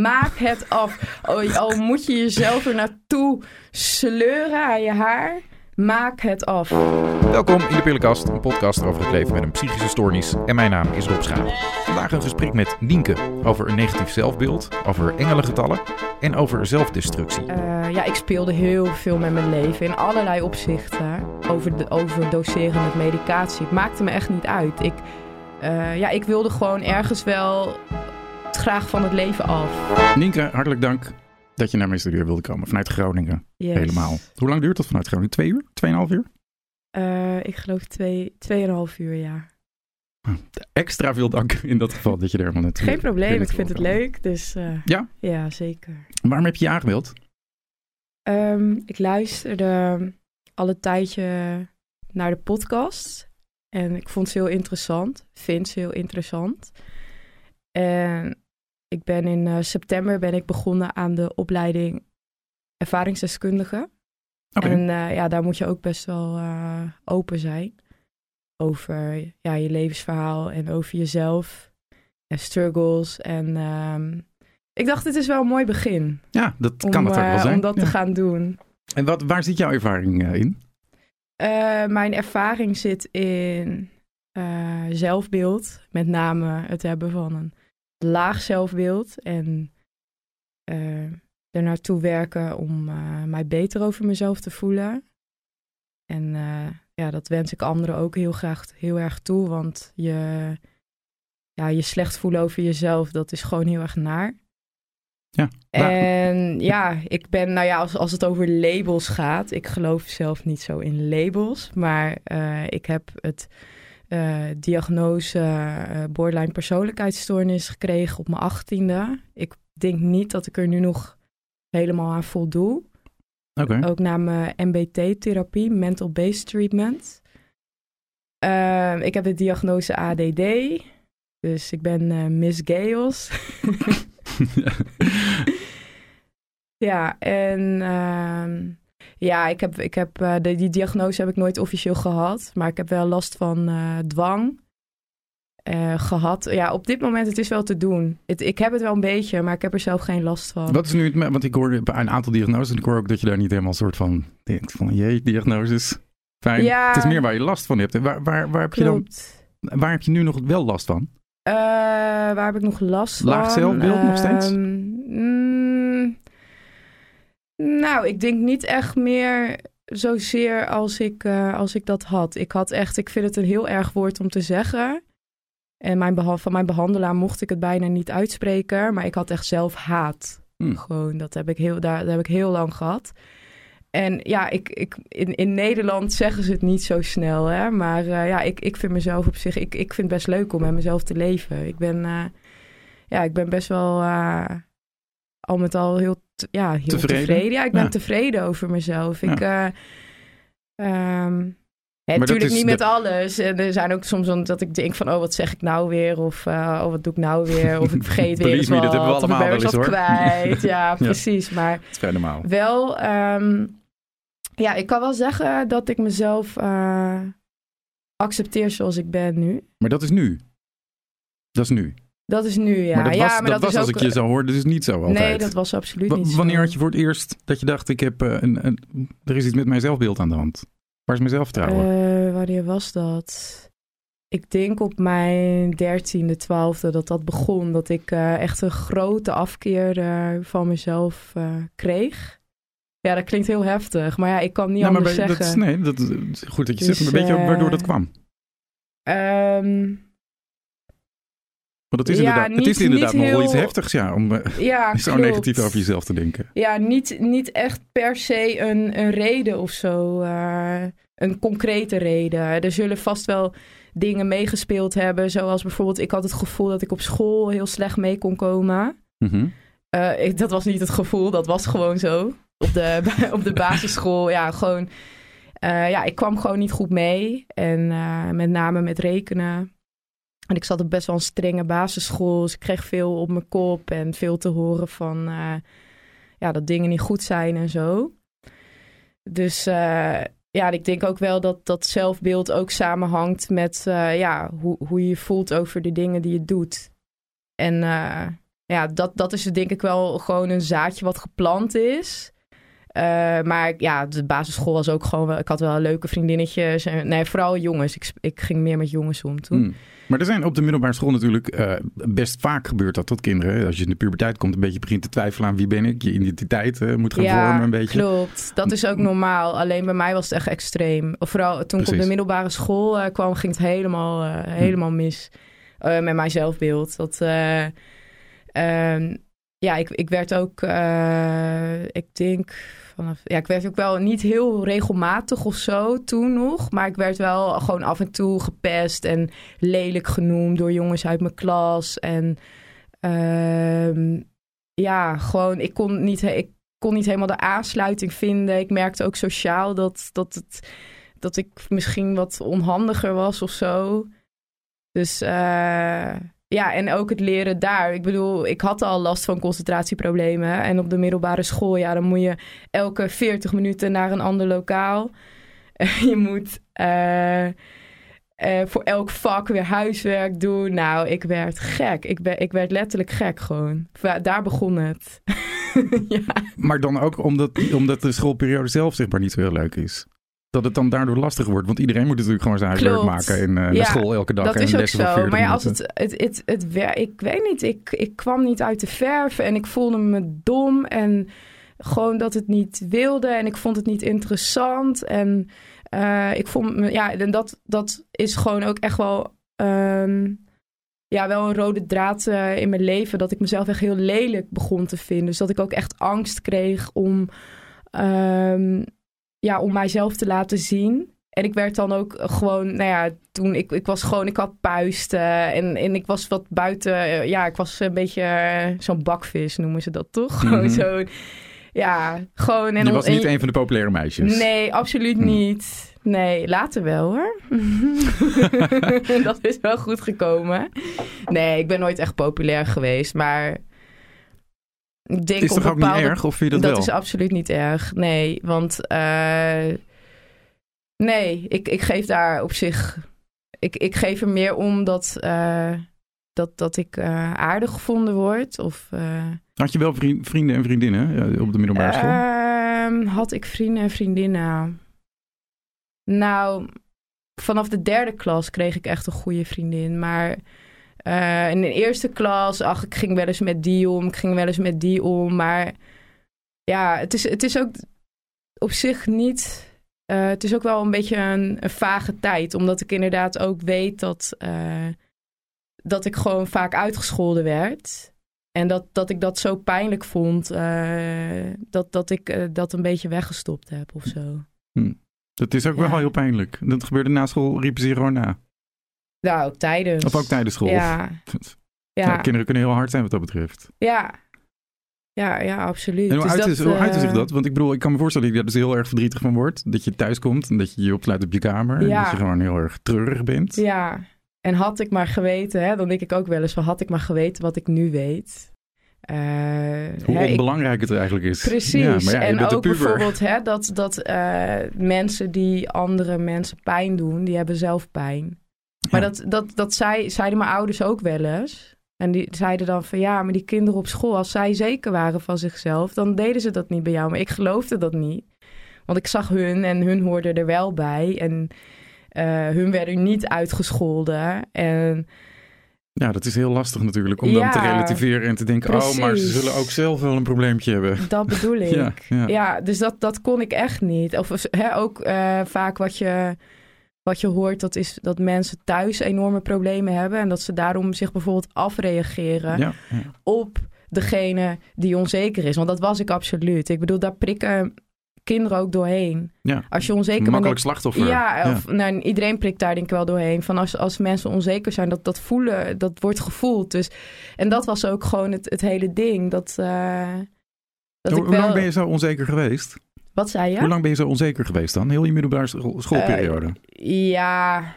Maak het af. Oh, al moet je jezelf er naartoe sleuren aan je haar. Maak het af. Welkom in de Pillenkast, een podcast over het leven met een psychische stoornis. En mijn naam is Rob Schaap. Vandaag een gesprek met Nienke over een negatief zelfbeeld, over engelengetallen en over zelfdestructie. Uh, ja, ik speelde heel veel met mijn leven in allerlei opzichten. Over, de, over doseren met medicatie. Het maakte me echt niet uit. Ik, uh, ja, ik wilde gewoon ergens wel graag van het leven af. Nienke, hartelijk dank dat je naar mijn studio wilde komen. Vanuit Groningen. Yes. Helemaal. Hoe lang duurt dat vanuit Groningen? Twee uur? Tweeënhalf uur? Uh, ik geloof twee, tweeënhalf uur, ja. Extra veel dank in dat geval dat je er helemaal net... Geen probleem, ik vind het leuk. Dus uh, ja? Ja, zeker. Waarom heb je je aangemeld? Um, ik luisterde al een tijdje naar de podcast. En ik vond ze heel interessant. Vind ze heel interessant. En ik ben in uh, september ben ik begonnen aan de opleiding ervaringsdeskundige. Okay. En uh, ja, daar moet je ook best wel uh, open zijn. Over ja, je levensverhaal en over jezelf. En struggles. En um, ik dacht, dit is wel een mooi begin. Ja, dat kan het ook wel zijn. Om dat ja. te gaan doen. En wat, waar zit jouw ervaring in? mijn ervaring zit in zelfbeeld. Met name het hebben van een laag zelfbeeld en uh, er naartoe werken om uh, mij beter over mezelf te voelen. En uh, ja, dat wens ik anderen ook heel graag heel erg toe, want je, ja, je slecht voelen over jezelf, dat is gewoon heel erg naar. Ja. En ja, ik ben, nou ja, als, als het over labels gaat, ik geloof zelf niet zo in labels, maar ik heb het uh, diagnose uh, borderline persoonlijkheidsstoornis gekregen op mijn achttiende. Ik denk niet dat ik er nu nog helemaal aan voldoe. Okay. Ook na mijn MBT-therapie, Mental Based Treatment. Uh, ik heb de diagnose ADD. Dus ik ben Miss Gales. ja, en ehm, ja, ik heb, ik heb, uh, de, die diagnose heb ik nooit officieel gehad. Maar ik heb wel last van uh, dwang uh, gehad. Ja, op dit moment het is wel te doen. Het, ik heb het wel een beetje, maar ik heb er zelf geen last van. Wat is nu het... Want ik hoor een aantal diagnoses. En ik hoor ook dat je daar niet helemaal soort van denkt van... Jee, diagnoses. Fijn. Ja, het is meer waar je last van hebt. Waar, waar, waar, heb, klopt. je dan, waar heb je nu nog wel last van? waar heb ik nog last van? Laag zelfbeeld nog steeds? Mm, nou, ik denk niet echt meer zozeer als ik, uh, als ik dat had. Ik had echt, ik vind het een heel erg woord om te zeggen. En mijn van mijn behandelaar mocht ik het bijna niet uitspreken. Maar ik had echt zelf haat. Hmm. Gewoon, dat heb ik heel, daar, dat heb ik heel lang gehad. En ja, ik, ik, in, in Nederland zeggen ze het niet zo snel. Hè? Maar uh, ja, ik, ik vind mezelf op zich... Ik, ik vind het best leuk om met mezelf te leven. Ik ben, uh, ja, ik ben best wel uh, al met al heel, ja, heel tevreden. tevreden. Ja, ik ben Ja. tevreden over mezelf. Ik... Ja. Um, Hè, dat natuurlijk niet met alles. En er zijn ook soms dat ik denk van... oh, wat zeg ik nou weer? Of uh, oh, wat doe ik nou weer? Of ik vergeet weer me, wat. dat hebben we allemaal ben wel eens hoor. kwijt. Ja, precies. Maar Het normaal. wel... ehm, ja, ik kan wel zeggen dat ik mezelf eh, accepteer zoals ik ben nu. Maar dat is nu. Dat is nu. Dat is nu, ja. maar dat ja, was, maar dat was is als ook, ik je zo hoorde, dus niet zo altijd. Nee, dat was absoluut niet zo. Wanneer had je voor het eerst dat je dacht, ik heb eh, een, een, er is iets met mijn zelfbeeld aan de hand? Waar is mijn zelfvertrouwen? Eh, wanneer was dat? Ik denk op mijn dertiende, twaalfde dat dat begon. Dat ik eh, echt een grote afkeer van mezelf kreeg. Ja, dat klinkt heel heftig. Maar ja, ik kan niet maar anders dat zeggen. is, nee, dat is goed dat je Dus, zegt. Maar weet je waardoor dat kwam? Ehm, Want het is ja, inderdaad, het is inderdaad nog wel iets heel- heftigs, ja, om eh, ja, zo klopt. negatief over jezelf te denken. Ja, niet, niet echt per se een, een reden of zo. eh, een concrete reden. Er zullen vast wel dingen meegespeeld hebben. Zoals bijvoorbeeld, ik had het gevoel dat ik op school heel slecht mee kon komen. Mhm. Eh, ik- dat was niet het gevoel, dat was gewoon zo. Op de, op de basisschool, ja, gewoon... ja, ik kwam gewoon niet goed mee. En met name met rekenen. En ik zat op best wel een strenge basisschool. Dus ik kreeg veel op mijn kop en veel te horen van... eh, ja, dat dingen niet goed zijn en zo. Dus eh, ja, ik denk ook wel dat dat zelfbeeld ook samenhangt met... eh, ja, hoe, hoe je je voelt over de dingen die je doet. En... ja, dat, dat is denk ik wel gewoon een zaadje wat geplant is. Uh, maar ja, de basisschool was ook gewoon... Ik had wel leuke vriendinnetjes. En, nee, vooral jongens. Ik, ik ging meer met jongens om toen. Hmm. Maar er zijn op de middelbare school natuurlijk uh, best vaak gebeurt dat tot kinderen. Als je in de puberteit komt, een beetje begint te twijfelen aan wie ben ik. Je identiteit uh, moet gaan ja, vormen een beetje. klopt. Dat is ook normaal. Alleen bij mij was het echt extreem. Of vooral toen Precies. ik op de middelbare school kwam, ging het helemaal, hm. helemaal mis. met mijn zelfbeeld. Dat... Ehm, ja, ik, ik werd ook, ik denk Ja, ik werd ook wel niet heel regelmatig of zo toen nog. Maar ik werd wel gewoon af en toe gepest en lelijk genoemd door jongens uit mijn klas. En uh, ja, gewoon, ik kon niet. Ik kon niet helemaal de aansluiting vinden. Ik merkte ook sociaal dat, dat, het, dat ik misschien wat onhandiger was of zo. Dus uh, ja, en ook het leren daar. Ik bedoel, ik had al last van concentratieproblemen. En op de middelbare school, ja, dan moet je elke 40 minuten naar een ander lokaal. je moet uh, uh, voor elk vak weer huiswerk doen. Nou, ik werd gek. Ik, ik werd letterlijk gek gewoon. Daar begon het. ja. Maar dan ook omdat, omdat de schoolperiode zelf zeg maar niet zo heel leuk is dat het dan daardoor lastiger wordt. Want iedereen moet natuurlijk gewoon zijn huiswerk maken in uh, de school elke dag. Dat en is ook zo. Maar ja, als het, het, het, het, het, ik weet niet, ik, ik kwam niet uit de verf en ik voelde me dom en gewoon dat het niet wilde en ik vond het niet interessant. En uh, ik vond me, ja, en dat, dat is gewoon ook echt wel, um, ja, wel een rode draad uh, in mijn leven. Dat ik mezelf echt heel lelijk begon te vinden. Dus dat ik ook echt angst kreeg om. Um, ja, om mijzelf te laten zien. En ik werd dan ook gewoon, nou ja, toen ik, ik was gewoon, ik had puisten en, en ik was wat buiten, eh, ja, ik was een beetje eh, zo'n bakvis noemen ze dat toch? Gewoon mhm. zo, ja, gewoon. En, je was niet een van de populaire meisjes? Nee, absoluut mhm. niet. Nee, later wel hoor. dat is wel goed gekomen. Nee, ik ben nooit echt populair geweest, maar ik denk is toch ook niet erg? Of vind je dat, dat is absoluut niet erg. Nee, want uh, nee, ik, ik geef daar op zich. Ik, ik geef er meer om dat, uh, dat, dat ik uh, aardig gevonden word. Of, had je wel vrienden en vriendinnen op de middelbare school? Ehm, had ik vrienden en vriendinnen? Nou, vanaf de derde klas kreeg ik echt een goede vriendin. Maar uh, in de eerste klas, ach, ik ging wel eens met die om, ik ging wel eens met die om. Maar ja, het is, het is ook op zich niet. Uh, het is ook wel een beetje een, een, vage tijd, omdat ik inderdaad ook weet dat, uh, dat ik gewoon vaak uitgescholden werd. En dat, dat ik dat zo pijnlijk vond, dat, dat ik dat een beetje weggestopt heb of zo. Hm. Dat is ook wel heel pijnlijk. Dat gebeurde na school, riepen ze gewoon na. Nou, ook tijdens. Of ook tijdens school. Ja. ja. kinderen kunnen heel hard zijn wat dat betreft. Ja. Ja, ja, absoluut. En hoe, dus uit, hoe uh... zich dat? Want ik bedoel, ik kan me voorstellen dat je er dus heel erg verdrietig van wordt. Dat je thuis komt en dat je je opsluit op je kamer. Ja. En dat je gewoon heel erg treurig bent. Ja. En had ik maar geweten, hè, dan denk ik ook wel eens van had ik maar geweten wat ik nu weet. Uh, Hoe hè, onbelangrijk het er eigenlijk is. Precies. Ja, maar ja, en ook bijvoorbeeld hè, dat, dat uh, mensen die andere mensen pijn doen, die hebben zelf pijn. Maar dat, dat, dat zei, zeiden mijn ouders ook wel eens. En die zeiden dan van ja, maar die kinderen op school, als zij zeker waren van zichzelf, dan deden ze dat niet bij jou. Maar ik geloofde dat niet. Want ik zag hun en hun hoorden er wel bij. En uh, hun werden niet uitgescholden. En ja, dat is heel lastig natuurlijk om dan te relativeren en te denken: precies. oh, maar ze zullen ook zelf wel een probleempje hebben. Dat bedoel ik. ja, ja. ja, dus dat, dat kon ik echt niet. Of hè, ook uh, vaak wat je wat je hoort, dat is dat mensen thuis enorme problemen hebben. En dat ze daarom zich bijvoorbeeld afreageren ja, op degene die onzeker is. Want dat was ik absoluut. Ik bedoel, daar prikken kinderen ook doorheen. Ja, als je onzeker bent. Makkelijk slachtoffer. Ja, of, Nou, iedereen prikt daar denk ik wel doorheen. Van als, als mensen onzeker zijn, dat, dat voelen, dat wordt gevoeld. Dus, en dat was ook gewoon het, het hele ding. Dat, uh, dat ik wel... hoe lang ben je zo onzeker geweest? Wat zei je? Hoe lang ben je zo onzeker geweest dan? Heel je middelbare schoolperiode? Uh, ja.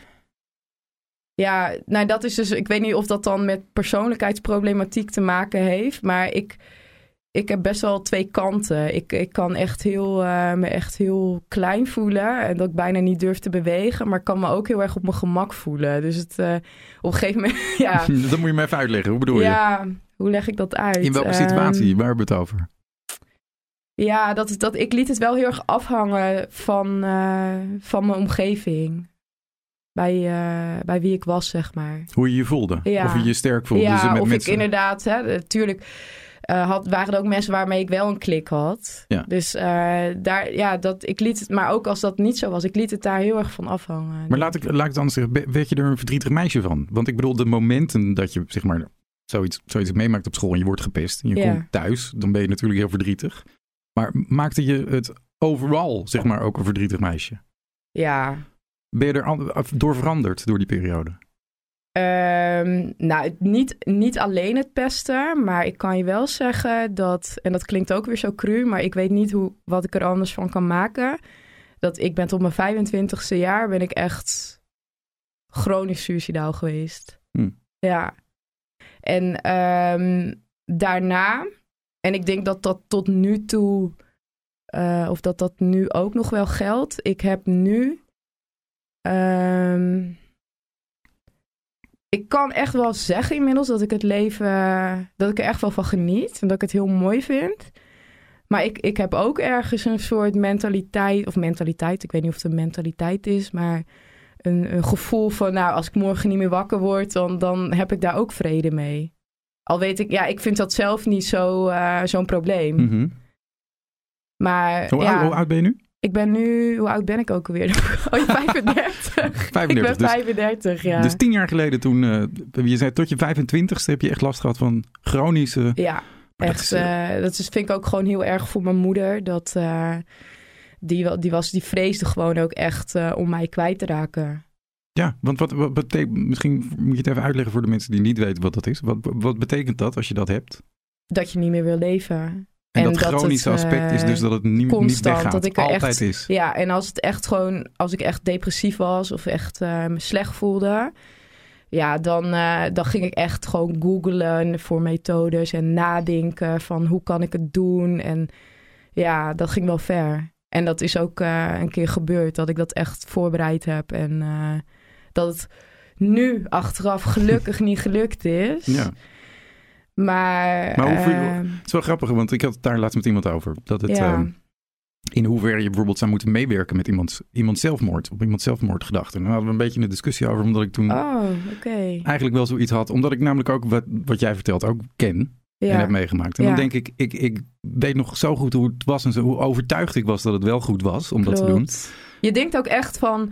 Ja, nou dat is dus... Ik weet niet of dat dan met persoonlijkheidsproblematiek te maken heeft. Maar ik, ik heb best wel twee kanten. Ik, ik kan echt heel, uh, me echt heel klein voelen. En dat ik bijna niet durf te bewegen. Maar ik kan me ook heel erg op mijn gemak voelen. Dus het, uh, op een gegeven moment... ja. dat moet je me even uitleggen. Hoe bedoel je? Ja, hoe leg ik dat uit? In welke Ehm, situatie? Waar hebben we het over? Ja, dat, dat, ik liet het wel heel erg afhangen van, eh, van mijn omgeving. Bij, eh, bij wie ik was, zeg maar. Hoe je je voelde? Ja. Of je je sterk voelde? ja, Dus met of mensen- ik inderdaad, hè, natuurlijk eh, had, waren er ook mensen waarmee ik wel een klik had. Ja. Dus daar, ja, dat, ik liet het, maar ook als dat niet zo was, ik liet het daar heel erg van afhangen. Maar laat ik, laat ik het anders zeggen. Werd je er een verdrietig meisje van? Want ik bedoel, de momenten dat je zeg maar zoiets, zoiets meemaakt op school en je wordt gepest en je Ja. komt thuis, dan ben je natuurlijk heel verdrietig. Maar maakte je het overal, zeg maar, ook een verdrietig meisje? Ja, Ben je er door veranderd door die periode? Ehm, nou, niet, niet alleen het pesten, maar ik kan je wel zeggen dat, en dat klinkt ook weer zo cru, maar ik weet niet hoe, wat ik er anders van kan maken. Dat ik ben tot mijn 25ste jaar ben ik echt chronisch suicidaal geweest. Hm. Ja. En ehm, daarna, en ik denk dat dat tot nu toe, eh, of dat dat nu ook nog wel geldt. Ik heb nu. ehm, ik kan echt wel zeggen inmiddels dat ik het leven, dat ik er echt wel van geniet en dat ik het heel mooi vind. Maar ik, ik heb ook ergens een soort mentaliteit, of mentaliteit, ik weet niet of het een mentaliteit is, maar een, een gevoel van, nou, als ik morgen niet meer wakker word, dan, dan heb ik daar ook vrede mee. Al weet ik, ja, ik vind dat zelf niet zo, eh, zo'n probleem. Mhm. Maar hoe, ja, oud, hoe oud ben je nu? ik ben nu, hoe oud ben ik ook alweer? Oh, ja, 35. 35. ik ben dus, 35, ja. dus tien jaar geleden toen, eh, je zei tot je 25ste heb je echt last gehad van chronische... Ja, Maar dat echt. is, eh, dat is, vind ik ook gewoon heel erg voor mijn moeder. Dat, die, wel- die, was, die vreesde gewoon ook echt om mij kwijt te raken. Ja, want wat, wat betekent, misschien moet je het even uitleggen voor de mensen die niet weten wat dat is. Wat, wat betekent dat als je dat hebt? Dat je niet meer wil leven. En, En dat dat chronische het, aspect is eh, dus dat het niet, niet constant, weggaat. dat ik er Altijd echt- is. Ja, en als het echt gewoon, als ik echt depressief was of echt eh, me slecht voelde. Ja, dan, eh, dan ging ik echt gewoon googlen voor methodes en nadenken van hoe kan ik het doen. En ja, dat ging wel ver. En dat is ook een keer gebeurd, dat ik dat echt voorbereid heb. En dat het nu achteraf gelukkig niet gelukt is. Ja. Maar, Maar hoeveel- eh, Het is wel grappig, want ik had het daar laatst met iemand over. Dat het, ja. ehm, in hoeverre je bijvoorbeeld zou moeten meewerken met iemands, iemands zelfmoord. Op iemands zelfmoordgedachten. En daar hadden we een beetje een discussie over, omdat ik toen Oh, eigenlijk wel zoiets had. Omdat ik namelijk ook wat, wat jij vertelt ook ken en heb meegemaakt. En Ja. dan denk ik, ik, ik weet nog zo goed hoe het was en zo, hoe overtuigd ik was dat het wel goed was om dat te doen. Je denkt ook echt van.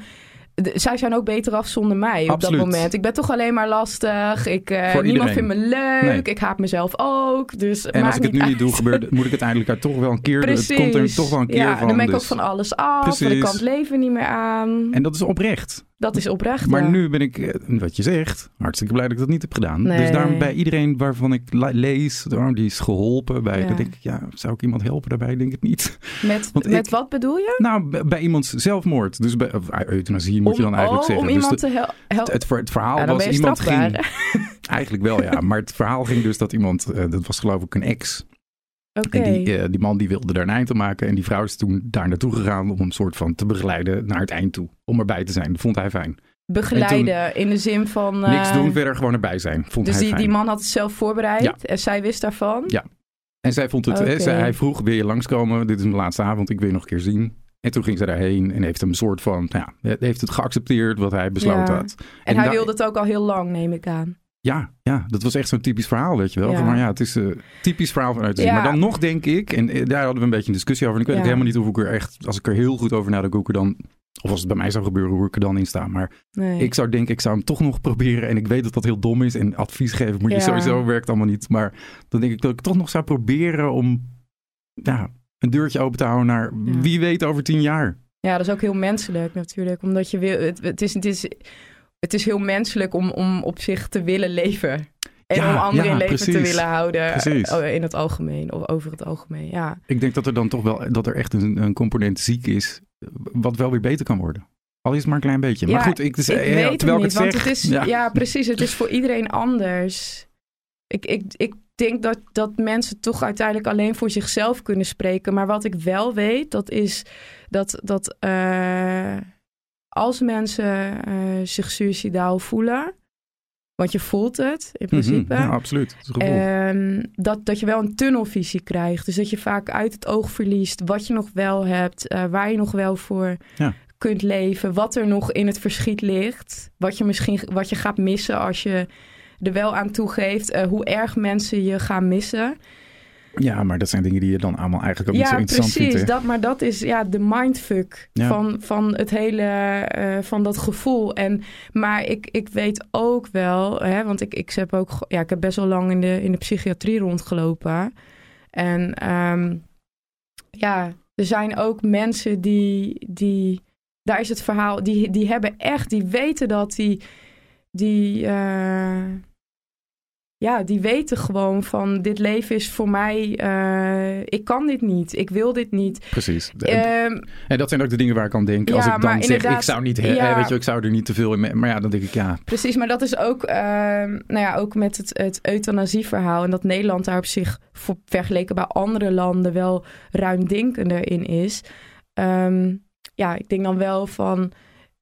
Zij zijn ook beter af zonder mij Absoluut. op dat moment. Ik ben toch alleen maar lastig. Ik, eh, niemand iedereen. vindt me leuk. Nee. Ik haat mezelf ook. Dus En als ik het nu niet uit. doe, gebeurt, moet ik het eindelijk daar toch wel een keer. Precies. Het komt er toch wel een keer ja, van. Dan ben ik dus- ook van alles af. Want ik Precies. kan het leven niet meer aan. En dat is oprecht. Dat is oprecht. Maar ja. nu ben ik, eh, wat je zegt, hartstikke blij dat ik dat niet heb gedaan. Nee. Dus daarom bij iedereen waarvan ik le- lees, oh, die is geholpen. Bij, Ja. Dan denk ik, ja, zou ik iemand helpen daarbij? Ik Denk het niet. Met, Want met ik- wat bedoel je? Nou, bij, iemands zelfmoord. Dus bij of, eh, euthanasie moet je dan eigenlijk oh, zeggen. Om Dus iemand de- te hel- helpen. het, het verhaal Ja, was iemand strafbaar. ging... Eigenlijk wel, ja. Maar het verhaal ging dus dat iemand, eh, dat was geloof ik een ex. En die, eh, die man die wilde daar een eind aan maken. En die vrouw is toen daar naartoe gegaan om hem soort van te begeleiden naar het eind toe. Om erbij te zijn. Dat vond hij fijn. Begeleiden in de zin van. Niks eh, doen, verder gewoon erbij zijn. Vond Dus hij die, fijn. die man had het zelf voorbereid Ja. en zij wist daarvan. Ja. En zij vond het, hè, zij, hij vroeg, wil je langskomen? Dit is mijn laatste avond, ik wil je nog een keer zien. En toen ging ze daarheen en heeft hem een soort van, nou ja, heeft het geaccepteerd wat hij besloten Ja. had. En, En hij wilde het ook al heel lang, neem ik aan. Ja, ja, dat was echt zo'n typisch verhaal, weet je wel. Ja. Maar ja, het is een typisch verhaal vanuit te zien. Ja. Maar dan nog denk ik, en eh, daar hadden we een beetje een discussie over. En ik weet Ja. ook helemaal niet of ik er echt, als ik er heel goed over nadenk, hoe ik er dan, of als het bij mij zou gebeuren, hoe ik er dan in sta. Maar Nee. ik zou denken, ik zou hem toch nog proberen. En ik weet dat dat heel dom is. En advies geven moet je sowieso, werkt allemaal niet. Maar dan denk ik dat ik toch nog zou proberen om ja, een deurtje open te houden naar wie weet over tien jaar. Ja, dat is ook heel menselijk natuurlijk. Omdat je wil, het, het, is, het, is, het is heel menselijk om, om op zich te willen leven. En Ja, om anderen ja, in leven te willen houden. Precies. eh, In het algemeen of over het algemeen. Ja, Ik denk dat er dan toch wel, dat er echt een, een component ziek is, wat wel weer beter kan worden. Al is het maar een klein beetje. Maar Ja, goed, ik, dus, ik eh, weet terwijl het ik niet, het want zeg. het is, ja. ja. precies. Het is voor iedereen anders. Ik, ik, ik denk dat, dat mensen toch uiteindelijk alleen voor zichzelf kunnen spreken. Maar wat ik wel weet, dat is dat, dat eh, als mensen eh, zich suicidaal voelen, Want je voelt het in Mhm, principe. Ja, absoluut. Gevoel. Ehm, dat, dat je wel een tunnelvisie krijgt. Dus dat je vaak uit het oog verliest wat je nog wel hebt, eh, waar je nog wel voor Ja. kunt leven, wat er nog in het verschiet ligt, wat je misschien wat je gaat missen als je er wel aan toegeeft, eh, hoe erg mensen je gaan missen. Ja, maar dat zijn dingen die je dan allemaal eigenlijk ook niet zo Ja, interessant precies. vindt. hè? Dat, maar dat is ja, de mindfuck Ja. van, van het hele, eh, van dat gevoel. En, maar ik, ik weet ook wel, hè, want ik, ik, heb ook, ja, ik heb best wel lang in de, in de psychiatrie rondgelopen. En ehm, ja, er zijn ook mensen die, die, daar is het verhaal, die, die hebben echt, die weten dat die, die, eh, ja, die weten gewoon van dit leven is voor mij, eh, ik kan dit niet, ik wil dit niet. Precies. En, Ehm, en dat zijn ook de dingen waar ik aan denk. Als ik dan zeg, ik zou niet, hè, ja. weet je, ik zou er niet te veel in. mee- Maar ja, dan denk ik, ja, Precies, maar dat is ook, ehm, nou ja, ook met het, het euthanasieverhaal. En dat Nederland daar op zich voor, vergeleken bij andere landen wel ruimdenkender in is. Ehm, ja, ik denk dan wel van,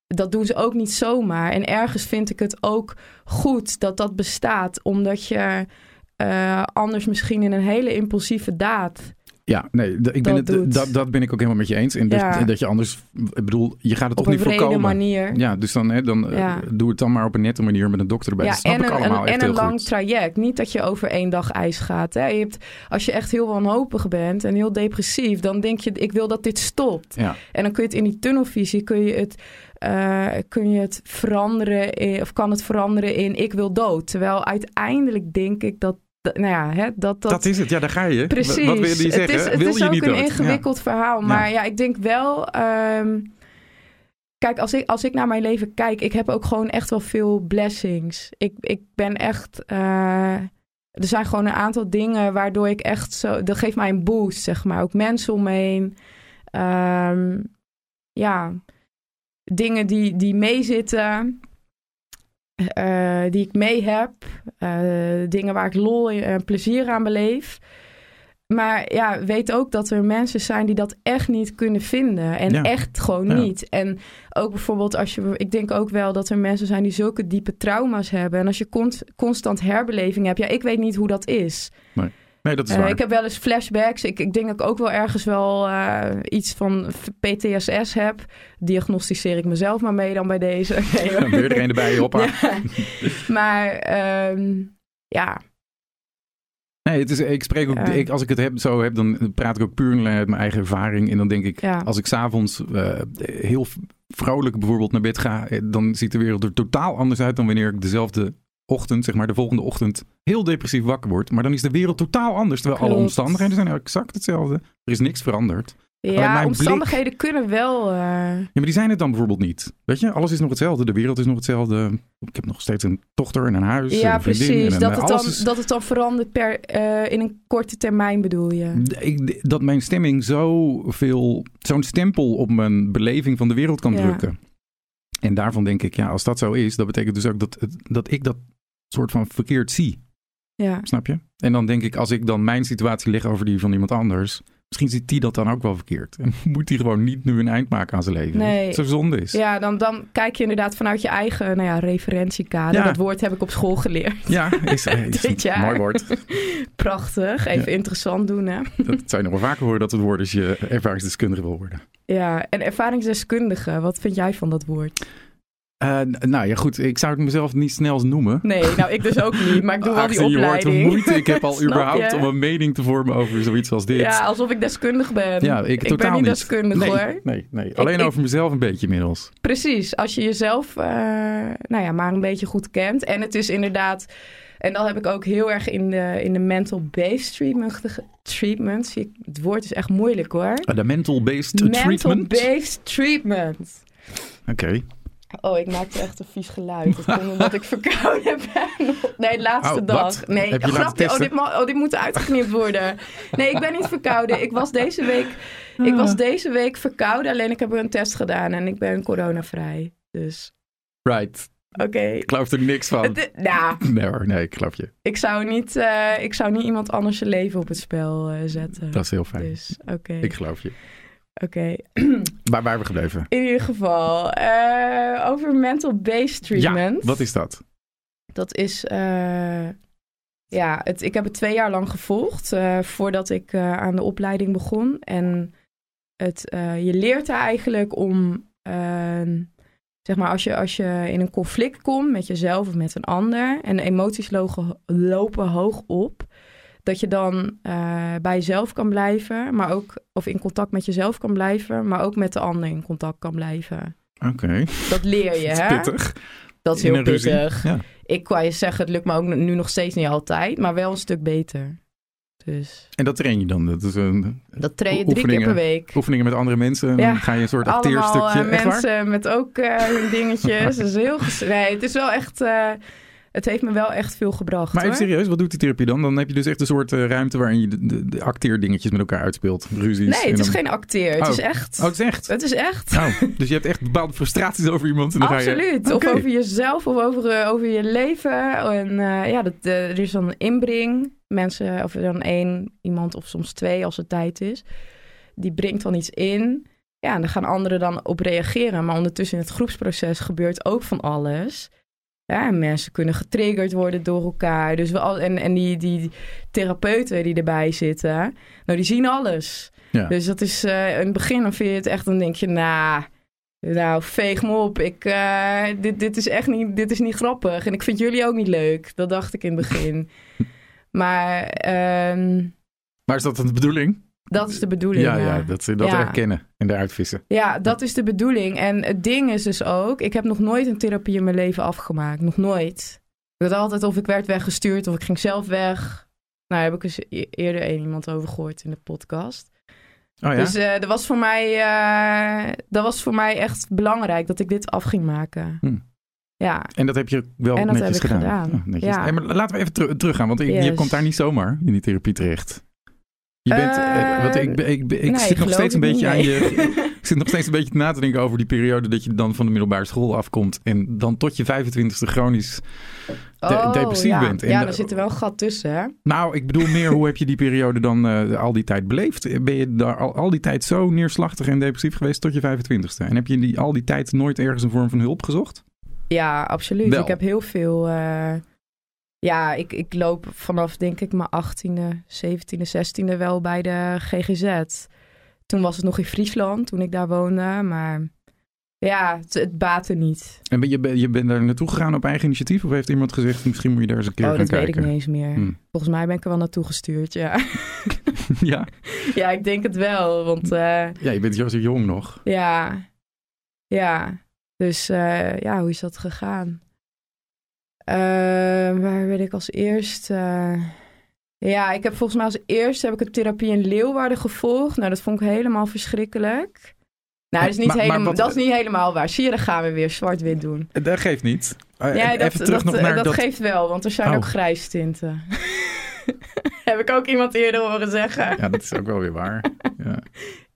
dat doen ze ook niet zomaar. En ergens vind ik het ook goed dat dat bestaat, omdat je eh, anders misschien in een hele impulsieve daad. Ja, nee, ik ben Dat het, doet. dat, dat ben ik ook helemaal met je eens. En dat, Ja. dat je anders, ik bedoel, je gaat het Op toch een niet voorkomen. manier. Ja, dus dan, hè, dan eh, Ja. doe het dan maar op een nette manier met een dokter erbij. Ja, dat snap en ik een, allemaal een- echt en een lang goed. traject. Niet dat je over één dag ijs gaat. Hè. Je hebt, als je echt heel wanhopig bent en heel depressief, dan denk je, ik wil dat dit stopt. Ja. En dan kun je het in die tunnelvisie, kun je het, eh, kun je het veranderen, in, of kan het veranderen in ik wil dood. Terwijl uiteindelijk denk ik dat, dat- nou ja, hè, dat, dat, Dat is het, ja, daar ga je. Precies. Wat wil je zeggen? Het is, het wil is je ook niet een dood? ingewikkeld verhaal. Maar ja. ik denk wel. ehm, kijk, als ik, als ik naar mijn leven kijk, ik heb ook gewoon echt wel veel blessings. Ik, ik ben echt. eh, er zijn gewoon een aantal dingen waardoor ik echt zo. Dat geeft mij een boost, zeg maar. Ook mensen om me heen. Ehm, ja. Dingen die, die meezitten. eh, die ik mee heb. eh, dingen waar ik lol en plezier aan beleef. Maar ja, weet ook dat er mensen zijn die dat echt niet kunnen vinden. En Ja. echt gewoon Ja. niet. En ook bijvoorbeeld als je... Ik denk ook wel dat er mensen zijn die zulke diepe trauma's hebben. En als je constant herbeleving hebt... Ja, ik weet niet hoe dat is. Nee, dat is Eh, waar. ik heb wel eens flashbacks. Ik, ik denk dat ik ook wel ergens wel eh, iets van PTSS heb. Diagnosticeer ik mezelf maar mee dan bij deze. Nee, weer er een erbij, hoppa. Ja. Maar ehm, ja, Nee, het is, ik spreek ook, ik, als ik het heb, zo heb, dan praat ik ook puur uit mijn eigen ervaring. En dan denk ik, Ja. als ik s'avonds uh, heel vrolijk bijvoorbeeld naar bed ga, eh, dan ziet de wereld er totaal anders uit dan wanneer ik dezelfde ochtend, zeg maar de volgende ochtend, heel depressief wakker word. Maar dan is de wereld totaal anders, terwijl alle omstandigheden zijn exact hetzelfde. Er is niks veranderd. ja mijn omstandigheden kunnen wel... eh, Ja, maar die zijn het dan bijvoorbeeld niet. Weet je, alles is nog hetzelfde. De wereld is nog hetzelfde. Ik heb nog steeds een dochter en een huis. ja, een precies. En Dat een, het, dan, is- dat het dan verandert per, eh, in een korte termijn bedoel je? Ik, dat mijn stemming zoveel, zo'n stempel op mijn beleving van de wereld kan Ja. drukken. En daarvan denk ik, ja, als dat zo is, dat betekent dus ook dat, dat ik dat soort van verkeerd zie. Ja. Snap je? En dan denk ik, als ik dan mijn situatie leg over die van iemand anders, misschien ziet die dat dan ook wel verkeerd. En moet die gewoon niet nu een eind maken aan zijn leven. Nee. Dat zo zonde is. Ja, dan, dan kijk je inderdaad vanuit je eigen nou ja, referentiekader. Ja. Dat woord heb ik op school geleerd. Ja, is, is Dit jaar. mooi woord. Prachtig. Even Ja. interessant doen, hè? Dat zou je nog wel vaker horen dat het woord als je ervaringsdeskundige wil worden. Ja, en ervaringsdeskundige. Wat vind jij van dat woord? Eh, nou ja, goed. Ik zou het mezelf niet snel noemen. Nee, nou ik dus ook niet. Maar ik doe wel die Aangezien je hoort opleiding. moeite ik heb al überhaupt je? om een mening te vormen over zoiets als dit. Ja, alsof ik deskundig ben. Ja, ik, totaal ben niet niet. deskundig nee, hoor. Nee, nee. Alleen ik- over mezelf een beetje inmiddels. Precies, als je jezelf eh, nou ja, maar een beetje goed kent. En het is inderdaad, en dat heb ik ook heel erg in de, in de mental-based treatment. treatment. Ik- Het woord is echt moeilijk hoor. Uh, de mental-based treatment. Mental-based treatment. Oké. Oh, ik maakte echt een vies geluid. Dat komt omdat ik verkouden ben. Nee, de laatste Oh, dag. wat? Nee, Heb je grapje. Oh dit, oh, dit moet uitgeknipt worden. Nee, ik ben niet verkouden. Ik was deze week, ik was deze week verkouden. Alleen ik heb een test gedaan en ik ben coronavrij. Dus, Right. oké. Ik geloof er niks van. Nee hoor, nee, ik geloof je. ik zou niet, eh, ik zou niet iemand anders zijn leven op het spel eh, zetten. Dat is heel fijn. Dus, oké. Ik geloof je. Oké. Waar waren we gebleven? In ieder geval, eh, over mental-based treatment. Ja, wat is dat? Dat is, eh, ja, het, ik heb het twee jaar lang gevolgd eh, voordat ik aan de opleiding begon. En het, je leert er eigenlijk om, ehm, zeg maar, als je, als je in een conflict komt met jezelf of met een ander en de emoties logen, lopen hoog op, dat je dan eh, bij jezelf kan blijven, maar ook, of in contact met jezelf kan blijven, maar ook met de ander in contact kan blijven. Oké. Dat leer je, Dat is hè? pittig. Dat is In heel pittig. Ja. Ik kan je zeggen, het lukt me ook nu nog steeds niet altijd, maar wel een stuk beter. Dus En dat train je dan? Dat is een dat train je drie keer per week. oefeningen met andere mensen. En Ja, dan ga je een soort Allemaal acteerstukje. eh, Echt waar? mensen met ook eh, hun dingetjes. Dat is heel nee, het is wel echt... eh, het heeft me wel echt veel gebracht, Maar even hoor. serieus, wat doet die therapie dan? Dan heb je dus echt een soort eh, ruimte waarin je de, de, de acteerdingetjes met elkaar uitspeelt. Ruzies. Nee, het is dan- geen acteer. Het Oh. is echt... Oh, het is echt? Het is echt. Oh, dus je hebt echt bepaalde frustraties over iemand. En dan Ga Absoluut. je... Of over jezelf of over, eh, over je leven. En eh, ja, dat, er is dan een inbreng. Mensen, of dan één iemand of soms twee als het tijd is. Die brengt dan iets in. Ja, en daar gaan anderen dan op reageren. Maar ondertussen in het groepsproces gebeurt ook van alles. Ja, en mensen kunnen getriggerd worden door elkaar. Dus we al, en, en die, die therapeuten die erbij zitten, nou, die zien alles. Ja. Dus dat is eh, in het begin, dan vind je het echt, dan denk je, nou, nou, veeg me op. Ik, eh, dit, dit is echt niet, dit is niet grappig. En ik vind jullie ook niet leuk. Dat dacht ik in het begin. maar ehm, Maar is dat dan de bedoeling? Dat is de bedoeling. Ja, ja. dat ze dat Ja. herkennen en eruit vissen. Ja, dat is de bedoeling. En het ding is dus ook, ik heb nog nooit een therapie in mijn leven afgemaakt. Nog nooit. Ik had altijd of ik werd weggestuurd of ik ging zelf weg. Nou, daar heb ik eens e- eerder een iemand over gehoord in de podcast. Oh ja? Dus eh, dat, was voor mij, eh, dat was voor mij echt belangrijk dat ik dit af ging maken. Hm. Ja, En dat heb je wel En dat netjes heb ik gedaan. gedaan. Oh, netjes. Ja. Hey, maar laten we even teru- teruggaan, want ik- je komt daar niet zomaar in die therapie terecht. Je bent, eh, Eh, want ik, ik, ik nee, zit nog steeds een beetje niet, aan je. Ik zit nog steeds een beetje na te denken over die periode dat je dan van de middelbare school afkomt en dan tot je 25ste chronisch de- depressief Oh, ja. bent. En ja, daar zit er wel een gat tussen, hè? Nou, ik bedoel meer, hoe heb je die periode dan eh, al die tijd beleefd? Ben je daar al, al die tijd zo neerslachtig en depressief geweest tot je 25ste? En heb je die, al die tijd nooit ergens een vorm van hulp gezocht? Ja, absoluut. Wel. Ik heb heel veel... ja, ik, ik loop vanaf, denk ik, mijn 18e, 17e, 16e wel bij de GGZ. Toen was het nog in Friesland, toen ik daar woonde. Maar ja, het, het baatte niet. En ben je, ben- je bent daar naartoe gegaan op eigen initiatief? Of heeft iemand gezegd, misschien moet je daar eens een keer oh, gaan dat weet ik kijken? niet eens meer. Hm. Volgens mij ben ik er wel naartoe gestuurd, ja. ja. ja, ik denk het wel, want... eh, ja, je bent zo zo jong nog. Ja, ja. Dus eh, ja, hoe is dat gegaan? Eh, waar ben ik als eerste? ja, ik heb volgens mij als eerste heb ik een therapie in Leeuwarden gevolgd. Nou, dat vond ik helemaal verschrikkelijk. Nou, dat is niet, Maar- maar helemaal, wat- dat is niet helemaal waar. Zie je, dan gaan we weer zwart-wit doen. Dat geeft niet. Eh, Ja, dat, even terug dat, nog naar dat, dat... geeft wel, want er zijn Oh. ook grijstinten. heb ik ook iemand eerder horen zeggen. Ja, dat is ook wel weer waar. Ja.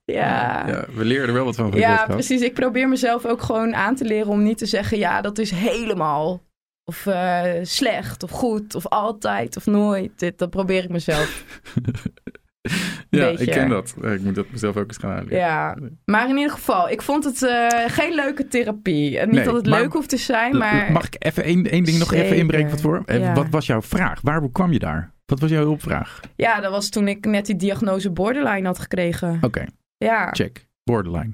ja. Ja, we leren er wel wat van van Ja, podcast. precies. Ik probeer mezelf ook gewoon aan te leren om niet te zeggen, ja, dat is helemaal. Of eh, slecht, of goed, of altijd, of nooit. Dit, dat probeer ik mezelf. ja, beetje. ik ken dat. Ik moet dat mezelf ook eens gaan aanleren. Ja. Maar in ieder geval, ik vond het eh, geen leuke therapie. En niet Nee, dat het maar- leuk hoeft te zijn, maar... Mag ik even één, één ding nog even inbrengen van voor? Ja. Wat was jouw vraag? Waar kwam je daar? Wat was jouw hulpvraag? Ja, dat was toen ik net die diagnose borderline had gekregen. Oké, Ja, check. Borderline.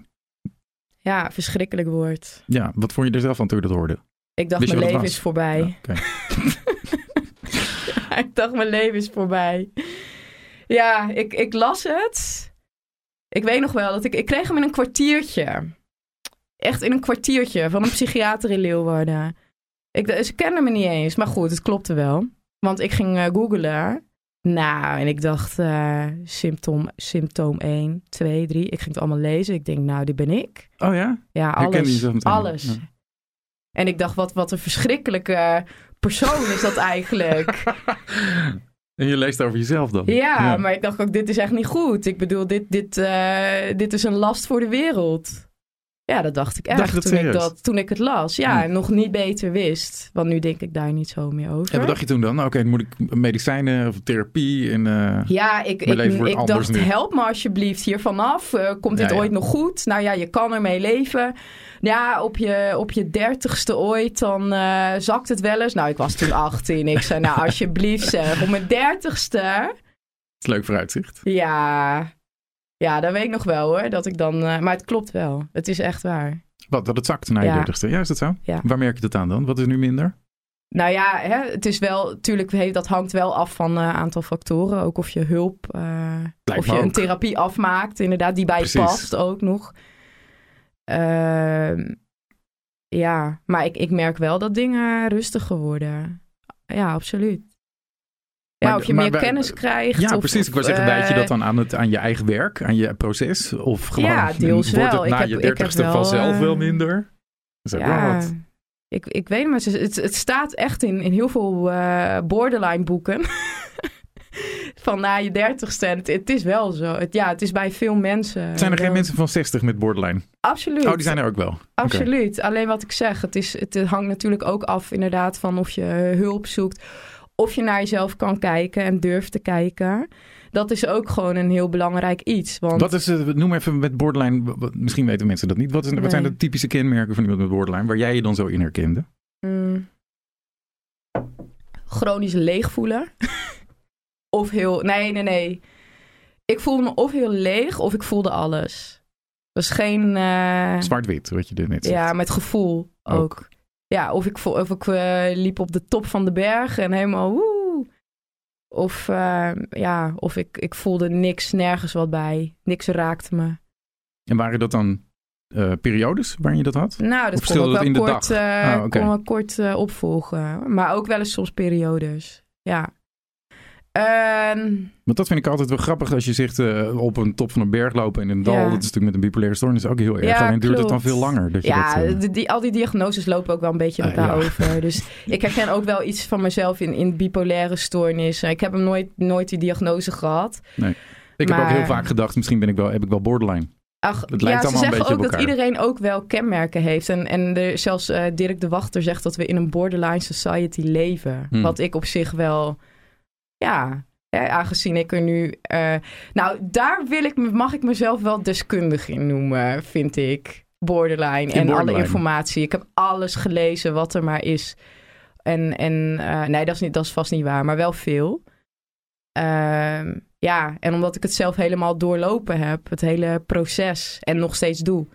ja, verschrikkelijk woord. Ja, wat vond je er zelf van toen je dat hoorde? Ik dacht, mijn leven is voorbij. Ja, ik dacht, mijn leven is voorbij. Ja, ik, ik las het. Ik weet nog wel dat ik... Ik kreeg hem in een kwartiertje. Echt in een kwartiertje van een psychiater in Leeuwarden. Ik, ze kenden me niet eens, maar goed, het klopte wel. Want ik ging eh googlen. Nou, en ik dacht, eh, symptoom, symptoom 1, 2, 3. Ik ging het allemaal lezen. Ik denk, nou, dit ben ik. Oh ja? Ja, alles. Alles. Ja. En ik dacht, wat, wat een verschrikkelijke persoon is dat eigenlijk. En je leest over jezelf dan? Ja, maar ik dacht ook, dit is echt niet goed. Ik bedoel, dit, dit, eh, dit is een last voor de wereld. Ja, dat dacht ik echt toen, ik dat, toen ik het las. Ja, Hm. en nog niet beter wist. Want nu denk ik daar niet zo meer over. En wat dacht je toen dan? Nou, Oké, moet ik medicijnen of therapie en... eh, Ja, ik, ik, ik dacht, nu. help me alsjeblieft hier vanaf. Eh, komt dit Ja, ja. ooit nog goed? Nou ja, je kan ermee leven. Ja, op je, op je dertigste ooit, dan eh, zakt het wel eens. Nou, ik was toen 18. Ik zei, nou alsjeblieft zeg, op mijn dertigste. leuk vooruitzicht. Ja, ja, dat weet ik nog wel hoor. Dat ik dan, eh, maar het klopt wel. Het is echt waar. Wat, dat het zakt na je Ja. dertigste. Ja, is dat zo? Ja. Waar merk je dat aan dan? Wat is nu minder? Nou ja, hè, het is wel, natuurlijk, heeft- dat hangt wel af van een aantal factoren. Ook of je hulp, eh, of je een therapie afmaakt, inderdaad, die bij je Precies. past ook nog. Ehm, ja, maar ik, ik merk wel dat dingen rustiger worden. Ja, absoluut. Ja, Maar- of je maar meer kennis krijgt. Ja, of- precies. Ik wou zeggen, wijd je eh, dat dan aan, het, aan je eigen werk, aan je proces? Of gewoon, Ja, deels wordt wel. het na Ik heb- je dertigste wel, vanzelf eh, wel minder? Dat is ook wel Ja, wat. ik, ik weet maar, het, het, het staat echt in, in heel veel eh, borderline boeken. van na je dertigste. En het, het is wel zo. Het, ja, het is bij veel mensen. Zijn er geen wel- mensen van 60 met borderline? Absoluut. Oh, die zijn er ook wel. Absoluut. Alleen wat ik zeg, het, is, het hangt natuurlijk ook af inderdaad van of je hulp zoekt. Of je naar jezelf kan kijken en durft te kijken. Dat is ook gewoon een heel belangrijk iets. Want Wat is, eh, noem even met borderline, misschien weten mensen dat niet. Wat, is, wat zijn de typische kenmerken van iemand met borderline, waar jij je dan zo in herkende? Mm. chronisch leeg voelen. of heel... Nee, nee, nee. Ik voelde me of heel leeg of ik voelde alles. Dat is geen... eh, Zwart-wit, wat je er net zegt. ja, met gevoel ook. Ook. Ja, of ik, vo- of ik eh, liep op de top van de berg en helemaal woe. Of, eh, ja, of ik, ik voelde niks, nergens wat bij. Niks raakte me. En waren dat dan periodes waarin je dat had? Nou, dat kon ik wel in de kort, eh, Ah, oké. kon kort opvolgen. Maar ook wel eens soms periodes. Ja. Ehm, Want dat vind ik altijd wel grappig als je zegt eh, op een top van een berg lopen in een dal. Ja. Dat is natuurlijk met een bipolaire stoornis ook heel erg. Ja, Alleen duurt het dan veel langer. Dat je ja, dat, eh, die, die- al die diagnoses lopen ook wel een beetje in Ah, elkaar ja. over. Dus ik herken ook wel iets van mezelf in, in bipolaire stoornis. Ik heb hem nooit, nooit die diagnose gehad. ik heb ook heel vaak gedacht, misschien ben ik wel, heb ik wel borderline. Ach, Het lijkt ja, ze zeggen ook dat iedereen ook wel kenmerken heeft. En, en er, zelfs eh, Dirk de Wachter zegt dat we in een borderline society leven. Hmm. Wat ik op zich wel, ja, hè, aangezien ik er nu... eh, nou, daar wil ik, mag ik mezelf wel deskundig in noemen, vind ik. Borderline In en alle informatie. Ik heb alles gelezen wat er maar is. En, en eh, nee, dat is, niet, dat is vast niet waar, maar wel veel. Ehm, ja, en omdat ik het zelf helemaal doorlopen heb, het hele proces en nog steeds doe.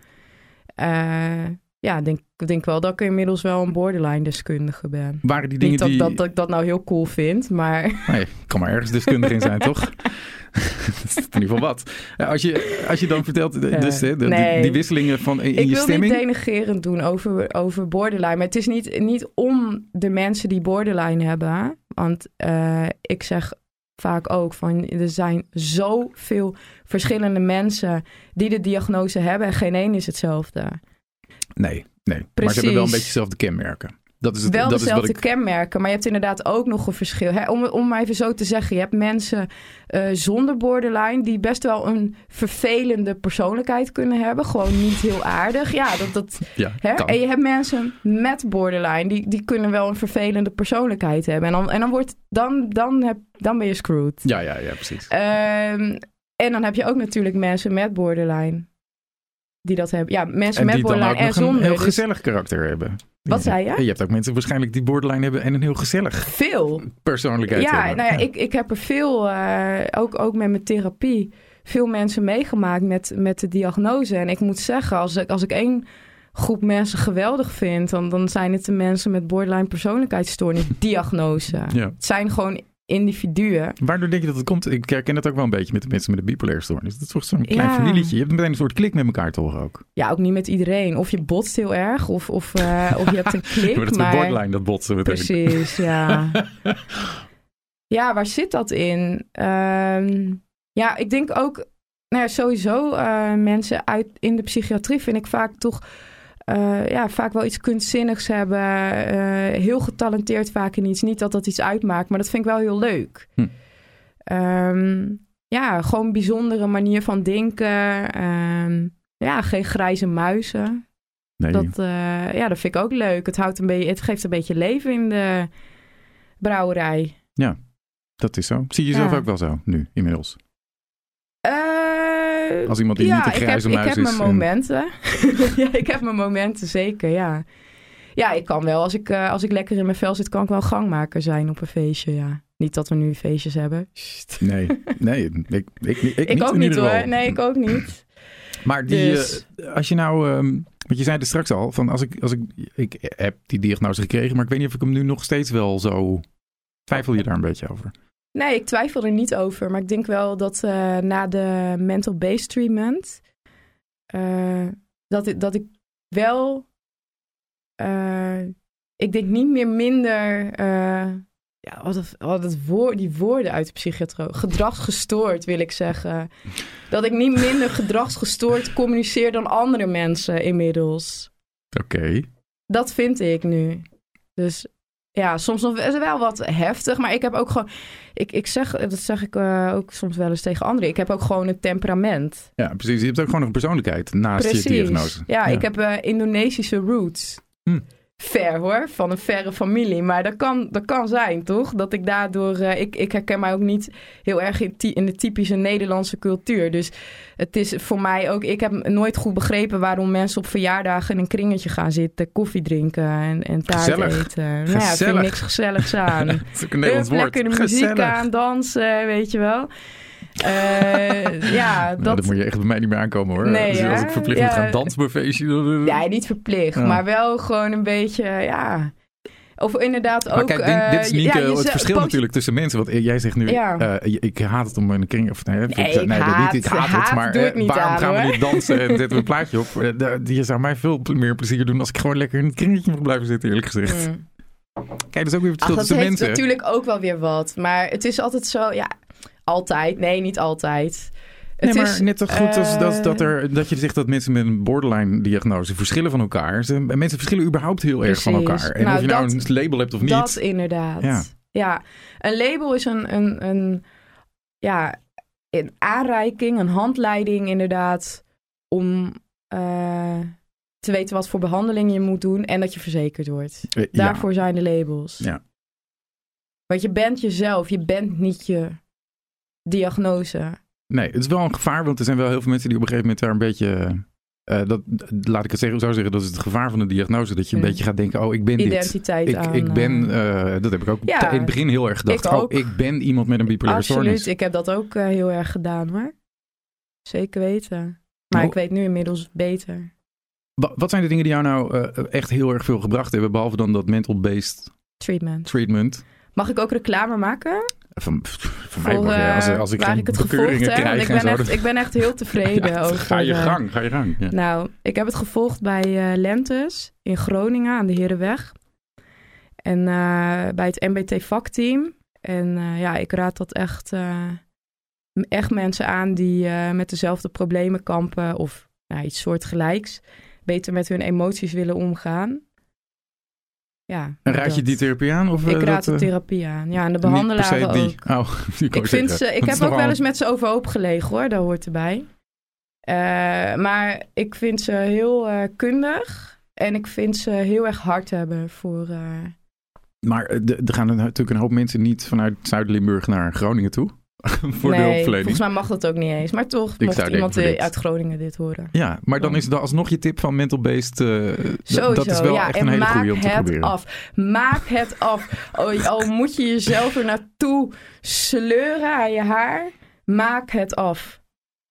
Eh, ja, denk, ik denk wel dat ik inmiddels wel een borderline deskundige ben. Waren die dingen Niet dat, die... dat, dat ik dat nou heel cool vind, maar Nee, kan maar ergens deskundig in zijn, toch? in ieder geval wat. Ja, als, je, als je dan vertelt, Ja. dus, hè, de- die- Nee. die wisselingen van in, in ik je wil stemming. niet denigerend doen over, over borderline. Maar het is niet, niet om de mensen die borderline hebben. Want eh, ik zeg vaak ook van er zijn zoveel verschillende mensen die de diagnose hebben en geen één is hetzelfde. Nee, nee. Maar ze hebben wel een beetje dezelfde kenmerken. Dat is, het, wel dat dezelfde ik... kenmerken, maar je hebt inderdaad ook nog een verschil. Hè? Om, om maar even zo te zeggen, je hebt mensen eh, zonder borderline die best wel een vervelende persoonlijkheid kunnen hebben. Gewoon niet heel aardig. Ja, dat, dat, Ja, hè? kan. En je hebt mensen met borderline die, die kunnen wel een vervelende persoonlijkheid hebben. En dan, en dan, wordt, dan, dan, heb, dan ben je screwed. Ja, ja, ja, precies. Ehm, en dan heb je ook natuurlijk mensen met borderline. Die dat hebben. Ja, mensen En met borderline en nog een zonder. heel dus gezellig karakter hebben. Wat zei je? Je hebt ook mensen waarschijnlijk die borderline hebben en een heel gezellig veel. persoonlijkheid Ja, hebben. nou ja, Ik, ik heb er veel, eh, ook, ook met mijn therapie, veel mensen meegemaakt met, met de diagnose. En ik moet zeggen, als ik, als ik één groep mensen geweldig vind, dan, dan zijn het de mensen met borderline persoonlijkheidsstoornis diagnose. Ja. Het zijn gewoon individuen. Waardoor denk je dat het komt? Ik herken het ook wel een beetje met de mensen met de bipolaire stoornis. Dat is toch zo'n klein Ja. familietje. Je hebt meteen een soort klik met elkaar toch ook. Ja, ook niet met iedereen. Of je botst heel erg, of, of, eh, of je hebt een klik. maar dat maar... borderline, dat botsen meteen. Precies, ja. ja, waar zit dat in? Ehm, ja, ik denk ook, nou ja, sowieso eh, mensen uit in de psychiatrie vind ik vaak toch, eh, ja, vaak wel iets kunstzinnigs hebben. eh, heel getalenteerd vaak in iets. Niet dat dat iets uitmaakt, maar dat vind ik wel heel leuk. Hm. Ehm, ja, gewoon een bijzondere manier van denken. Ehm, ja, geen grijze muizen. Nee. Dat, eh, ja, dat vind ik ook leuk. Het, houdt een beetje, het geeft een beetje leven in de brouwerij. Dat is zo. Zie je jezelf Ja. ook wel zo, nu, inmiddels? Eh, Als iemand die ja, niet een ik heb, grijze ik heb mijn en- momenten. ja, ik heb mijn momenten, zeker, ja. Ja, ik kan wel. Als ik, eh, als ik lekker in mijn vel zit, kan ik wel gangmaker zijn op een feestje, ja. Niet dat we nu feestjes hebben. Sst. Nee, nee, ik, ik, ik, ik, niet ook niet hoor. Nee, ik ook niet. Maar die, Dus- eh, als je nou, ehm, want je zei er straks al, van als ik, als ik, ik heb die diagnose gekregen, maar ik weet niet of ik hem nu nog steeds wel zo, twijfel je daar een beetje over? Nee, ik twijfel er niet over. Maar ik denk wel dat eh, na de mental based treatment... eh, dat, ik, dat ik wel... eh, ik denk niet meer minder... ja, wat het, wat het woord, die woorden uit de psychiatrie. Gedragsgestoord wil ik zeggen. Dat ik niet minder gedragsgestoord communiceer dan andere mensen inmiddels. Oké. Dat vind ik nu. Dus ja, soms nog wel wat heftig. Maar ik heb ook gewoon. Ik, ik zeg, dat zeg ik eh, ook soms wel eens tegen anderen. Ik heb ook gewoon een temperament. Ja, precies. Je hebt ook gewoon een persoonlijkheid naast je diagnose. Ja, ik heb eh, Indonesische roots. Hm. Ver hoor, van een verre familie. Maar dat kan, dat kan zijn, toch? Dat ik daardoor. eh, ik, ik herken mij ook niet heel erg in, in de typische Nederlandse cultuur. Dus het is voor mij ook. Ik heb nooit goed begrepen waarom mensen op verjaardagen in een kringetje gaan zitten, koffie drinken en, en taart Gezellig. eten. Nou ja, ik vind niks gezelligs aan. Dat is ook een Nederlands Hup, woord. lekker de muziek Gezellig. aan, dansen, weet je wel. Eh, ja, Nou, dat, dat moet je echt bij mij niet meer aankomen hoor. Nee, Dus als ik verplicht moet gaan dansen bij een feestje. Dan... Ja, niet verplicht, Ja. maar wel gewoon een beetje, ja. Of inderdaad ook... Kijk, dit, dit is eh, niet ja, eh, het verschil natuurlijk tussen mensen. Want jij zegt nu, Ja. eh, ik haat het om in een kring... Of, nee, Nee, ik, ik dat haat- niet, ik haat, haat het. Maar eh, waarom aan, gaan we niet dansen en zetten we een plaatje op? Eh, Je zou mij veel meer plezier doen als ik gewoon lekker in het kringetje mag blijven zitten, eerlijk gezegd. Mm. Kijk, dat is ook weer het Ach, verschil dat tussen heeft mensen. natuurlijk ook wel weer wat. Maar het is altijd zo, ja, altijd. Nee, niet altijd. Nee, Het maar is, net zo goed als eh, dat, dat, er, dat je zegt dat mensen met een borderline-diagnose verschillen van elkaar. Ze, mensen verschillen überhaupt heel erg van elkaar. En Nou, of je nou dat- een label hebt of niet. Dat inderdaad. Ja. Ja. Een label is een, een, een, ja, een aanreiking, een handleiding inderdaad, om eh, te weten wat voor behandeling je moet doen en dat je verzekerd wordt. Eh, ja. Daarvoor zijn de labels. Ja. Want je bent jezelf, je bent niet je diagnose. Nee, het is wel een gevaar, want er zijn wel heel veel mensen die op een gegeven moment daar een beetje... eh, dat, laat ik het zeggen, zo zeggen, dat is het gevaar van de diagnose. Dat je een beetje gaat denken, oh, ik ben dit. Identiteit Ik, aan. ik ben, eh, eh, dat heb ik ook Ja. in het begin heel erg gedacht. Ik ook. Oh, ik ben iemand met een bipolaire Absoluut, stoornis. ik heb dat ook heel erg gedaan hoor. Zeker weten. Maar Oh. ik weet nu inmiddels beter. Wa- Wat zijn de dingen die jou nou echt heel erg veel gebracht hebben, behalve dan dat mental-based Treatment. treatment? Mag ik ook reclame maken? Van, van mij Voor, als, eh, als ik waar ik het gevolgd heb. Ik en ben, echt, ik ben echt heel tevreden Ja, over... ga je eh, gang, ga je gang. Ja. Nou, ik heb het gevolgd bij eh, Lentes in Groningen aan de Herenweg. En bij het MBT vakteam. En ja, ik raad dat echt, echt mensen aan die met dezelfde problemen kampen of nou, iets soortgelijks. Beter met hun emoties willen omgaan. Ja, en raad je dat. die therapie aan? Of, Ik eh, raad dat, de eh, therapie aan. Ja, en de behandelaren se ook. die. Oh, die Ik, vind ze, ik heb ook wel eens met ze overhoop gelegen hoor, dat hoort erbij. Eh, maar ik vind ze heel kundig en ik vind ze heel erg hard hebben voor... Maar er gaan natuurlijk een hoop mensen niet vanuit Zuid-Limburg naar Groningen toe. voor de nee, hulpverlening. volgens mij mag dat ook niet eens. Maar toch, Ik mocht iemand eh, uit Groningen dit horen. Ja, maar dan is het dan alsnog je tip van mental-based. eh, Sowieso, dat is wel ja. echt en een hele maak goede om te het proberen. af. Maak het af. Al, al moet je jezelf er naartoe sleuren aan je haar. Maak het af.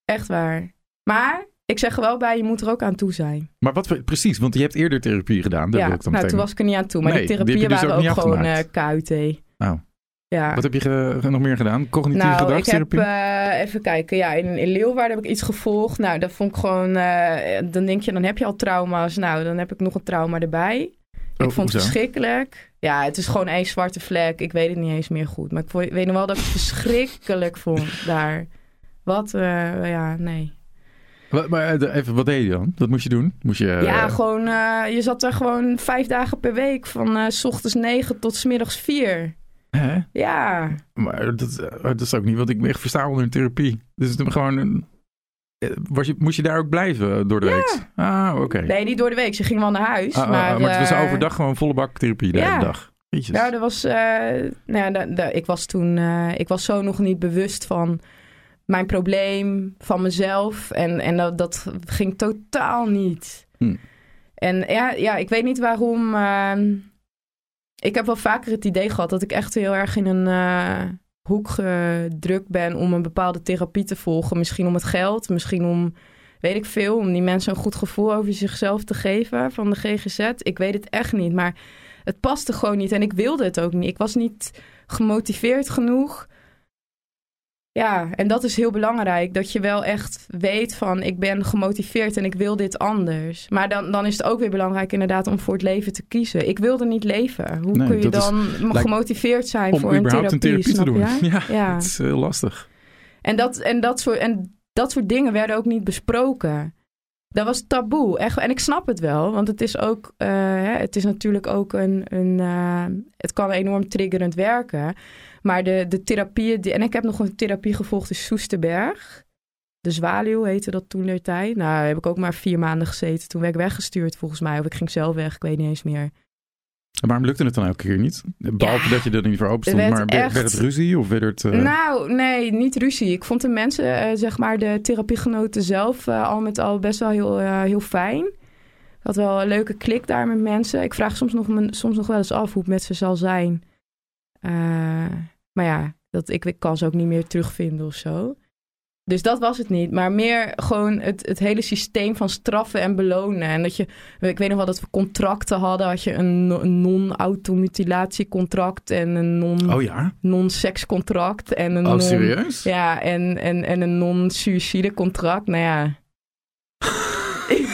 Echt waar. Maar ik zeg er wel bij, je moet er ook aan toe zijn. Maar wat precies, want je hebt eerder therapie gedaan. Daar ja, wil ik dan nou, meteen. toen was ik er niet aan toe. Maar Nee, die je therapieën dus waren ook, gewoon afgemaakt. eh KUT. Oh. Ja. Wat heb je ge- nog meer gedaan? Cognitieve nou, ik heb, gedragstherapie? eh, even kijken, ja, in, in Leeuwarden heb ik iets gevolgd. Nou, dat vond ik gewoon, eh, dan denk je, dan heb je al trauma's. Nou, dan heb ik nog een trauma erbij. ik Oh, vond het verschrikkelijk. Ja, het is gewoon één zwarte vlek. Ik weet het niet eens meer goed. Maar ik, weet nog wel dat ik het verschrikkelijk vond daar. Wat, eh, ja, nee. Wat, maar even, wat deed je dan? Wat moest je doen? Moest je, ja, gewoon, je zat er gewoon vijf dagen per week. Van s ochtends negen tot s middags vier. Hè? Ja, Maar dat, eh, dat is ook niet wat ik me echt versta onder een therapie. Dus het is gewoon een... eh, was je, moest je daar ook blijven door de Ja. week? Ah, oké. Nee, niet door de week. Ze ging wel naar huis. Ah, ah, maar ah, maar het was eh, overdag gewoon volle bak therapie de ja. hele dag. Jezus. Nou, er was, eh, nou ja, ik was toen, eh, ik was zo nog niet bewust van mijn probleem, van mezelf. En, en dat, dat ging totaal niet. Hm. En ja, ja, ik weet niet waarom. ehm, ik heb wel vaker het idee gehad dat ik echt heel erg in een eh, hoek gedrukt ben om een bepaalde therapie te volgen. Misschien om het geld, misschien om, weet ik veel, om die mensen een goed gevoel over zichzelf te geven van de GGZ. Ik weet het echt niet, maar het paste gewoon niet en ik wilde het ook niet. Ik was niet gemotiveerd genoeg. Ja, en dat is heel belangrijk. Dat je wel echt weet van ik ben gemotiveerd en ik wil dit anders. Maar dan, dan is het ook weer belangrijk inderdaad om voor het leven te kiezen. Ik wilde niet leven. Hoe Nee, kun je is- dan gemotiveerd zijn Om voor een überhaupt therapie, een therapie te doen. Ja, Ja. het is heel lastig. En dat, en, dat soort, en dat soort dingen werden ook niet besproken. Dat was taboe. Echt, en ik snap het wel, want het is ook, eh, het is natuurlijk ook een, een eh, het kan enorm triggerend werken. Maar de, de therapieën, die, en ik heb nog een therapie gevolgd in Soesterberg. De Zwaluw heette dat toen der tijd. Nou, daar heb ik ook maar vier maanden gezeten. Toen werd ik weggestuurd volgens mij. Of ik ging zelf weg, ik weet niet eens meer. En waarom lukte het dan elke keer niet? Behalve Ja, dat je er niet voor open stond. Maar werd, echt- werd het ruzie of werd het... eh, Nou, nee, niet ruzie. Ik vond de mensen, eh, zeg maar, de therapiegenoten zelf eh, al met al best wel heel, heel fijn. Ik had wel een leuke klik daar met mensen. Ik vraag soms nog, me- soms nog wel eens af hoe het met ze zal zijn. Maar ja, dat, ik, ik kan ze ook niet meer terugvinden of zo. Dus dat was het niet. Maar meer gewoon het, het hele systeem van straffen en belonen. En dat je, ik weet nog wel dat we contracten hadden. Had je een een non-automutilatiecontract en een non Oh ja? non-sekscontract en een Oh, non... serieus? Ja, en, en, en een non-suicide contract. Nou ja.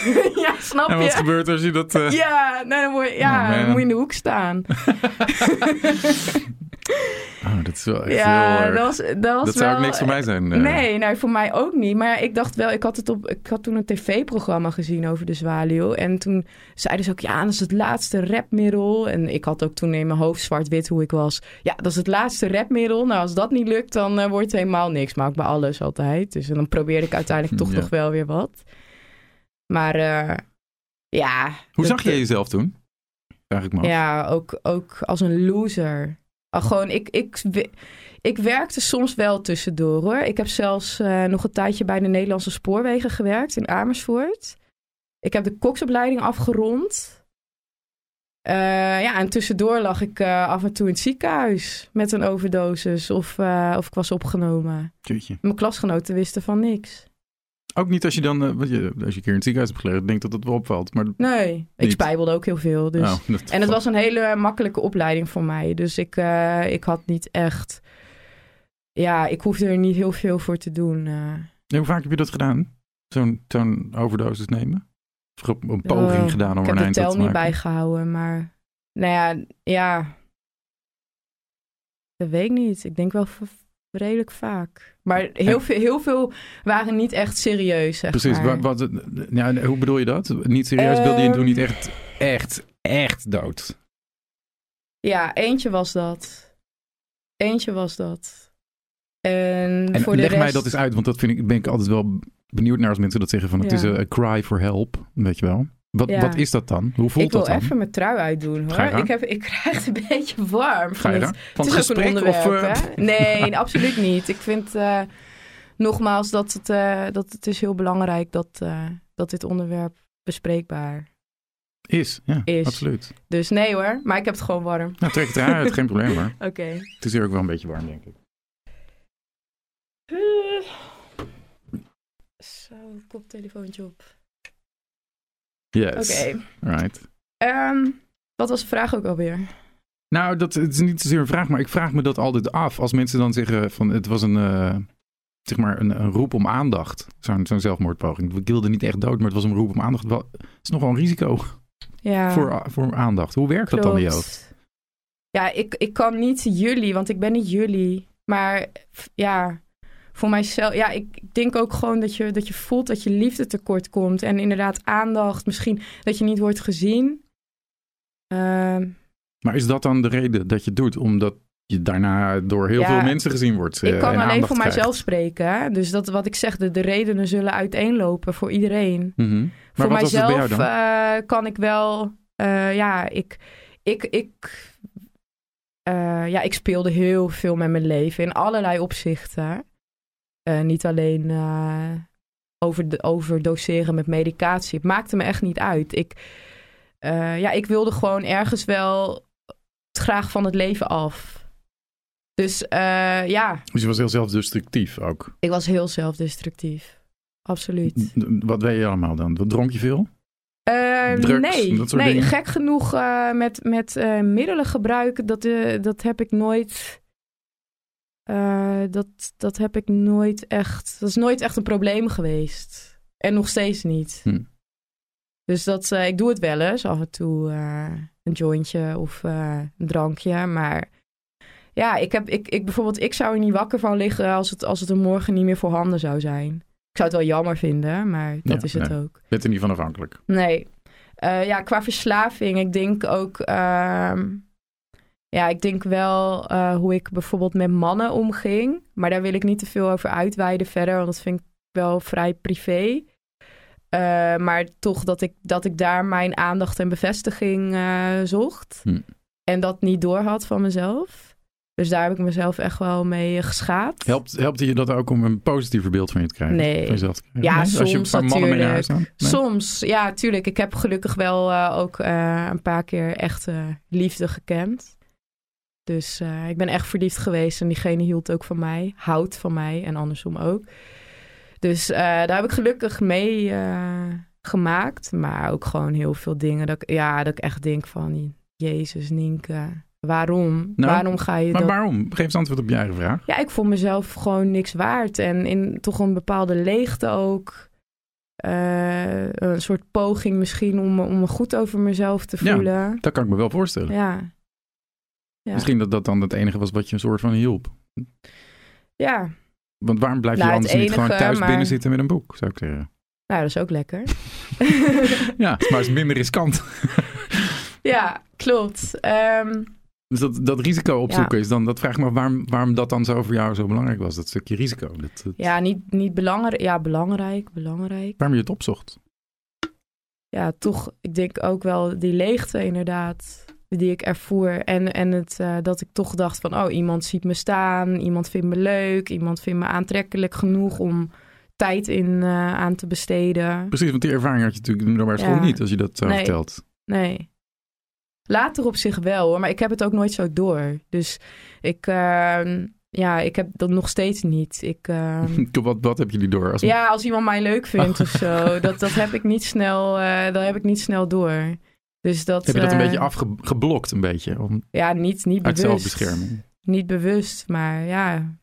ja, snap En wat je? gebeurt als je dat... eh, Ja, nee, dan, moet je, ja, Oh, dan moet je in de hoek staan. Oh, dat is wel echt ja, heel erg. dat was, dat was Dat zou ook niks voor mij zijn. eh. Nee, nou, voor mij ook niet. Maar ik dacht wel, ik had, het op, ik had toen een tv-programma gezien over de zwaluw. En toen zeiden ze ook, ja, dat is het laatste rapmiddel. En ik had ook toen in mijn hoofd zwart-wit hoe ik was. Ja, dat is het laatste rapmiddel. Nou, als dat niet lukt, dan eh, wordt het helemaal niks. Maar ook bij alles altijd. Dus en dan probeerde ik uiteindelijk toch Ja. nog wel weer wat. Maar eh, ja. Hoe zag je jezelf toen? Vraag ik me af. ja, ook, ook als een loser. Ah, gewoon, ik, ik, ik werkte soms wel tussendoor hoor. Ik heb zelfs eh, nog een tijdje bij de Nederlandse Spoorwegen gewerkt in Amersfoort. Ik heb de koksopleiding afgerond. Eh, ja, en tussendoor lag ik af en toe in het ziekenhuis met een overdosis of, of ik was opgenomen. Mijn klasgenoten wisten van niks. Ook niet als je dan, wat je, als je een keer in het ziekenhuis hebt gelegen, denk dat het wel opvalt. Maar, Nee, ik spijbelde ook heel veel. Dus. oh, En het was een hele makkelijke opleiding voor mij. Dus ik, eh, ik had niet echt. Ja, ik hoefde er niet heel veel voor te doen. eh. Hoe vaak heb je dat gedaan? Zo'n zo'n overdosis nemen? Of een poging gedaan om ik er heb een de eind aan tel te niet maken? bijgehouden, maar. Nou ja, ja. Dat weet ik niet. Ik denk wel redelijk vaak. Maar heel, En- veel, heel veel waren niet echt serieus. Zeg Precies, maar. wat, wat, ja, hoe bedoel je dat? Niet serieus, wilde je Ehm. toen niet echt, echt, echt dood? Ja, eentje was dat. Eentje was dat. En, En voor de leg rest... mij dat eens uit, want dat vind ik, ben ik altijd wel benieuwd naar als mensen dat zeggen van het Ja. is een cry for help, weet je wel. Wat, Ja. wat is dat dan? Hoe voelt ik wil dat dan? even mijn trui uitdoen hoor. Ik, heb, ik krijg het een beetje warm. Ga je dan? Van het het is ook een gesprek of... onderwerp, eh, hè? Nee, absoluut niet. Ik vind eh, nogmaals dat het, eh, dat het is heel belangrijk dat, dat dit onderwerp bespreekbaar Is, ja, Is. absoluut. Dus nee hoor, maar ik heb het gewoon warm. Nou, trek het eruit, geen probleem hoor. Oké. Het is hier ook wel een beetje warm, denk ik. Zo, koptelefoontje op. Yes, Oké. right. Ehm, wat was de vraag ook alweer? Nou, dat, het is niet zozeer een vraag, maar ik vraag me dat altijd af. Als mensen dan zeggen van het was een, eh, zeg maar een, een roep om aandacht. Zo'n zo'n zelfmoordpoging. Ik wilde niet echt dood, maar het was een roep om aandacht. Het is nog wel een risico Ja. voor, voor aandacht. Hoe werkt dat dan in je hoofd? Ja, ik, ik kan niet jullie, want ik ben niet jullie. Maar ja, voor mijzelf. Ja, ik denk ook gewoon dat je, dat je voelt dat je liefde tekort komt. En inderdaad aandacht. Misschien dat je niet wordt gezien. Ehm, Maar is dat dan de reden dat je het doet? Omdat je daarna door heel Ja, veel mensen gezien wordt. ik eh, kan en alleen voor krijgt. mijzelf spreken. hè. Dus dat wat ik zeg, de, de redenen zullen uiteenlopen voor iedereen. Mhm. Maar voor wat was het bij jou mijzelf dan? eh, kan ik wel, eh, ja, ik, ik, ik, ja, ik speelde heel veel met mijn leven in allerlei opzichten. Eh, niet alleen eh, over de, overdoseren met medicatie. Het maakte me echt niet uit. Ik, eh, ja, ik wilde gewoon ergens wel graag van het leven af. Dus ja, Dus je was heel zelfdestructief ook. ik was heel zelfdestructief. Absoluut. Wat weet je allemaal dan? Dronk je veel? Drugs, nee, nee dingen? gek genoeg met, met middelen gebruiken, dat, dat heb ik nooit. Eh, dat, dat heb ik nooit echt. Dat is nooit echt een probleem geweest. En nog steeds niet. Hm. Dus dat, eh, ik doe het wel eens, af en toe eh, een jointje of een drankje. Maar ja, ik heb, ik, ik bijvoorbeeld, ik zou er niet wakker van liggen als het, als het er morgen niet meer voorhanden zou zijn. Ik zou het wel jammer vinden, maar dat Ja, is het nee. ook. Je bent er niet van afhankelijk. Nee. Ja, qua verslaving, ik denk ook. ehm, ja, ik denk wel eh, hoe ik bijvoorbeeld met mannen omging. Maar daar wil ik niet te veel over uitweiden verder, want dat vind ik wel vrij privé. Eh, maar toch dat ik, dat ik daar mijn aandacht en bevestiging eh, zocht. Hm. En dat niet doorhad van mezelf. Dus daar heb ik mezelf echt wel mee geschaad. Helpt, helpt je dat ook om een positiever beeld van je te krijgen? Nee. Te krijgen? Ja, Als je een soms mannen mee naar? Nee? Soms, ja, tuurlijk. Ik heb gelukkig wel ook een paar keer echte liefde gekend. Dus eh, ik ben echt verliefd geweest en diegene hield ook van mij, houdt van mij en andersom ook. Dus eh, daar heb ik gelukkig mee eh, gemaakt. Maar ook gewoon heel veel dingen dat ik, ja, dat ik echt denk van, Jezus Nienke, waarom? Nou, waarom ga je Maar dat... waarom? Geef eens antwoord op je eigen vraag. Ja, ik vond mezelf gewoon niks waard. En in toch een bepaalde leegte ook. Een soort poging misschien om, me- om me goed over mezelf te Ja. voelen. Dat kan ik me wel voorstellen. Ja. Ja. Misschien dat dat dan het enige was wat je een soort van hielp. Ja. Want waarom blijf je Nou, anders niet gewoon thuis maar- binnen zitten met een boek, zou ik zeggen. Nou, dat is ook lekker. Ja, maar het is minder riskant. ja, klopt. Ehm, Dus dat, dat risico opzoeken is dan, dat vraag ik me af waarom, waarom dat dan zo voor jou zo belangrijk was, dat stukje risico. Dat, dat- ja, niet, niet belangrijk. Ja, belangrijk, belangrijk. Waarom je het opzocht. Ja, toch, ik denk ook wel die leegte inderdaad, die ik ervoer. En, en het, eh, dat ik toch dacht van, oh, iemand ziet me staan, iemand vindt me leuk, iemand vindt me aantrekkelijk genoeg om tijd in eh, aan te besteden. Precies, want die ervaring had je natuurlijk in de middelbare school Ja. niet, als je dat zo Nee. vertelt. Nee. Later op zich wel hoor, maar ik heb het ook nooit zo door. Dus ik, ehm, ja, ik heb dat nog steeds niet. Ik, ehm, wat, wat heb je die door? Als, ja, als iemand mij leuk vindt of zo, dat, dat heb ik niet snel, dat heb ik niet snel door. Dus dat, heb je dat een eh, beetje afgeblokt, een beetje, om, Ja, niet, niet uit bewust. zelfbescherming? Niet bewust, maar ja.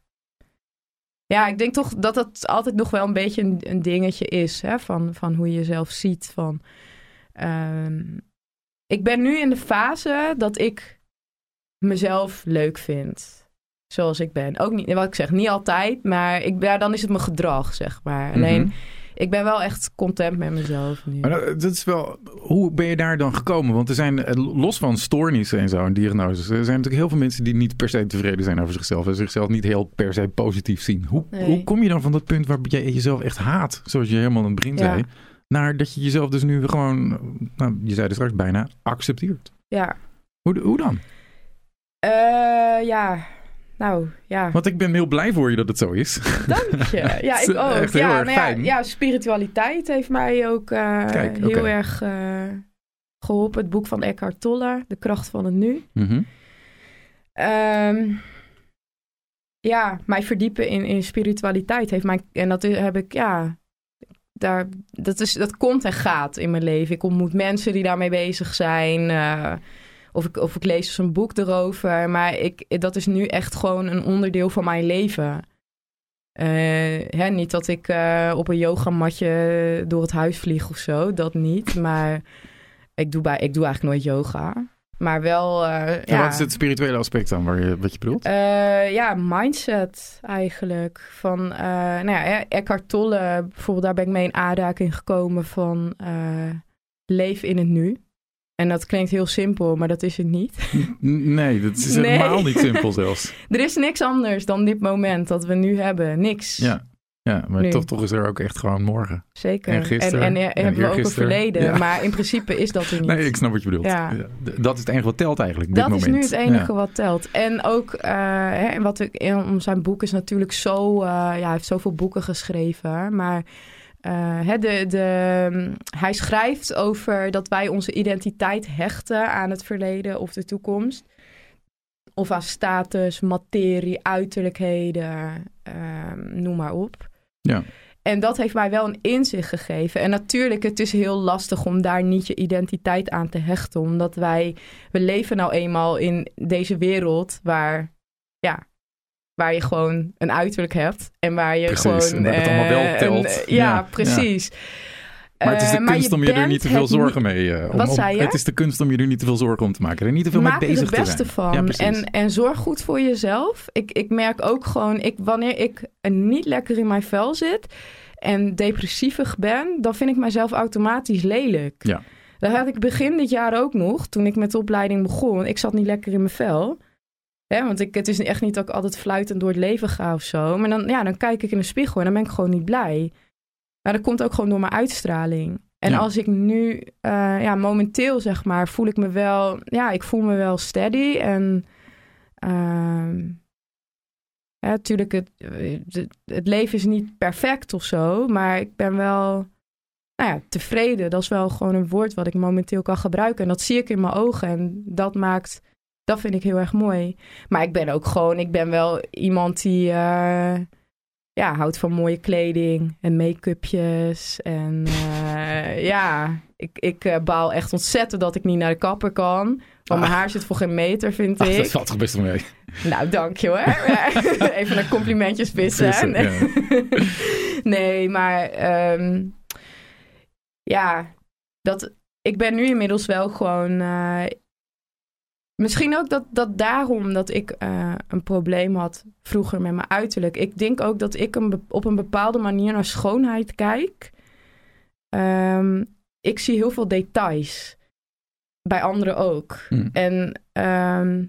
Ja, ik denk toch dat dat altijd nog wel een beetje een, een dingetje is. Hè? Van, van hoe je jezelf ziet. Van, ehm, ik ben nu in de fase dat ik mezelf leuk vind. Zoals ik ben. Ook niet, wat ik zeg, niet altijd. Maar ik, ja, dan is het mijn gedrag, zeg maar. Alleen, Mhm. Ik ben wel echt content met mezelf nu. Maar dat, dat is wel, hoe ben je daar dan gekomen? Want er zijn, eh, los van stoornissen en zo, en diagnoses, er zijn natuurlijk heel veel mensen die niet per se tevreden zijn over zichzelf en zichzelf niet heel per se positief zien. Hoe, Nee. hoe kom je dan van dat punt waar je jezelf echt haat, zoals je helemaal aan het begin Ja. zei, naar dat je jezelf dus nu gewoon, nou, je zei er straks bijna, accepteert? Ja. Hoe, hoe dan? Eh, ja. Nou, ja. Want ik ben heel blij voor je dat het zo is. Dank je. Ja, ik ook. echt ja, nou ja, fijn. ja, spiritualiteit heeft mij ook eh, Kijk, heel erg eh, geholpen. Het boek van Eckhart Tolle, De kracht van het nu. Mhm. Ehm, ja, mij verdiepen in, in spiritualiteit heeft mij... En dat heb ik, ja... Daar, dat, is, dat komt en gaat in mijn leven. Ik ontmoet mensen die daarmee bezig zijn. eh, of, ik, of ik lees dus een boek erover. Maar ik, dat is nu echt gewoon een onderdeel van mijn leven. Eh, hè, niet dat ik eh, op een yogamatje door het huis vlieg of zo. Dat niet. Maar ik doe, bij, ik doe eigenlijk nooit yoga. Maar wel... eh, ja, wat is het spirituele aspect dan, waar je, wat je bedoelt? ja, mindset eigenlijk. Van, nou ja, Eckhart Tolle, bijvoorbeeld, daar ben ik mee in aanraking gekomen van leef in het nu. En dat klinkt heel simpel, maar dat is het niet. Nee, dat is Nee. helemaal niet simpel zelfs. er is niks anders dan dit moment dat we nu hebben. Niks. Ja, ja maar Nu. toch, toch is er ook echt gewoon morgen. Zeker. En gisteren, en, en, en hebben we ook een verleden. Ja. Maar in principe is dat er niet. Nee, ik snap wat je bedoelt. Ja. Dat is het enige wat telt eigenlijk, dit dat moment. is nu het enige Ja. wat telt. En ook, eh, hè, en wat ik om zijn boek is natuurlijk zo, eh, ja, hij heeft zoveel boeken geschreven, maar eh, de, de, hij schrijft over dat wij onze identiteit hechten aan het verleden of de toekomst. Of aan status, materie, uiterlijkheden, ehm, noem maar op. Ja. En dat heeft mij wel een inzicht gegeven. En natuurlijk, het is heel lastig om daar niet je identiteit aan te hechten. Omdat wij, we leven nou eenmaal in deze wereld waar, ja, waar je gewoon een uiterlijk hebt. En waar je Precies, gewoon... en waar het allemaal wel eh, telt. een- Ja, ja, precies. Maar het is de Eh, kunst om je er niet te veel het zorgen mee eh, om, Wat zei je? Het is de kunst om je er niet te veel zorgen om te maken. Er niet te veel Maak mee er bezig het beste te zijn. van. Ja, precies. en, en zorg goed voor jezelf. Ik, ik merk ook gewoon, ik, wanneer ik niet lekker in mijn vel zit en depressievig ben, dan vind ik mezelf automatisch lelijk. Ja. Dat had ik begin dit jaar ook nog, toen ik met de opleiding begon. Ik zat niet lekker in mijn vel. Hè, want ik, het is echt niet dat ik altijd fluitend door het leven ga of zo. Maar dan, ja, dan kijk ik in de spiegel en dan ben ik gewoon niet blij. Maar dat komt ook gewoon door mijn uitstraling. En Ja. als ik nu, eh, ja, momenteel zeg maar, voel ik me wel, ja, ik voel me wel steady. En ehm ja, natuurlijk, het, het, het leven is niet perfect of zo, maar ik ben wel, nou ja, tevreden. Dat is wel gewoon een woord wat ik momenteel kan gebruiken. En dat zie ik in mijn ogen en dat maakt, dat vind ik heel erg mooi. Maar ik ben ook gewoon, ik ben wel iemand die, eh, ja, houdt van mooie kleding en make-upjes. En eh, ja, ik, ik eh, baal echt ontzettend dat ik niet naar de kapper kan. Want mijn Ah. haar zit voor geen meter, vind ik. dat valt toch best wel mee. Nou, dank je hoor. Even naar complimentjes vissen. Vissen, nee. nee, maar ehm, ja, dat, ik ben nu inmiddels wel gewoon. Misschien ook dat, dat daarom dat ik eh, een probleem had vroeger met mijn uiterlijk. Ik denk ook dat ik een, op een bepaalde manier naar schoonheid kijk. Ehm, ik zie heel veel details. Bij anderen ook. Hm. En, ehm,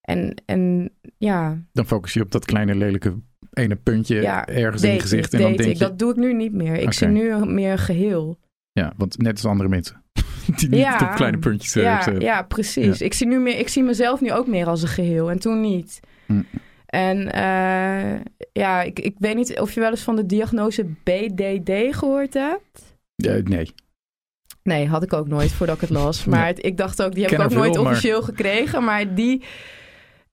en, en ja, Dan focus je op dat kleine lelijke ene puntje Ja, ergens in je gezicht. ik, en dan denk ik. je, Dat doe ik nu niet meer. Ik zie nu meer geheel. ja, want net als andere mensen. Die niet Ja. op kleine puntjes eh, ja, ja, precies. Ik, zie nu meer, ik zie mezelf nu ook meer als een geheel en toen niet. Hm. En eh, ja, ik, ik weet niet of je wel eens van de diagnose BDD gehoord hebt. Nee. Nee, had ik ook nooit voordat ik het las. Maar het- ik dacht ook, die heb Ken ik ook nooit maar- officieel gekregen. Maar die,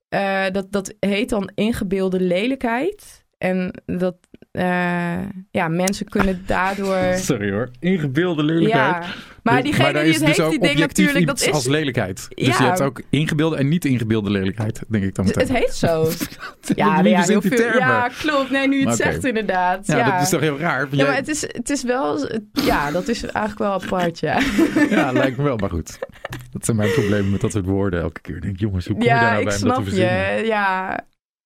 eh, dat, dat heet dan ingebeelde lelijkheid. En dat, eh, ja, mensen kunnen daardoor... Sorry hoor. Ingebeelde lelijkheid. Ja, maar Dus- diegene daar die is het dus heeft, die denkt natuurlijk dat is... als lelijkheid. Dus Ja. je hebt ook ingebeelde en niet ingebeelde lelijkheid, denk ik dan Het, meteen. het heet zo. Ja, ja, heel veel, termen? ja, klopt. Nee, nu je het Maar zegt inderdaad. ja, Ja, dat is toch heel raar? Ja, jij- maar het is, het is wel... Ja, dat is eigenlijk wel apart, ja. Ja, lijkt me wel, maar goed. Dat zijn mijn problemen met dat soort woorden elke keer. Ik denk, jongens, hoe kom je daar nou bij om dat te snap verzinnen? je. Ja.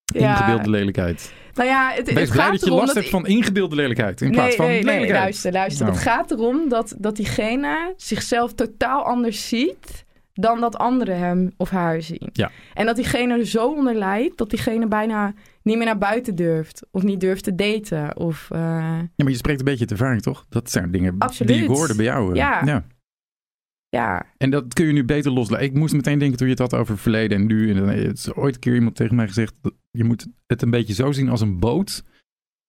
ja. Ingebeelde lelijkheid. Nou ja, het, Wees het blij gaat dat je erom last dat... hebt van ingebeelde lelijkheid in nee, plaats van nee, luister, luister. Nou. Het gaat erom dat, dat diegene zichzelf totaal anders ziet dan dat anderen hem of haar zien. Ja. En dat diegene er zo onder lijdt dat diegene bijna niet meer naar buiten durft. Of niet durft te daten. Of, eh, Ja, maar je spreekt een beetje uit ervaring, toch? Dat zijn dingen Absoluut. die ik hoorde bij jou. eh. Ja. ja, En dat kun je nu beter loslaten. Ik moest meteen denken toen je het had over verleden en nu. En dan is ooit een keer iemand tegen mij gezegd... je moet het een beetje zo zien als een boot.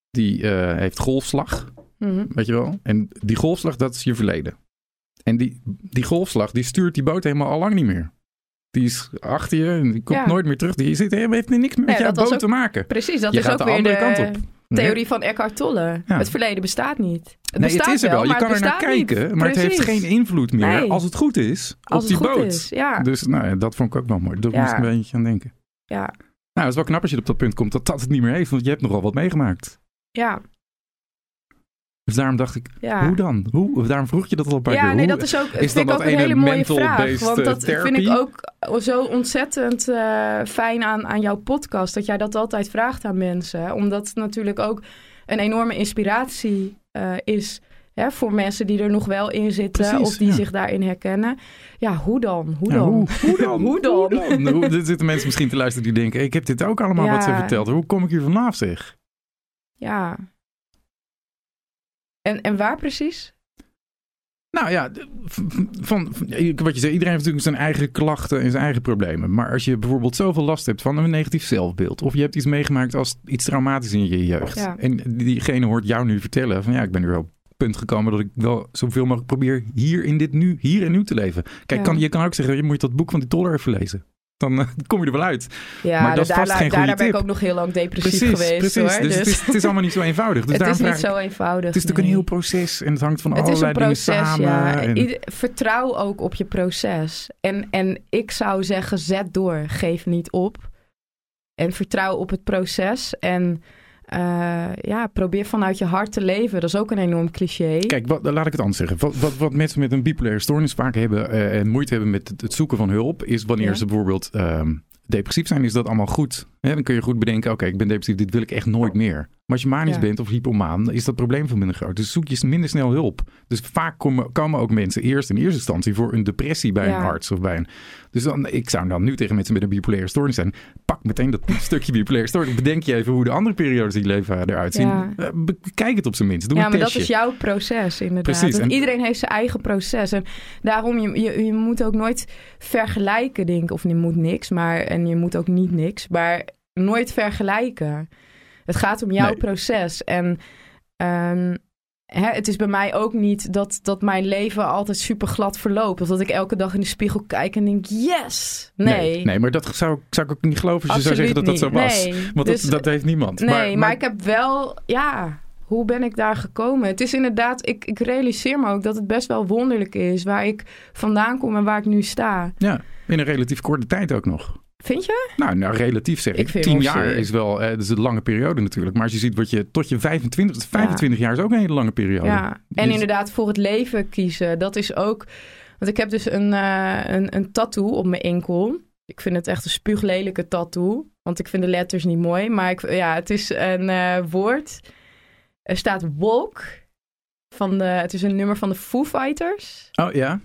Die eh, heeft golfslag, mhm. weet je wel. En die golfslag, dat is je verleden. En die, die golfslag, die stuurt die boot helemaal al lang niet meer. Die is achter je en die komt Ja. nooit meer terug. Die zit, heeft niks meer met Nee, jouw boot ook- te maken. precies. Dat Je is ook de weer andere de kant op. theorie van Eckhart Tolle. Ja. Het verleden bestaat niet. Het Nee, bestaat het is er wel. Je kan er naar niet. kijken, maar het heeft geen invloed meer Nee. als het goed is Als op die boot. is, ja. Dus nou, ja, dat vond ik ook wel mooi. Daar moest ik een beetje aan denken. Ja, Nou, het is wel knap als je op dat punt komt dat dat het niet meer heeft, want je hebt nogal wat meegemaakt. ja, Dus daarom dacht ik, ja. hoe dan? Hoe? Daarom vroeg je dat al een paar Ja, keer. nee, dat is ook, is vind dan ik ook een hele mooie vraag. Want dat eh, vind ik ook zo ontzettend eh, fijn aan, aan jouw podcast. Dat jij dat altijd vraagt aan mensen. Omdat het natuurlijk ook een enorme inspiratie eh, is. Hè, voor mensen die er nog wel in zitten Precies, of die ja. zich daarin herkennen. Ja, hoe dan? Hoe Ja, dan? hoe, hoe dan? Hoe dan? dan? Hoe- Er zitten mensen misschien te luisteren die denken... ik heb dit ook allemaal wat ze Ja. vertelt. Hoe kom ik hier vanaf zeg? Ja. En, en waar precies? Nou ja, van, wat je zegt, iedereen heeft natuurlijk zijn eigen klachten en zijn eigen problemen. Maar als je bijvoorbeeld zoveel last hebt van een negatief zelfbeeld, of je hebt iets meegemaakt als iets traumatisch in je jeugd, Ja. en diegene hoort jou nu vertellen van ja, ik ben nu wel punt gekomen dat ik wel zoveel mogelijk probeer hier in dit nu, hier en nu te leven. Kijk, Ja. kan, je kan ook zeggen, je moet dat boek van die Toller even lezen. Dan eh, kom je er wel uit. Ja, Maar dat is daarna, vast geen goede ben ik ook nog heel lang depressief Precies, geweest. precies. Hoor. Dus, Dus, Het, is, het is allemaal niet zo eenvoudig. Dus het is niet zo eenvoudig. het is natuurlijk nee. een heel proces en het hangt van Het allerlei dingen samen. ja. en- Ieder- vertrouw ook op je proces. En, en ik zou zeggen, zet door. Geef niet op. En vertrouw op het proces. En eh, ja, probeer vanuit je hart te leven. Dat is ook een enorm cliché. Kijk, wat, laat ik het anders zeggen. Wat, wat, wat mensen met een bipolaire stoornis vaak hebben eh, en moeite hebben met het, het zoeken van hulp, is wanneer Ja. ze bijvoorbeeld ehm, depressief zijn, is dat allemaal goed. Hè, dan kun je goed bedenken, oké, ik ben depressief, dit wil ik echt nooit meer. Maar als je manisch Ja. bent of hypomaan, is dat probleem veel minder groot. Dus zoek je minder snel hulp. Dus vaak komen, komen ook mensen eerst in eerste instantie voor een depressie bij Ja. een arts of bij een... Dus dan, ik zou dan nu tegen mensen met een bipolaire stoornis zijn, pak meteen dat stukje bipolaire stoornis. Bedenk je even hoe de andere periodes in je leven eruit zien. Ja. Eh, Bekijk het op zijn minst. Doe ja, een maar testje. dat is jouw proces inderdaad. Precies, en- Iedereen heeft zijn eigen proces. En daarom, je, je, je moet ook nooit vergelijken, denk ik. Of je moet niks, maar... En je moet ook niet niks. Maar nooit vergelijken. Het gaat om jouw Nee. proces. En ehm, hè, het is bij mij ook niet dat, dat mijn leven altijd super glad verloopt. Of dat ik elke dag in de spiegel kijk en denk, yes! Nee. Nee, maar dat zou, zou ik ook niet geloven als je zou zeggen dat dat zo was. Nee. Want Dus- dat, dat heeft niemand. Nee, maar, ik heb wel, ja, hoe ben ik daar gekomen? Het is inderdaad, ik, ik realiseer me ook dat het best wel wonderlijk is waar ik vandaan kom en waar ik nu sta. Ja, in een relatief korte tijd ook nog. Vind je? Nou, nou relatief zeg ik. Ik Tien jaar zeer. is wel, eh, dat is een lange periode natuurlijk. Maar als je ziet wat je tot je 25, 25 jaar is ook een hele lange periode. Ja. En Dus- inderdaad voor het leven kiezen, dat is ook, want ik heb dus een, eh, een, een tattoo op mijn enkel. Ik vind het echt een spuuglelijke tattoo, want ik vind de letters niet mooi. Maar ik, ja, het is een eh, woord. Er staat walk. Van de, het is een nummer van de Foo Fighters. Oh ja?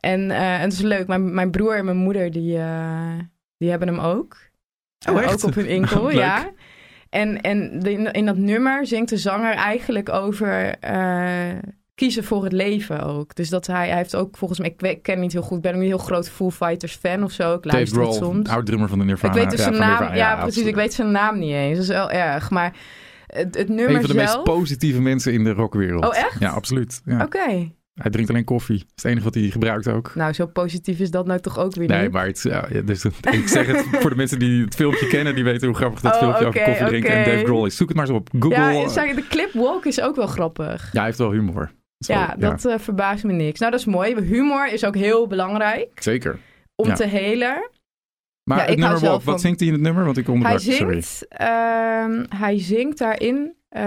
En, eh, en het is leuk. Mijn, mijn broer en mijn moeder, die, eh, die hebben hem ook. Oh, Eh, echt? Ook op hun enkel, ja. En, en de- in, dat nummer zingt de zanger eigenlijk over eh, kiezen voor het leven ook. Dus dat hij, hij heeft ook volgens mij, ik, weet- ik ken niet heel goed, ik ben een heel groot Foo Fighters fan of zo. Ik luister het soms. oud-drummer van de Nirvana. ik weet dus Ja, zijn naam, Nirvana, ja, precies, absoluut. ik weet zijn naam niet eens. Dat is wel erg, maar het, het nummer Een van de zelf... meest positieve mensen in de rockwereld. Oh, echt? Ja, absoluut. Ja. Oké. Hij drinkt alleen koffie. Dat is het enige wat hij gebruikt ook. Nou, zo positief is dat nou toch ook weer Nee, niet? maar het, ja, ja, dus, ik zeg het voor de mensen die het filmpje kennen, die weten hoe grappig dat Oh, filmpje over oké, koffie drinken en. Dave Grohl is. Zoek het maar eens op Google. Ja, Ja, zeg, de clip Walk is ook wel grappig. hij heeft wel humor. Ja, dat eh, verbaast me niks. Nou, dat is mooi. Humor is ook heel belangrijk Zeker. om Ja. te helen. Maar Ja, het ik nummer wat zingt hij in het nummer? Want ik Hij onderbrak, sorry. zingt, ehm, hij zingt daarin eh,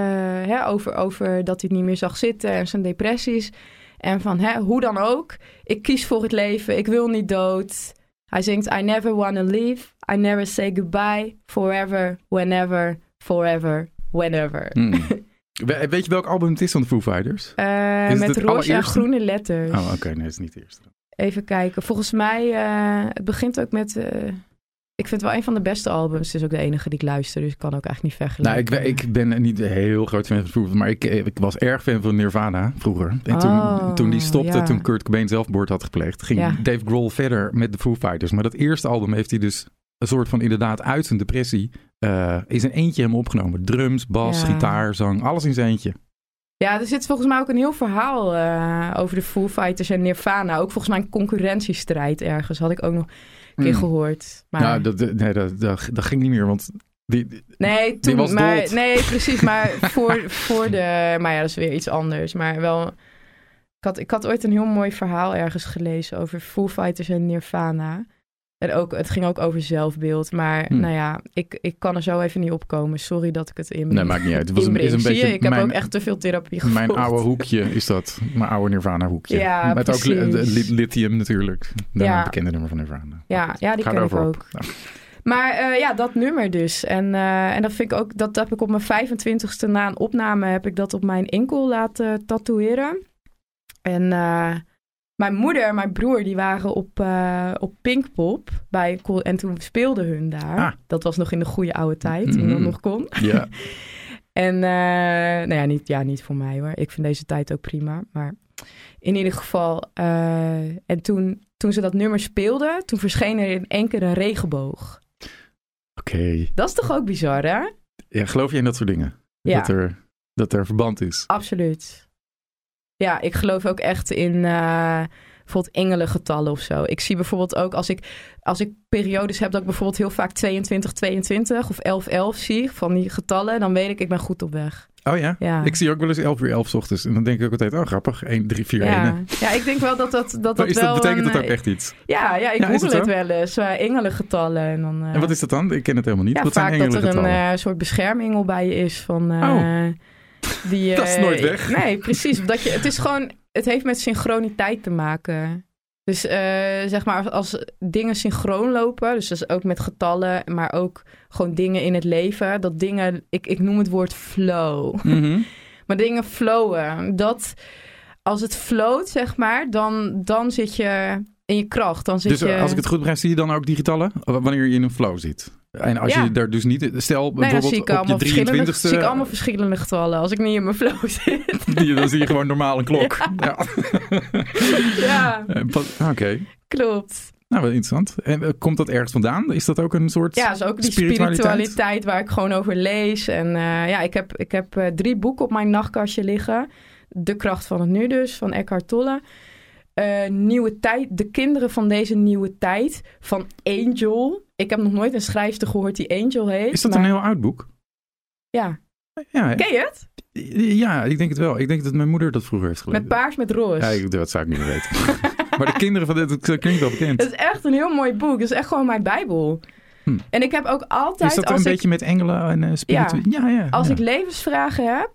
hè, over, over dat hij het niet meer zag zitten en zijn depressies. En van hè, hoe dan ook, ik kies voor het leven, ik wil niet dood. Hij zingt I never wanna leave, I never say goodbye, forever, whenever, forever, whenever. Hmm. We- Weet je welk album het is van de Foo Fighters? Eh, met roze en groene letters. Oh, oké. Nee, het is niet de eerste. Even kijken. Volgens mij, eh, het begint ook met... eh, ik vind het wel een van de beste albums. Het is ook de enige die ik luister, dus ik kan ook eigenlijk niet Nou, vergelijken. ik, ik ben niet heel groot fan van Fighters, maar ik, ik was erg fan van Nirvana vroeger. En Oh, toen die stopte, ja. toen Kurt Cobain zelfmoord had gepleegd, ging Ja. Dave Grohl verder met de Foo Fighters. Maar dat eerste album heeft hij dus een soort van inderdaad uit zijn depressie eh is een eentje hem opgenomen. Drums, bas, Ja. gitaar, zang, alles in zijn eentje. Ja, er zit volgens mij ook een heel verhaal eh, over de Foo Fighters en Nirvana. Ook volgens mij een concurrentiestrijd ergens, had ik ook nog een keer Hmm. gehoord. Maar... Nou, dat, nee, dat, dat, dat ging niet meer, want die, Nee, toen, was maar, dood. nee, precies. Maar voor, voor de. Maar ja, dat is weer iets anders. Maar wel. Ik had, ik had ooit een heel mooi verhaal ergens gelezen over Foo Fighters en Nirvana. En ook, het ging ook over zelfbeeld. Maar Hm. nou ja, ik, ik kan er zo even niet opkomen. Sorry dat ik het in. nee, maakt niet uit. Het was een, is een beetje je? Ik heb mijn, ook echt te veel therapie gevolgd. mijn oude hoekje is dat. Mijn oude Nirvana hoekje. Ja, Met ook precies. li- li- lithium natuurlijk. De Ja. bekende nummer van Nirvana. Ja, ja die Ga ken ik ook. op. Nou, Maar eh, ja, dat nummer dus. En, eh, en dat vind ik ook, dat heb ik op mijn 25ste na een opname, heb ik dat op mijn enkel laten tatoeëren. En eh, mijn moeder en mijn broer, die waren op, eh, op Pinkpop. Bij, en toen speelden hun daar. Ah. Dat was nog in de goede oude tijd, toen dat Mhm. nog kon. Ja. En eh, nou ja niet, ja, niet voor mij hoor. Ik vind deze tijd ook prima. Maar in ieder geval. eh, en toen, toen ze dat nummer speelden, toen verscheen er in één keer een regenboog. Oké. Dat is toch ook bizar, hè? Ja, geloof je in dat soort dingen? Ja, Dat, er, dat er verband is? absoluut. Ja, ik geloof ook echt in eh, bijvoorbeeld engelengetallen of zo. Ik zie bijvoorbeeld ook als ik, als ik periodes heb dat ik bijvoorbeeld heel vaak 22, 22 of 11, 11 zie van die getallen, dan weet ik, ik ben goed op weg. Oh ja? Ja. Ik zie ook wel eens 11 uur 11 's ochtends. En dan denk ik ook altijd, oh grappig, 1, 3, 4, 1. Ja. ja, ik denk wel dat dat, dat, dat is wel... dat, betekent een, dat ook eh, echt iets? Ja, ja ik Ja, google het wel eens. eh, engelengetallen. En, dan, eh, En wat is dat dan? Ik ken het helemaal niet. ja, wat vaak zijn dat er een eh, soort beschermengel bij je is van... eh, die. Dat is eh, nooit weg. Nee, precies. Dat je, het is gewoon... Het heeft met synchroniteit te maken. Dus eh, zeg maar, als, als dingen synchroon lopen, dus dat is ook met getallen, maar ook gewoon dingen in het leven, dat dingen, ik, ik noem het woord flow. Mhm. Maar dingen flowen. Dat als het float, zeg maar, dan, dan zit je in je kracht. Dan zit Dus je... eh, als ik het goed begrijp, zie je dan ook die getallen? Wanneer je in een flow zit? En als Ja. je daar dus niet... Stel bijvoorbeeld zie ik, op allemaal je verschillende, 23ste... zie ik allemaal verschillende getallen als ik niet in mijn flow zit. die- dan zie je gewoon normaal een klok. Ja. ja, Eh, Oké. klopt. Nou, wel interessant. En eh, komt dat ergens vandaan? Is dat ook een soort... Ja, dus ook die Spiritualiteit? spiritualiteit, waar ik gewoon over lees. En eh, ja, ik heb, ik heb drie boeken op mijn nachtkastje liggen. De kracht van het nu dus, van Eckhart Tolle. Eh, nieuwe tijd, de kinderen van deze nieuwe tijd, van Angel. Ik heb nog nooit een schrijfster gehoord die Angel heet. Is dat maar- een heel oud boek? Ja, Ja, ken je het? ja, ik denk het wel. Ik denk dat mijn moeder dat vroeger heeft gelezen. Met paars met roos. Ja, ik, dat zou ik niet meer weten. maar de kinderen van dit, dat klinkt wel bekend. Het is echt een heel mooi boek. Het is echt gewoon mijn bijbel. Hm. En ik heb ook altijd, Is dat een ik, beetje met engelen en uh, spiritu... Ja, ja. als ja. ik levensvragen heb,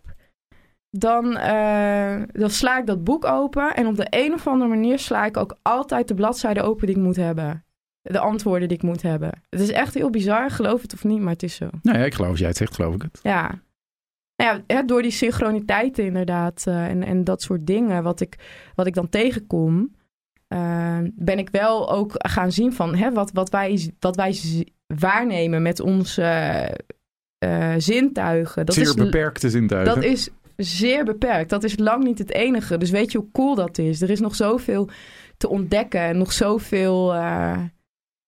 dan, eh, dan sla ik dat boek open. En op de een of andere manier sla ik ook altijd de bladzijde open die ik moet hebben. De antwoorden die ik moet hebben. Het is echt heel bizar, geloof het of niet, maar het is zo. Nou ja, ik geloof als jij het zegt, geloof ik het. Ja. Nou ja, hè, door die synchroniteiten inderdaad eh, en, en dat soort dingen, wat ik, wat ik dan tegenkom, eh, ben ik wel ook gaan zien van hè, wat, wat, wij, wat wij waarnemen met onze zintuigen. Dat Zeer is, beperkte zintuigen. dat is zeer beperkt. Dat is lang niet het enige. Dus weet je hoe cool dat is? Er is nog zoveel te ontdekken en nog zoveel, eh,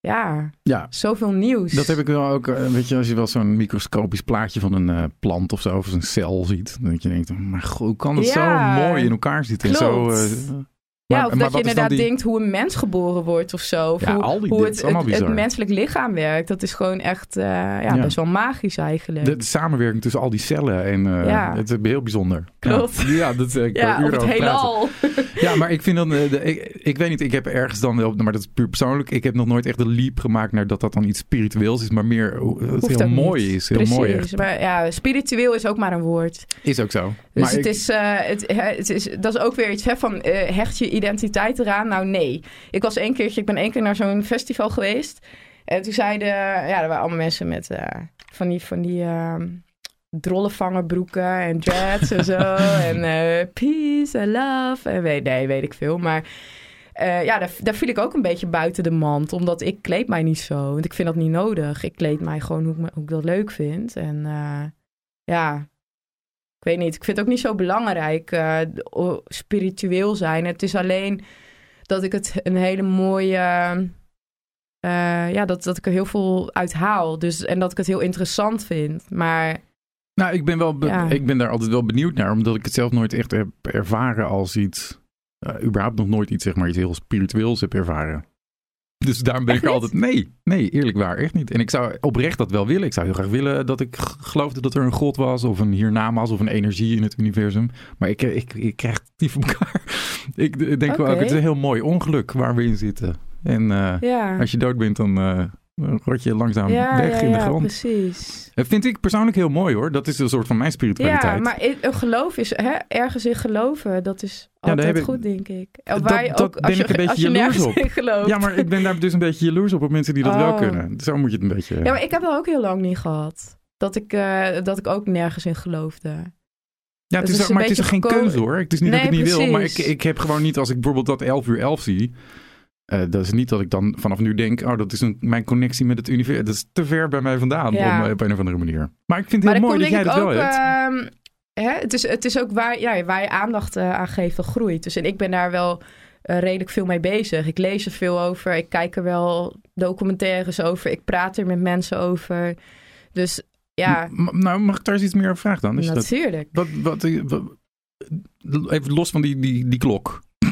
ja, Ja, zoveel nieuws. dat heb ik wel ook. eh, Weet je, als je wel zo'n microscopisch plaatje van een eh, plant of zo, of een cel ziet, dan denk je, denkt, maar goh, hoe kan het Ja, zo mooi in elkaar zitten? En zo. Eh, Ja, of dat je inderdaad die- denkt hoe een mens geboren wordt of zo. Of Ja, hoe, al die hoe dingen, het, het menselijk lichaam werkt. Dat is gewoon echt eh, ja, Ja. best wel magisch eigenlijk. De, de samenwerking tussen al die cellen en eh, Ja. het is heel bijzonder. Klopt. Ja, ja dat is ik kan ja, het heelal. Ja, maar ik vind dan, eh, de, ik, ik weet niet, ik heb ergens dan, wel- maar dat is puur persoonlijk, ik heb nog nooit echt de leap gemaakt naar dat dat dan iets spiritueels is, maar meer hoe het heel mooi niet. is. Heel Precies. mooi echt. Maar ja, spiritueel is ook maar een woord. Is ook zo. Dus maar het ik- is, eh, het, het is, dat is ook weer iets hè, van eh, hecht je identiteit eraan? Nou nee. Ik was één keertje, ik ben één keer naar zo'n festival geweest. En toen zeiden, ja, er waren allemaal mensen met eh, van die, van die ehm, drollenvangerbroeken en dreads en zo. en eh, peace and love. En weet, nee, weet ik veel. Maar eh, ja, daar, daar viel ik ook een beetje buiten de mand. Omdat ik kleed mij niet zo. Want ik vind dat niet nodig. Ik kleed mij gewoon hoe ik, me- hoe ik dat leuk vind. En ja, weet niet. Ik vind het ook niet zo belangrijk o- spiritueel zijn. Het is alleen dat ik het een hele mooie... eh, ja, dat, dat ik er heel veel uit haal. Dus, en dat ik het heel interessant vind. Maar Nou, ik ben, wel Ja. ik ben daar altijd wel benieuwd naar, omdat ik het zelf nooit echt heb ervaren als iets, eh, überhaupt nog nooit iets, zeg maar, iets heel spiritueels heb ervaren. Dus daarom ben Echt ik altijd, nee, nee, eerlijk waar, echt niet. En ik zou oprecht dat wel willen. Ik zou heel graag willen dat ik geloofde dat er een god was, of een hiernamaals, of een energie in het universum. Maar ik, ik, ik krijg het niet voor elkaar. ik denk wel, ook, Oké. het is een heel mooi ongeluk waar we in zitten. En eh, ja, als je dood bent, dan, eh, Dan rot je langzaam ja, weg ja, in de ja, grond. precies. Dat vind ik persoonlijk heel mooi hoor. Dat is een soort van mijn spiritualiteit. Ja, maar een geloof is hè, ergens in geloven. Dat is altijd ik- goed, denk ik. Dat- Waar je ook, ben als je, een beetje als je nergens op. in gelooft. Ja, maar ik ben daar dus een beetje jaloers op op mensen die dat wel Oh. kunnen. Zo moet je het een beetje... Ja, maar ik heb dat ook heel lang niet gehad. Dat ik, eh, dat ik ook nergens in geloofde. Ja, het is, maar het is geen keuze hoor. Het is niet dat ik het niet wil, maar ik, ik heb gewoon niet, als ik bijvoorbeeld dat 11 uur 11 zie, eh, dat is niet dat ik dan vanaf nu denk, oh, dat is een, mijn connectie met het universum. Dat is te ver bij mij vandaan Ja. om, eh, op een of andere manier. Maar ik vind het heel dat mooi dat jij dat wel hebt. ehm, hè, het, is, het is ook waar, ja, waar je aandacht eh, aan geeft, dat groeit. Dus en ik ben daar wel redelijk veel mee bezig. Ik lees er veel over. Ik kijk er wel documentaires over. Ik praat er met mensen over. Dus ja, M- nou, mag ik daar eens iets meer over vragen dan? Is dat, natuurlijk. wat, wat, wat- even los van die, die, die klok.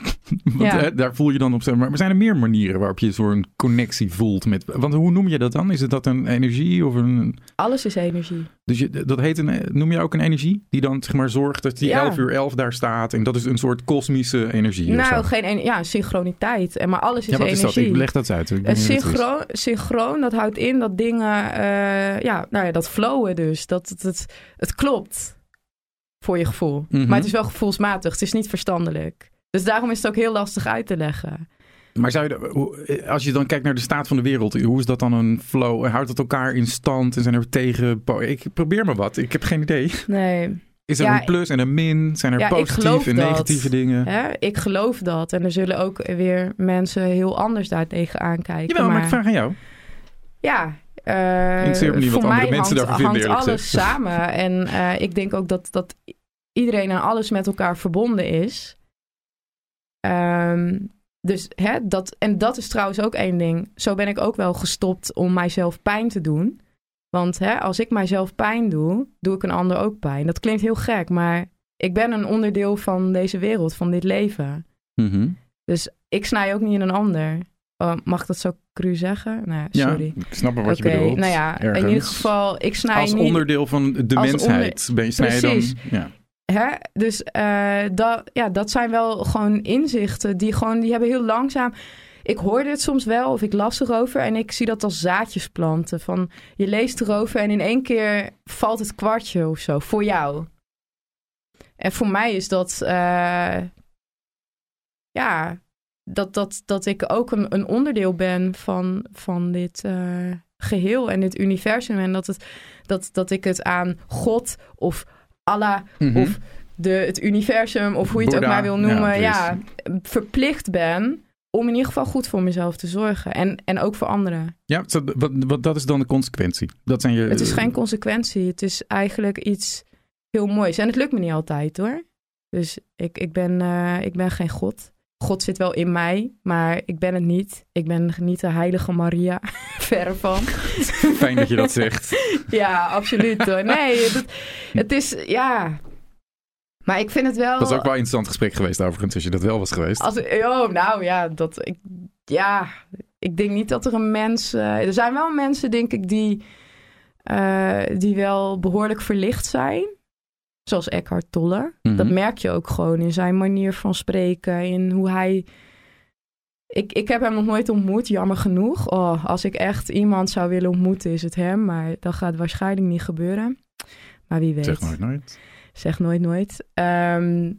Want, Ja. hè, daar voel je dan op. Maar zijn er meer manieren waarop je zo'n connectie voelt met. Want hoe noem je dat dan? Is het dat een energie of een. Alles is energie. Dus je, dat heet een, noem je ook een energie? Die dan zeg maar zorgt dat die Ja. 11 uur 11 daar staat. En dat is een soort kosmische energie. Nou, geen en- ja, synchroniteit. En maar alles is ja, wat is energie. dat? Ik leg dat uit. Een het is. synchroon, synchroon, dat houdt in dat dingen, eh, ja, nou ja, dat flowen dus. Dat het, het, het klopt voor je gevoel. Mhm. Maar het is wel gevoelsmatig, het is niet verstandelijk. Dus daarom is het ook heel lastig uit te leggen. Maar zou je, als je dan kijkt naar de staat van de wereld, hoe is dat dan een flow? Houdt het elkaar in stand en zijn er tegen? Ik probeer maar wat. Ik heb geen idee. Nee, Is er Ja, een plus en een min? Zijn er ja, ik positieve en dat. negatieve dingen? hè? ik geloof dat. En er zullen ook weer mensen heel anders daar tegenaan kijken. Jawel, maar ik vraag aan jou. Ja, eh, Interesseert me niet wat voor andere mij mensen daarvan vinden, hangt alles samen. En eh, ik denk ook dat, dat iedereen en alles met elkaar verbonden is. Ehm, dus hè, dat, en dat is trouwens ook één ding. Zo ben ik ook wel gestopt om mijzelf pijn te doen. Want hè, als ik mijzelf pijn doe, doe ik een ander ook pijn. Dat klinkt heel gek, maar ik ben een onderdeel van deze wereld, van dit leven. Mhm. Dus ik snij ook niet in een ander. Oh, mag ik dat zo cru zeggen? Nou, Ja, sorry. ik snap wat je bedoelt. nou ja, in ieder geval, ik snij Als niet... onderdeel van de Als mensheid ben je snij je dan... Ja. Hè? Dus eh, dat, ja, dat zijn wel gewoon inzichten die gewoon, die hebben heel langzaam... Ik hoorde het soms wel of ik las erover en ik zie dat als zaadjes planten. Van, je leest erover en in één keer valt het kwartje of zo voor jou. En voor mij is dat... eh, ja, dat, dat, dat ik ook een, een onderdeel ben van, van dit eh, geheel en dit universum. En dat, het, dat, dat ik het aan God of Allah Mhm. of de, het universum of hoe je het ook maar wil noemen, ja, ja, verplicht ben om in ieder geval goed voor mezelf te zorgen. En, en ook voor anderen. Ja, wat, wat, dat is dan de consequentie. Dat zijn je, Het is geen consequentie. Het is eigenlijk iets heel moois. En het lukt me niet altijd hoor. Dus ik, ik, ben, eh, ik ben geen God. God zit wel in mij, maar ik ben het niet. Ik ben niet de heilige Maria. Verre van. Fijn dat je dat zegt. Ja, absoluut hoor. Nee, het, het is, ja... Maar ik vind het wel... Dat is ook wel een interessant gesprek geweest overigens, als je dat wel was geweest. Als, oh, nou ja, dat, ik, ja, ik denk niet dat er een mens... eh, er zijn wel mensen, denk ik, die, eh, die wel behoorlijk verlicht zijn. Zoals Eckhart Tolle. Mhm. Dat merk je ook gewoon in zijn manier van spreken. In hoe hij... Ik, ik heb hem nog nooit ontmoet, jammer genoeg. Oh, als ik echt iemand zou willen ontmoeten, is het hem. Maar dat gaat waarschijnlijk niet gebeuren. Maar wie weet. Zeg nooit nooit. Zeg nooit nooit. Ehm,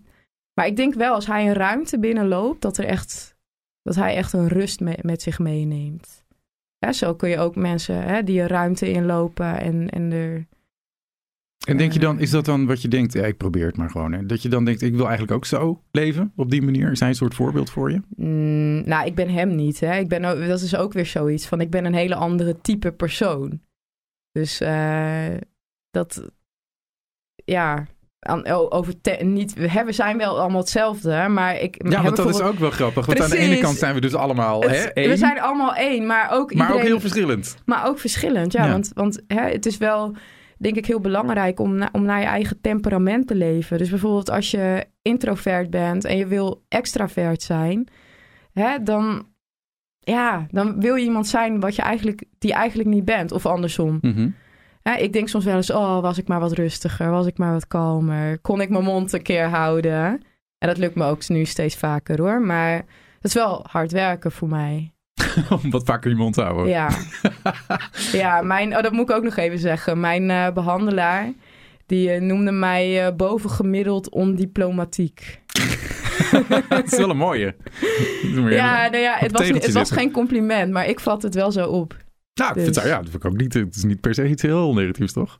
maar ik denk wel, als hij een ruimte binnenloopt, dat, er echt, dat hij echt een rust me- met zich meeneemt. Ja, zo kun je ook mensen hè, die een ruimte inlopen en, en er... En denk je dan, Eh. is dat dan wat je denkt? Ja, ik probeer het maar gewoon. Hè? Dat je dan denkt, ik wil eigenlijk ook zo leven op die manier. Is hij een soort voorbeeld voor je? Mm, nou, ik ben hem niet. Hè. Ik ben, dat is ook weer zoiets van, ik ben een hele andere type persoon. Dus eh, dat, ja, aan, over te- niet, we, zijn wel allemaal hetzelfde, hè, maar ik... Ja, want dat is ook wel grappig. Want aan de ene kant zijn we dus allemaal hè, één, we zijn allemaal één, maar ook maar iedereen... ook heel verschillend. Maar ook verschillend, ja. Ja. Want, want hè, het is wel, denk ik, heel belangrijk om, na- om naar je eigen temperament te leven. Dus bijvoorbeeld als je introvert bent en je wil extravert zijn, hè, dan, ja, dan wil je iemand zijn wat je eigenlijk, die je eigenlijk niet bent. Of andersom. Mhm. Hè, ik denk soms wel eens, oh, was ik maar wat rustiger, was ik maar wat kalmer, kon ik mijn mond een keer houden. En dat lukt me ook nu steeds vaker hoor. Maar het is wel hard werken voor mij. Om wat vaker je mond te houden. Ja, ja mijn, oh, dat moet ik ook nog even zeggen. Mijn eh, behandelaar, die eh, noemde mij eh, bovengemiddeld ondiplomatiek. dat is wel een mooie. Ja, nou ja, het was, het was geen compliment, maar ik vat het wel zo op. Nou, ik vind, Dus- ja, dat vind ik ook niet. Het is niet per se iets heel negatiefs, toch?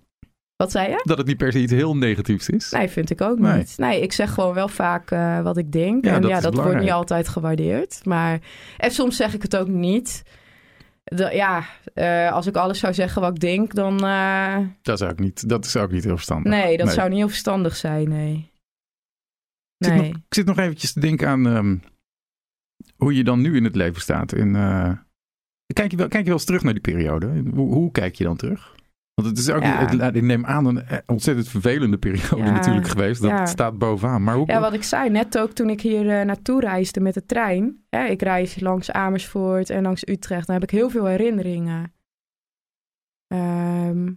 Wat zei je? Dat het niet per se iets heel negatiefs is. Nee, vind ik ook Nee. niet. Nee, ik zeg gewoon wel vaak eh, wat ik denk. Ja, en dat ja, dat wordt niet altijd gewaardeerd. Maar en soms zeg ik het ook niet. De- ja, eh, als ik alles zou zeggen wat ik denk, dan... eh, Dat is ook niet, dat is ook niet heel verstandig. nee, dat Nee. zou niet heel verstandig zijn, nee. Ik zit, Nee. nog, ik zit nog eventjes te denken aan ehm, hoe je dan nu in het leven staat. En, kijk, je wel, kijk je wel eens terug naar die periode? Hoe, hoe kijk je dan terug? Want het is ook, Ja. het, ik neem aan, een eh, ontzettend vervelende periode Ja, natuurlijk geweest. Dat ja. staat bovenaan. Maar hoe, Ja, wat ik zei net ook toen ik hier eh, naartoe reisde met de trein. Hè, ik reis langs Amersfoort en langs Utrecht. Dan heb ik heel veel herinneringen. Ehm,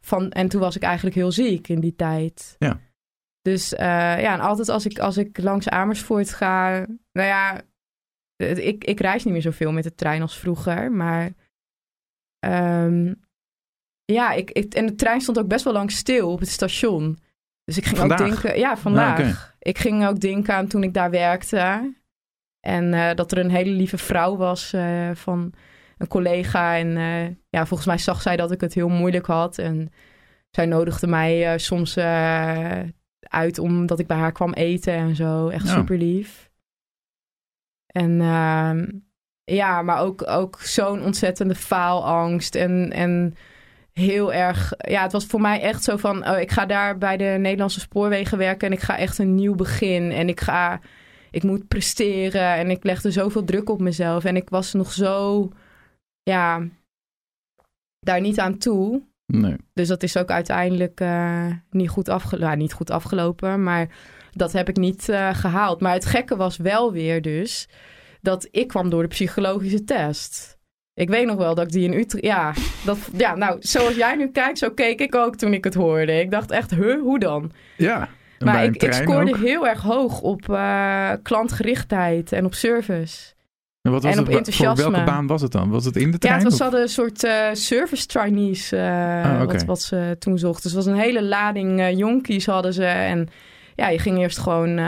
van, en toen was ik eigenlijk heel ziek in die tijd. Ja. Dus eh, ja, en altijd als ik, als ik langs Amersfoort ga... Nou ja, ik, ik reis niet meer zoveel met de trein als vroeger. Maar ehm, ja, ik, ik, en de trein stond ook best wel lang stil op het station. Dus ik ging Vandaag? ook denken... Ja, vandaag. Ah, oké. Ik ging ook denken aan toen ik daar werkte. En eh, dat er een hele lieve vrouw was eh, van een collega. En eh, ja, volgens mij zag zij dat ik het heel moeilijk had. En zij nodigde mij soms uit omdat ik bij haar kwam eten en zo. Echt Ja. super lief. En ehm, ja, maar ook, ook zo'n ontzettende faalangst. En, en heel erg. Ja, het was voor mij echt zo van: oh, ik ga daar bij de Nederlandse spoorwegen werken en ik ga echt een nieuw begin. En ik ga. Ik moet presteren en ik legde zoveel druk op mezelf. En ik was nog zo. Ja. Daar niet aan toe. nee. Dus dat is ook uiteindelijk eh, niet, goed afgelopen. Ja, niet goed afgelopen, maar dat heb ik niet eh, gehaald. Maar het gekke was wel weer dus dat ik kwam door de psychologische test. Ik weet nog wel dat ik die in Utrecht... Ja, dat, ja, nou, zoals jij nu kijkt, zo keek ik ook toen ik het hoorde. Ik dacht echt, huh, hoe dan? Ja. Maar ik, scoorde ook. heel erg hoog op eh, klantgerichtheid en op service. En wat was en het, op wa- enthousiasme. Voor welke baan was het dan? Was het in de Ja, trein? het was, hadden een soort eh, service trainees eh, Ah, wat, wat ze toen zochten. Dus het was een hele lading jonkies hadden ze. En ja, je ging eerst gewoon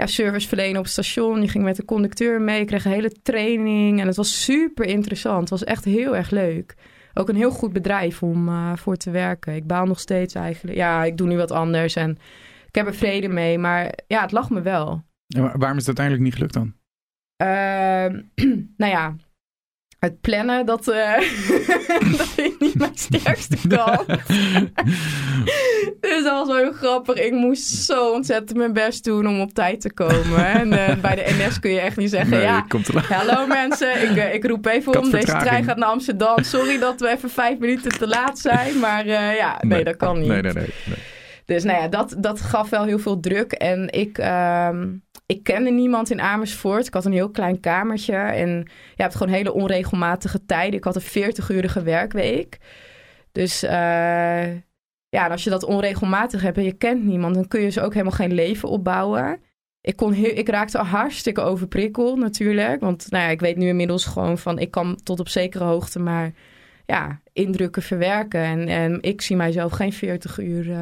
ja, service verlenen op het station. Je ging met de conducteur mee. Je kreeg een hele training. En het was super interessant. Het was echt heel erg leuk. Ook een heel goed bedrijf om eh, voor te werken. Ik baal nog steeds eigenlijk. Ja, ik doe nu wat anders en ik heb er vrede mee. Maar ja, het lag me wel. Ja, waarom is het uiteindelijk niet gelukt dan? Ehm, nou ja, het plannen, dat, eh, dat is niet mijn sterkste kant. dus dat was wel heel grappig. Ik moest zo ontzettend mijn best doen om op tijd te komen. En eh, bij de NS kun je echt niet zeggen, nee, ja... Hallo mensen, ik, eh, ik roep even Ik om. Deze trein gaat naar Amsterdam. Sorry dat we even vijf minuten te laat zijn. Maar ja, nee, dat kan niet. Nee, nee, nee. nee. Dus nou ja, dat, dat gaf wel heel veel druk. En ik, ehm, ik kende niemand in Amersfoort. Ik had een heel klein kamertje. En je hebt gewoon hele onregelmatige tijden. Ik had een 40-urige werkweek. Dus eh, ja, en als je dat onregelmatig hebt en je kent niemand... dan kun je dus ook helemaal geen leven opbouwen. Ik, kon heel, ik raakte hartstikke overprikkeld natuurlijk. Want nou ja, ik weet nu inmiddels gewoon van... ik kan tot op zekere hoogte maar ja, indrukken verwerken. En, en ik zie mijzelf geen 40 uur...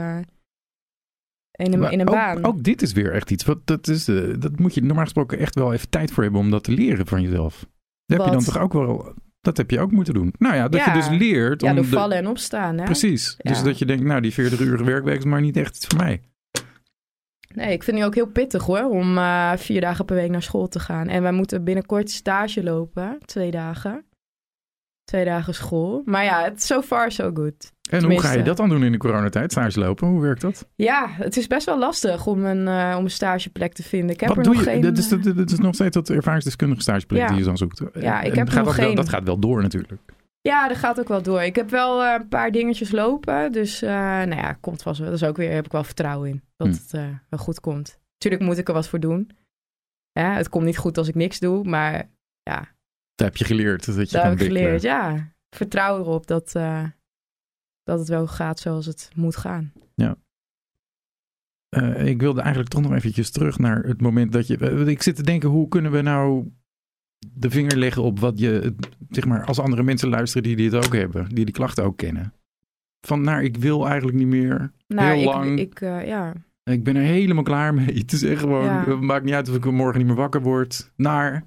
in een, Maar in een ook, baan. Ook dit is weer echt iets. Wat, dat, is, eh, dat moet je normaal gesproken echt wel even tijd voor hebben om dat te leren van jezelf. Dat heb je dan toch ook wel. Dat heb je ook moeten doen. Nou ja, dat Ja. je dus leert. ja, om door de- vallen en opstaan. Hè? Precies. Ja. Dus dat je denkt, nou, die 40 uur werkweek is maar niet echt iets voor mij. Nee, ik vind het ook heel pittig hoor, om eh, vier dagen per week naar school te gaan. En wij moeten binnenkort stage lopen, twee dagen. Twee dagen school. Maar ja, het so far so good. En hoe ga je dat dan doen in de coronatijd? Stage lopen? Hoe werkt dat? Ja, het is best wel lastig om een, eh, om een stageplek te vinden. Ik heb Wat er doe nog je? geen... dat, is, eh, dat, dat is nog steeds dat ervaringsdeskundige stageplek Ja. die je dan zoekt. Ja, ik En heb gaat nog dat, geen- dat gaat wel door natuurlijk. Ja, dat gaat ook wel door. Ik heb wel eh, een paar dingetjes lopen. Dus nou ja, komt vast wel. Dat is ook weer, heb ik wel vertrouwen in. Dat Hm. het wel goed komt. Tuurlijk moet ik er wat voor doen. Ja, het komt niet goed als ik niks doe. Maar ja, Dat heb je geleerd. Dat je daar kan heb ik wikkelen. geleerd. Ja, vertrouw erop dat, eh, dat het wel gaat zoals het moet gaan. Eh, ik wilde eigenlijk toch nog eventjes terug naar het moment dat je... eh, Ik zit te denken, hoe kunnen we nou de vinger leggen op wat je, zeg maar, als andere mensen luisteren die dit ook hebben, die die klachten ook kennen. Van, nou, ik wil eigenlijk niet meer. Nou, heel ik, lang. Ik, ja. Ik ben er helemaal klaar mee. Het is echt gewoon, Ja. maakt niet uit of ik morgen niet meer wakker word. Naar,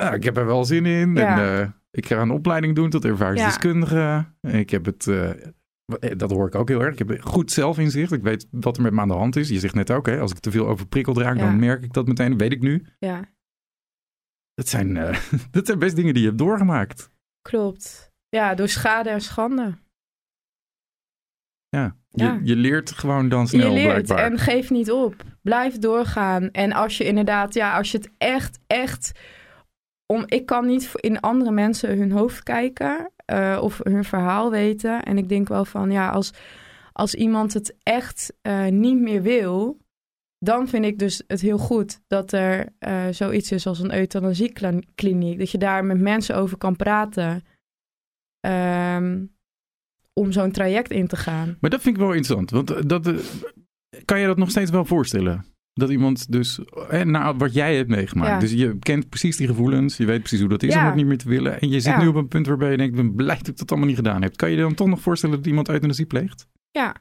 ja, ik heb er wel zin in. Ja. En, eh, ik ga een opleiding doen tot ervaringsdeskundige. Ik heb het, eh, dat hoor ik ook heel erg. Ik heb goed zelfinzicht. Ik weet wat er met me aan de hand is. Je zegt net ook, hè, als ik te veel overprikkeld raak, dan merk ik dat meteen. Dat weet ik nu. ja, Dat zijn, eh, dat zijn best dingen die je hebt doorgemaakt. klopt. Ja, door schade en schande. Ja. Je, Ja. je leert gewoon dan snel je leert blijkbaar. en geef niet op. Blijf doorgaan. En als je inderdaad, ja, als je het echt, echt. Om, ik kan niet in andere mensen hun hoofd kijken eh, of hun verhaal weten. En ik denk wel van, ja, als, als iemand het echt eh, niet meer wil, dan vind ik dus het heel goed dat er eh, zoiets is als een euthanasiekliniek. Dat je daar met mensen over kan praten. ehm, om zo'n traject in te gaan. Maar dat vind ik wel interessant. Want dat, kan je dat nog steeds wel voorstellen? Dat iemand dus, eh, na wat jij hebt meegemaakt. Ja. Dus je kent precies die gevoelens. Je weet precies hoe dat is om het niet meer te willen. En je zit Ja. nu op een punt waarbij je denkt, ik ben blij dat ik dat allemaal niet gedaan heb. Kan je je dan toch nog voorstellen dat iemand euthanasie pleegt? Ja,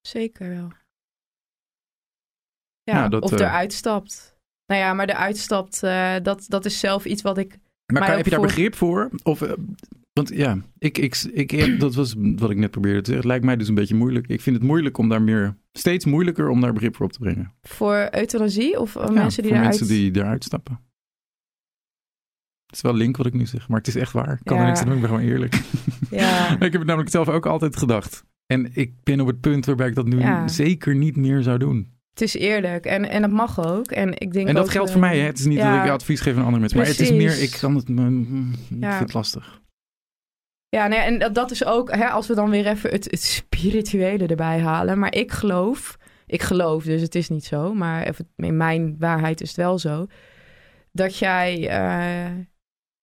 zeker wel. Ja, Nou, dat, of eh, eruit stapt. Nou ja, maar eruit stapt, eh, dat, dat is zelf iets wat ik... Maar kan, heb je daar voor- begrip voor? Of, eh, want ja, ik, ik, ik, dat was wat ik net probeerde te zeggen. Het lijkt mij dus een beetje moeilijk. Ik vind het moeilijk om daar meer, steeds moeilijker om daar begrip voor op te brengen. Voor euthanasie of eh, Ja, mensen die voor eruit... mensen die eruit stappen. Het is wel link wat ik nu zeg, maar het is echt waar. Ik kan Ja. er niks aan doen, ik ben gewoon eerlijk. Ja, ik heb het namelijk zelf ook altijd gedacht. En ik ben op het punt waarbij ik dat nu Ja. zeker niet meer zou doen. het is eerlijk en, en dat mag ook. En, ik denk En dat ook, geldt eh, voor mij. Hè? Het is niet dat ik advies geef aan andere mensen. Maar het is meer, ik kan het, me- mm, ik Ja. vind het lastig. Ja, nee, en dat, is ook, hè, als we dan weer even het, het spirituele erbij halen. Maar ik geloof, ik geloof dus, het is niet zo, maar even, in mijn waarheid is het wel zo. Dat jij eh,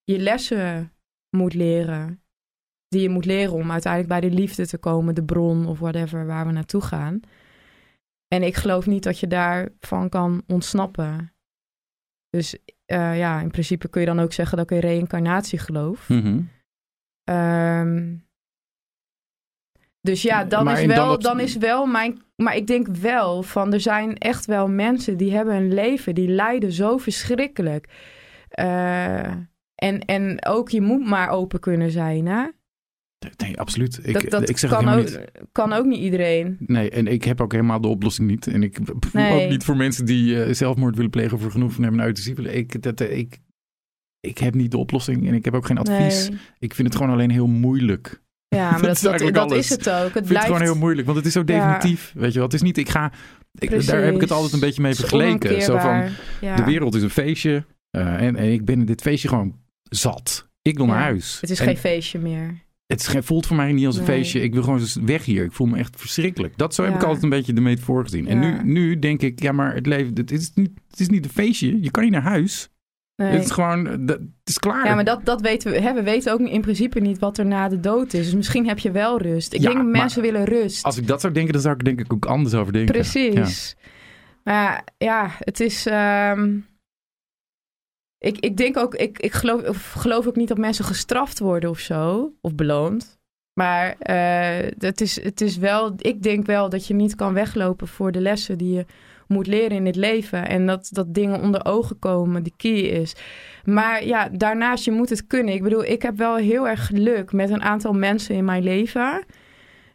je lessen moet leren. Die je moet leren om uiteindelijk bij de liefde te komen, de bron of whatever waar we naartoe gaan. En ik geloof niet dat je daarvan kan ontsnappen. Dus eh, ja, in principe kun je dan ook zeggen dat ik in reïncarnatie geloof. Mhm. Ehm, dus ja, dan Maar is, wel, dan is wel mijn. Maar ik denk wel van er zijn echt wel mensen die hebben een leven, die lijden zo verschrikkelijk. Eh, en, en ook je moet maar open kunnen zijn. Hè? Nee, absoluut. Ik, dat dat ik zeg kan, ook, niet. kan ook niet iedereen. Nee, en ik heb ook helemaal de oplossing niet. En ik voel Nee. ook niet voor mensen die eh, zelfmoord willen plegen voor genoeg van hebben een euthanasie willen. Ik, dat, eh, ik, ik heb niet de oplossing en ik heb ook geen advies. Nee. Ik vind het gewoon alleen heel moeilijk. Ja, maar Dat dat, is eigenlijk dat is het ook. Het Ik vind blijft het gewoon heel moeilijk, want het is zo Ja. definitief. Weet je wel, het is niet, ik ga, ik, daar heb ik het altijd een beetje mee vergeleken. Zo van, ja. de wereld is een feestje eh, en, en ik ben in dit feestje gewoon zat. Ik wil Ja. naar huis. Het is En geen feestje meer. het is voelt voor mij niet als een Nee. feestje. Ik wil gewoon weg hier. Ik voel me echt verschrikkelijk. Dat zo heb ik altijd een beetje de metafoor gezien. En nu, nu denk ik, ja, maar het leven, het is, niet, het is niet een feestje. Je kan niet naar huis. Nee. Het is gewoon, het is klaar. Ja, maar dat, dat weten we. Hè, we weten ook in principe niet wat er na de dood is. Dus misschien heb je wel rust. Ik Ja, denk dat mensen willen rust. Als ik dat zou denken, dan zou ik denk ik ook anders over denken. Precies. Maar ja, het is. ehm, ik, ik denk ook, ik, ik geloof, of geloof ook niet dat mensen gestraft worden of zo, of beloond. Maar het, is, het is wel, ik denk wel dat je niet kan weglopen voor de lessen die je moet leren in het leven. En dat, dat dingen onder ogen komen, die key is. Maar ja, daarnaast, je moet het kunnen. Ik bedoel, ik heb wel heel erg geluk met een aantal mensen in mijn leven.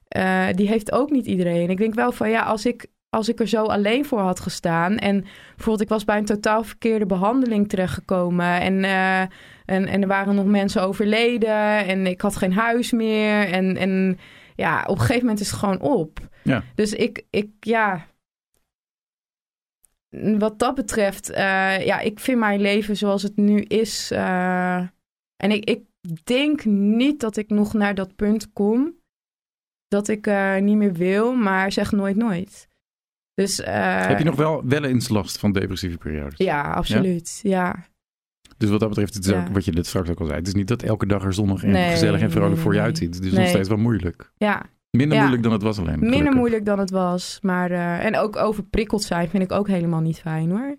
Eh, die heeft ook niet iedereen. Ik denk wel van ja, als ik, als ik er zo alleen voor had gestaan. En bijvoorbeeld, ik was bij een totaal verkeerde behandeling terechtgekomen. En, eh, en, en er waren nog mensen overleden. En ik had geen huis meer. En, en ja, op een gegeven moment is het gewoon op. Ja. Dus ik, ik ja. Wat dat betreft, eh, ja, ik vind mijn leven zoals het nu is. eh, en ik, ik denk niet dat ik nog naar dat punt kom. Dat ik eh, niet meer wil, maar zeg nooit nooit. Dus, Heb je nog wel, wel eens last van depressieve periodes? Ja, absoluut. Ja. Dus wat dat betreft, het is Ja. ook wat je net straks ook al zei. Het is niet dat elke dag er zonnig en Nee, gezellig en vrolijk nee, voor je uitziet. Het is Nee. nog steeds wel moeilijk. ja. Minder Ja. moeilijk dan het was alleen. Minder gelukkig. moeilijk dan het was. Maar, eh, en ook overprikkeld zijn vind ik ook helemaal niet fijn hoor.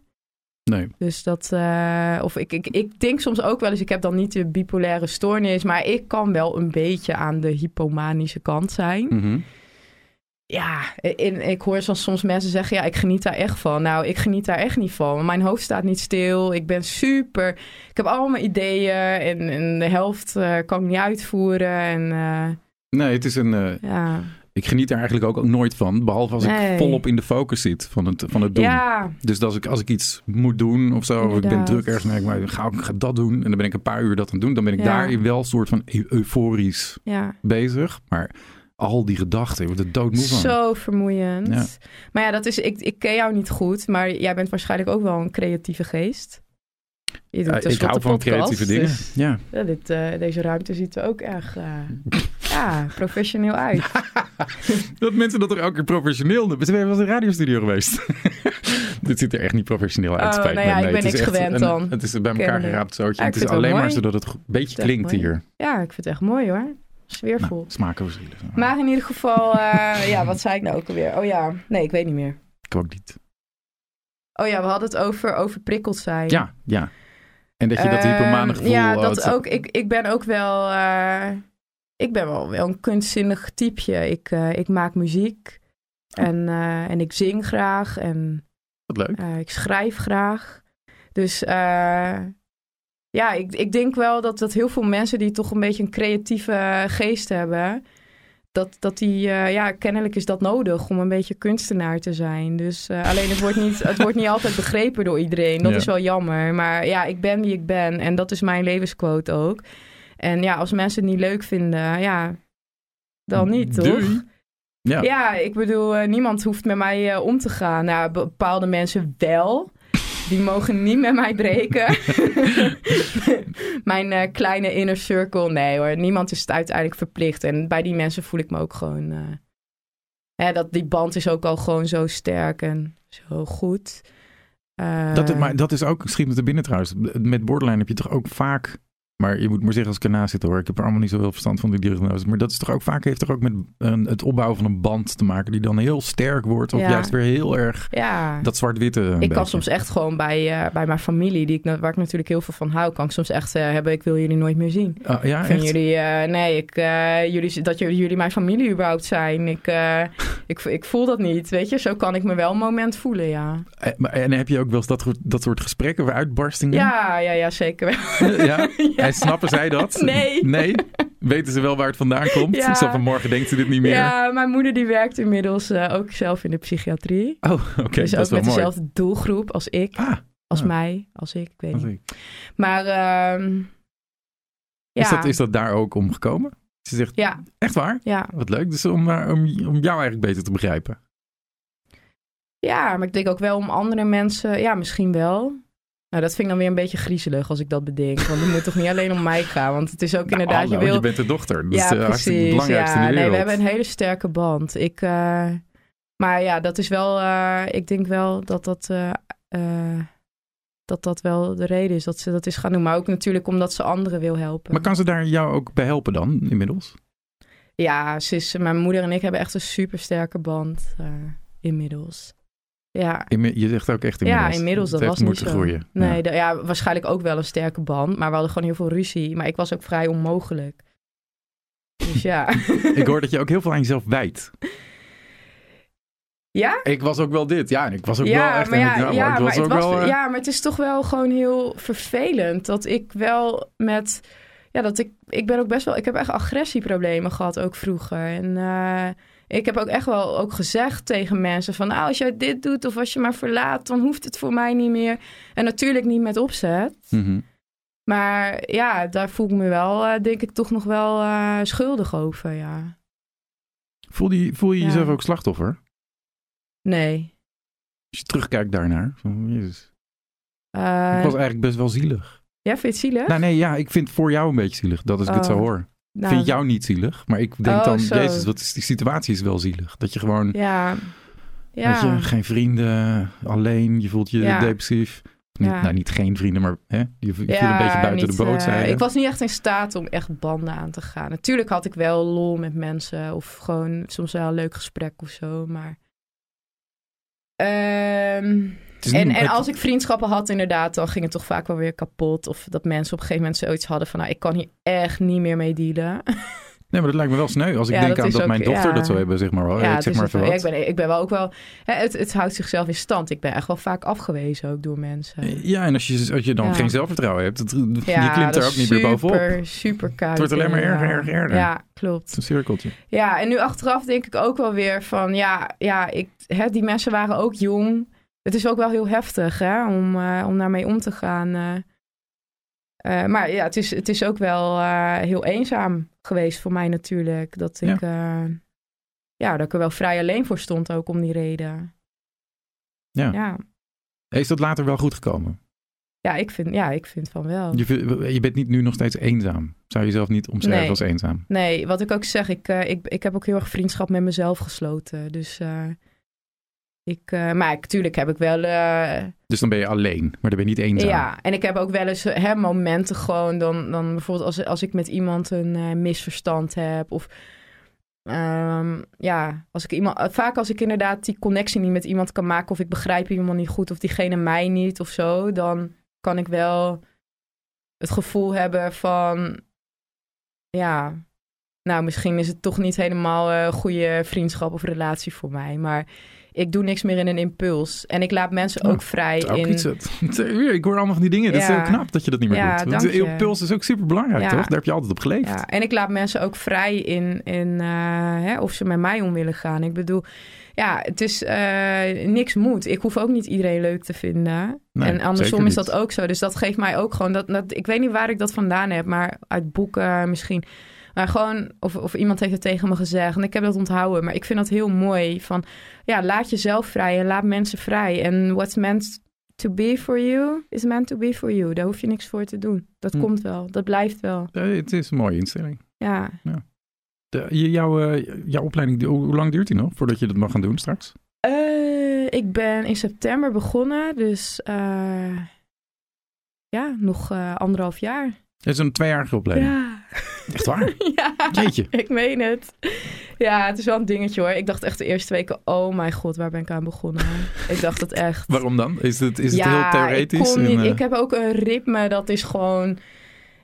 Nee. Dus dat, eh, of ik, ik, ik denk soms ook wel eens, ik heb dan niet de bipolaire stoornis, maar ik kan wel een beetje aan de hypomanische kant zijn. Mhm. Ja, en ik hoor soms, mensen zeggen, ja, ik geniet daar echt van. Nou, ik geniet daar echt niet van. Mijn hoofd staat niet stil. Ik ben super. Ik heb allemaal ideeën en, en de helft eh, kan ik niet uitvoeren. En Nee, het is een... eh, ja, ik geniet er eigenlijk ook nooit van. Behalve als ik volop in de focus zit van het, van het doen. ja, Dus als ik, als ik iets moet doen of zo, of ik ben druk ergens, en ik, maar ga, ik ga dat doen. En dan ben ik een paar uur dat aan het doen. Dan ben ik Ja. daarin wel een soort van eu- euforisch ja. bezig. Maar al die gedachten, ik word er doodmoe van. Zo vermoeiend. Ja. Maar ja, dat is, ik, ik ken jou niet goed, maar jij bent waarschijnlijk ook wel een creatieve geest. Je doet Ja, ik hou van podcast, creatieve dingen. dus, Ja. ja, dit, eh, deze ruimte ziet er ook erg eh, ja, professioneel uit. Dat mensen dat er elke keer professioneel doen. We zijn wel eens in een radiostudio geweest. Dit ziet er echt niet professioneel uit. Oh, nou ja, ik Nee, ben het is niks echt gewend dan. Het is bij elkaar geraapt zootje. Ja, het ik is het alleen maar zodat het een beetje klinkt mooi. hier. Ja, ik vind het echt mooi hoor. Sfeervol. Nou, smaakloos. Maar in ieder geval, eh, ja, wat zei ik nou ook alweer? Oh ja, nee, ik weet niet meer. Ik ook niet. Oh ja, we hadden het over overprikkeld zijn. Ja, ja. En dat je dat hypomane Ehm, gevoel... Ja, oh, dat ook. Ik, ik ben ook wel... eh, ik ben wel, wel een kunstzinnig typeje. Ik, eh, ik maak muziek. En, eh, en ik zing graag. En Wat leuk. ik schrijf graag. Dus ja, ik, ik denk wel dat, dat heel veel mensen die toch een beetje een creatieve geest hebben... Dat, dat die, eh, ja, kennelijk is dat nodig om een beetje kunstenaar te zijn. Dus eh, alleen het wordt, niet, het wordt niet altijd begrepen door iedereen. Dat Ja. is wel jammer. Maar ja, ik ben wie ik ben. En dat is mijn levensquote ook. En ja, als mensen het niet leuk vinden, ja, dan niet, toch? Doei. Ja. Ja, ik bedoel, eh, niemand hoeft met mij om te gaan. Nou, bepaalde mensen wel. Die mogen niet met mij breken. Mijn eh, kleine inner circle, nee hoor. Niemand is het uiteindelijk verplicht. En bij die mensen voel ik me ook gewoon... eh, hè, dat, die band is ook al gewoon zo sterk en zo goed. Eh, Dat, is- maar dat is ook, schiet me te binnen trouwens. Met borderline heb je toch ook vaak... Maar je moet maar zeggen als ik ernaast zit hoor. Ik heb er allemaal niet zoveel verstand van die diagnose. Maar dat is toch ook vaak, heeft toch ook met een, het opbouwen van een band te maken. Die dan heel sterk wordt. Of Ja. juist weer heel erg Ja. dat zwart-witte Ik kan beetje. soms echt gewoon bij, eh, bij mijn familie, die ik, waar ik natuurlijk heel veel van hou, kan ik soms echt eh, hebben, ik wil jullie nooit meer zien. Ah, ja, echt? jullie, eh, nee, ik, jullie, dat jullie, mijn familie überhaupt zijn. Ik, ik, ik voel dat niet, weet je. Zo kan ik me wel een moment voelen, ja. Maar- En heb je ook wel eens dat, dat soort gesprekken of uitbarstingen? Ja, ja, ja, zeker wel. ja? En snappen zij dat? Nee. Nee? Weten ze wel waar het vandaan komt? Ja. Zo van morgen denkt ze dit niet meer. Ja, mijn moeder die werkt inmiddels eh, ook zelf in de psychiatrie. Oh, oké. dus dat ook is wel met mooi. dezelfde doelgroep als ik. Ah, Als ah. mij, als ik, ik weet niet. ik. Maar ehm, ja, Is, dat, is dat daar ook om gekomen? Ze zegt, ja, echt waar? ja. Wat leuk. Dus om, eh, om, om jou eigenlijk beter te begrijpen. Ja, maar ik denk ook wel om andere mensen. Ja, misschien wel. Nou, dat vind ik dan weer een beetje griezelig als ik dat bedenk. Want het moet toch niet alleen om mij gaan. Want het is ook Nou, inderdaad, hallo, je wil... je bent de dochter. Dat ja, is de precies. belangrijkste Ja, in de nee, we hebben een hele sterke band. Ik, eh, maar ja, dat is wel... eh, ik denk wel dat dat... eh, eh, dat dat wel de reden is dat ze dat is gaan doen. Maar ook natuurlijk omdat ze anderen wil helpen. Maar kan ze daar jou ook bij helpen dan, inmiddels? Ja, ze is, mijn moeder en ik hebben echt een supersterke band eh, inmiddels. Ja. Je zegt ook echt inmiddels. Ja, inmiddels, dat Het was niet moeten zo. groeien. Nee, Ja. de- ja, waarschijnlijk ook wel een sterke band. Maar we hadden gewoon heel veel ruzie. Maar ik was ook vrij onmogelijk. Dus ja. Ik hoor dat je ook heel veel aan jezelf wijt. ja? Ik was ook wel dit. Ja, en ik was ook ja, wel echt... maar en ja, ik, nou, ja, ik maar was het ook was, wel... eh, ja, maar het is toch wel gewoon heel vervelend dat ik wel met... Ja, dat ik... Ik ben ook best wel... Ik heb echt agressieproblemen gehad, ook vroeger. En eh, ik heb ook echt wel ook gezegd tegen mensen van... Nou, als jij dit doet of als je maar verlaat, dan hoeft het voor mij niet meer. En natuurlijk niet met opzet. mhm. Maar ja, daar voel ik me wel, eh, denk ik, toch nog wel eh, schuldig over, ja. voel, je, voel je Ja. jezelf ook slachtoffer? Nee. Als je terugkijkt daarnaar. Van, jezus. Eh, ik was eigenlijk best wel zielig. Ja, vind je het zielig? Nou nee, ja, ik vind het voor jou een beetje zielig. Dat als ik het zo Oh. hoor. Nou, vind jou niet zielig. Maar ik denk Oh, dan, zo. jezus, wat is, die situatie is wel zielig. Dat je gewoon, Ja. weet Ja. je, geen vrienden, alleen, je voelt je Ja. depressief. Niet, Ja. Nou, niet geen vrienden, maar hè, je, je viel Ja, een beetje buiten niet, de boot, eh, zei je. Ik was niet echt in staat om echt banden aan te gaan. Natuurlijk had ik wel lol met mensen. Of gewoon soms wel een leuk gesprek of zo. Maar... Ehm, En, en het- als ik vriendschappen had, inderdaad, dan ging het toch vaak wel weer kapot. Of dat mensen op een gegeven moment zoiets hadden van, nou, ik kan hier echt niet meer mee dealen. Nee, maar dat lijkt me wel sneu. Als ik Ja, denk dat aan dat ook- mijn dochter ja. dat zou hebben, zeg maar. wel. ja, ik het zeg maar even ik, ben, ik ben wel ook wel, hè, het, het houdt zichzelf in stand. Ik ben echt wel vaak afgewezen ook door mensen. Ja, en als je, als je dan geen zelfvertrouwen hebt, het, je klimt er ook niet meer bovenop. Het Super, super koud. wordt alleen maar erger, erger, erger. Ja, klopt. is een cirkeltje. Ja, en nu achteraf denk ik ook wel weer van, ja, ja ik, hè, die mensen waren ook jong. Het is ook wel heel heftig hè, om, eh, om daarmee om te gaan. eh. Eh, maar ja, het is, het is ook wel heel eenzaam geweest voor mij natuurlijk. Dat ik, ja. ja, dat ik er wel vrij alleen voor stond ook om die reden. Ja. Ja, Is dat later wel goed gekomen? ja, ik, vind, ja ik vind van wel. Je, je bent niet nu nog steeds eenzaam. Zou je jezelf niet omschrijven Nee. als eenzaam? Nee, wat ik ook zeg, ik, ik, ik heb ook heel erg vriendschap met mezelf gesloten. Dus ik, eh, maar natuurlijk heb ik wel... eh, Dus dan ben je alleen, maar dan ben je niet eenzaam. Ja, en ik heb ook wel eens hè, momenten gewoon, dan, dan bijvoorbeeld als, als ik met iemand een eh, misverstand heb of ehm, ja, als ik iemand, vaak als ik inderdaad die connectie niet met iemand kan maken of ik begrijp iemand niet goed of diegene mij niet of zo, dan kan ik wel het gevoel hebben van ja, nou misschien is het toch niet helemaal een goede vriendschap of relatie voor mij, maar ik doe niks meer in een impuls en ik laat mensen Oh, ook vrij Het is ook in iets, ik hoor allemaal van die dingen. Dat is heel knap dat je dat niet meer Ja, doet. dank Want je. je puls is ook super belangrijk, Ja. toch? Daar heb je altijd op geleefd. Ja, en ik laat mensen ook vrij in, in eh, hè, of ze met mij om willen gaan. Ik bedoel, ja, het is eh, niks moet. Ik hoef ook niet iedereen leuk te vinden. Nee, en andersom is dat ook zo. Dus dat geeft mij ook gewoon dat, dat. Ik weet niet waar ik dat vandaan heb, maar uit boeken misschien. Maar gewoon, of, of iemand heeft het tegen me gezegd. En ik heb dat onthouden. Maar ik vind dat heel mooi. Van ja, laat jezelf vrij en laat mensen vrij. En what's meant to be for you is meant to be for you. Daar hoef je niks voor te doen. Dat Hm. komt wel. Dat blijft wel. Ja, het is een mooie instelling. Ja, De, je- jouw, eh, jouw opleiding, hoe, lang duurt die nog voordat je dat mag gaan doen straks? Eh, ik ben in september begonnen, dus eh, ja, nog anderhalf jaar. Het is een tweejarige opleiding. Ja. Echt waar? ja, Jeetje. ik meen het. Ja, het is wel een dingetje hoor. Ik dacht echt de eerste weken, oh mijn god, waar ben ik aan begonnen? ik dacht het echt. Waarom dan? Is het, is het ja, heel theoretisch? Ik, en, eh, ik heb ook een ritme, dat is gewoon...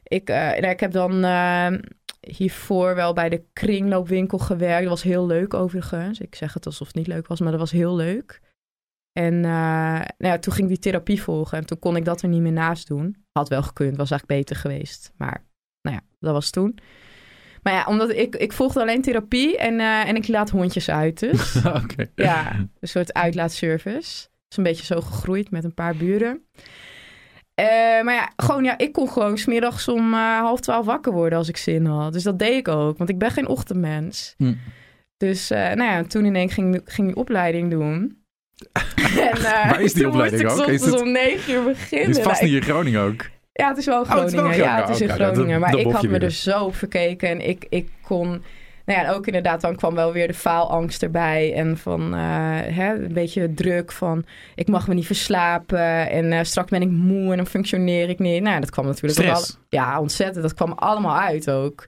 Ik, eh, nou, ik heb dan eh, hiervoor wel bij de kringloopwinkel gewerkt. Dat was heel leuk overigens. Ik zeg het alsof het niet leuk was, maar dat was heel leuk. En nou ja, toen ging ik die therapie volgen en toen kon ik dat er niet meer naast doen. Had wel gekund, was eigenlijk beter geweest. Maar nou ja, dat was toen. Maar ja, omdat ik, ik volgde alleen therapie en, eh, en ik laat hondjes uit dus. Oké. Ja, een soort uitlaatservice. is een beetje zo gegroeid met een paar buren. Eh, maar ja, gewoon, ja, ik kon gewoon smiddags om eh, half twaalf wakker worden als ik zin had. Dus dat deed ik ook, want ik ben geen ochtendmens. Hm. Dus nou ja, toen ineens ging, ging die opleiding doen. en, Waar is die opleiding ook? Is het- om negen uur beginnen. Het is vast niet in Groningen ook. Ja, het is wel Oh, het is wel Groningen. ja, het is in Groningen. Oké, Groningen. dat- maar ik had me weer. er zo op verkeken. En ik, ik kon... Nou ja, en ook inderdaad, dan kwam wel weer de faalangst erbij. En van eh, hè, een beetje druk van... Ik mag me niet verslapen. En eh, straks ben ik moe en dan functioneer ik niet. Nou, dat kwam natuurlijk al- Ja, ontzettend. Dat kwam allemaal uit ook.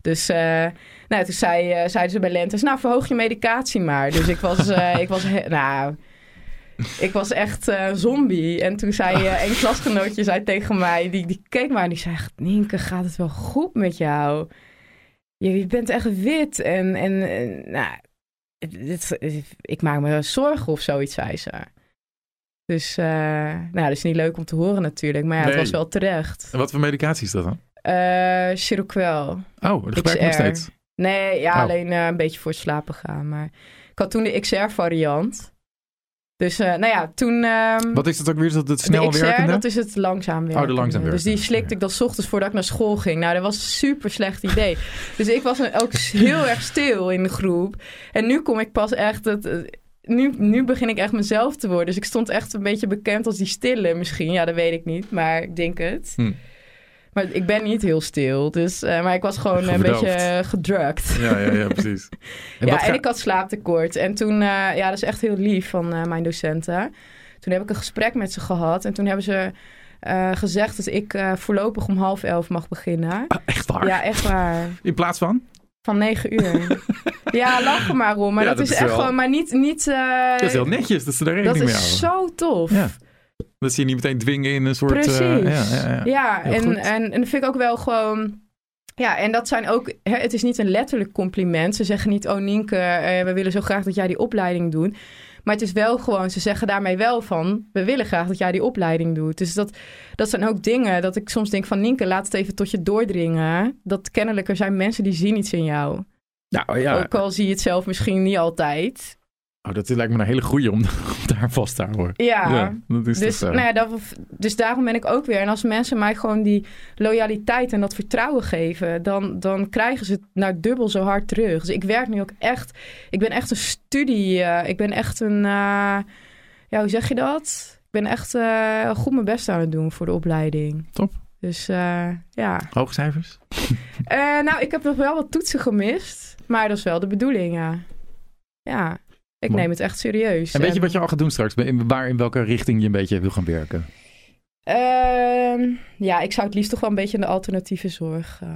Dus eh, nou, toen zei, zeiden ze bij Lentes... Nou, verhoog je medicatie maar. Dus ik was... ik was nou... Ik was echt eh, zombie. En toen zei eh, een klasgenootje zei tegen mij, die, die keek maar en die zei: Nienke, gaat het wel goed met jou? Je, je bent echt wit. En, en, en, nou, dit, ik maak me zorgen of zoiets, zei ze. Dus, eh, nou, dat is niet leuk om te horen natuurlijk, maar ja, het was wel terecht. En wat voor medicatie is dat dan? Chiroquel. Oh, dat gebruik je nog steeds. Nee, ja, Oh. alleen een beetje voor het slapen gaan. Maar ik had toen de XR-variant. Dus, eh, nou ja, toen... ehm, Wat is dat ook weer? Dat het snel de XR, werkende? dat is het langzaam werken. langzaam Dus die slikte ik dan 's ochtends voordat ik naar school ging. Nou, dat was een super slecht idee. dus ik was ook heel erg stil in de groep. En nu kom ik pas echt... Het, eh, nu, nu begin ik echt mezelf te worden. Dus ik stond echt een beetje bekend als die stille misschien. Ja, dat weet ik niet, maar ik denk het. Hm. Maar ik ben niet heel stil. Dus, eh, maar ik was gewoon een beetje eh, gedrukt. Ja, ja, ja, precies. En ja, en ik had slaaptekort. En toen, eh, ja, dat is echt heel lief van mijn docenten. Toen heb ik een gesprek met ze gehad. En toen hebben ze gezegd dat ik voorlopig om half elf mag beginnen. Ah, echt waar? Ja, echt waar. In plaats van? Van negen uur. Ja, lach er maar om. Maar Ja, dat, dat is is echt wel- gewoon, maar niet... niet Dat is heel netjes dat ze daar dat rekening mee is houden. zo tof. Ja. Dat ze je niet meteen dwingen in een soort... eh, ja, ja, ja. Ja, en, en, en dat vind ik ook wel gewoon... Ja, en dat zijn ook... Hè, het is niet een letterlijk compliment. Ze zeggen niet, oh Nienke, eh, we willen zo graag dat jij die opleiding doet. Maar het is wel gewoon, ze zeggen daarmee wel van... we willen graag dat jij die opleiding doet. Dus dat, dat zijn ook dingen dat ik soms denk van... Nienke, laat het even tot je doordringen. Dat kennelijk er zijn mensen die zien iets in jou. Nou ja, Ook al zie je het zelf misschien niet altijd. Oh, dat lijkt me een hele goeie om, om daar vast te houden. Ja, dat is dus, toch zo. nou ja, dat, dus daarom ben ik ook weer. En als mensen mij gewoon die loyaliteit en dat vertrouwen geven, dan, dan krijgen ze het nou dubbel zo hard terug. Dus ik werk nu ook echt. Ik ben echt een studie. eh, ik ben echt een. eh, ja, hoe zeg je dat? Ik ben echt eh, goed mijn best aan het doen voor de opleiding. Top. Dus eh, ja. Hoge cijfers? Eh, nou, ik heb nog wel wat toetsen gemist. Maar dat is wel de bedoeling, ja. Ja, ik neem het echt serieus. En weet je wat je al gaat doen straks? In, waar, in welke richting je een beetje wil gaan werken? Ehm, ja, ik zou het liefst toch wel een beetje in de alternatieve zorg eh,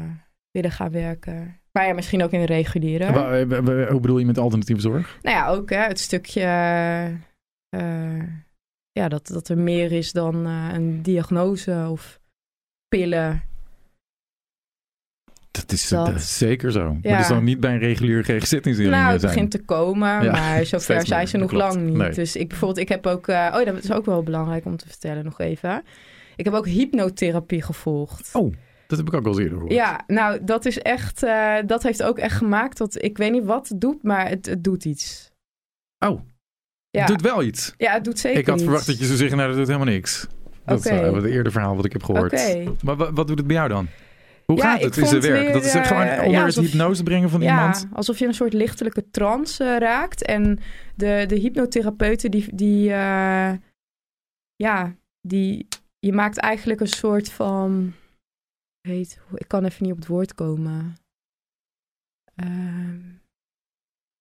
willen gaan werken. Maar ja, misschien ook in de reguliere. Eh, Hoe bedoel je met alternatieve zorg? Nou ja, ook hè, het stukje... eh, ja, dat, dat er meer is dan een diagnose of pillen. Dat is, Dat. dat is zeker zo. Maar Ja. dat is dan niet bij een reguliere GGZ-instelling nou, het zijn. begint te komen, Ja, maar zover zijn ze nog lang niet. Nee. Dus ik bijvoorbeeld, ik heb ook... eh, oh, dat is ook wel belangrijk om te vertellen nog even. Ik heb ook hypnotherapie gevolgd. Oh, dat heb ik ook al eens eerder gehoord. Ja, nou, dat is echt. eh, dat heeft ook echt gemaakt dat. Ik weet niet wat het doet, maar het, het doet iets. Oh, Ja, het doet wel iets. ja het doet zeker ik had iets. verwacht dat je zou zeggen, nou dat doet helemaal niks. Dat is uh, het eerder verhaal wat ik heb gehoord. Oké. Maar wa- wat doet het bij jou dan? Hoe Ja, gaat het in zijn werk? weer, dat is het gewoon eh, onder ja, het hypnose brengen van Ja, iemand? alsof je een soort lichtelijke trance eh, raakt. En de, de hypnotherapeuten, die. die eh, ja, die. Je maakt eigenlijk een soort van. Heet, ik kan even niet op het woord komen. Ehm,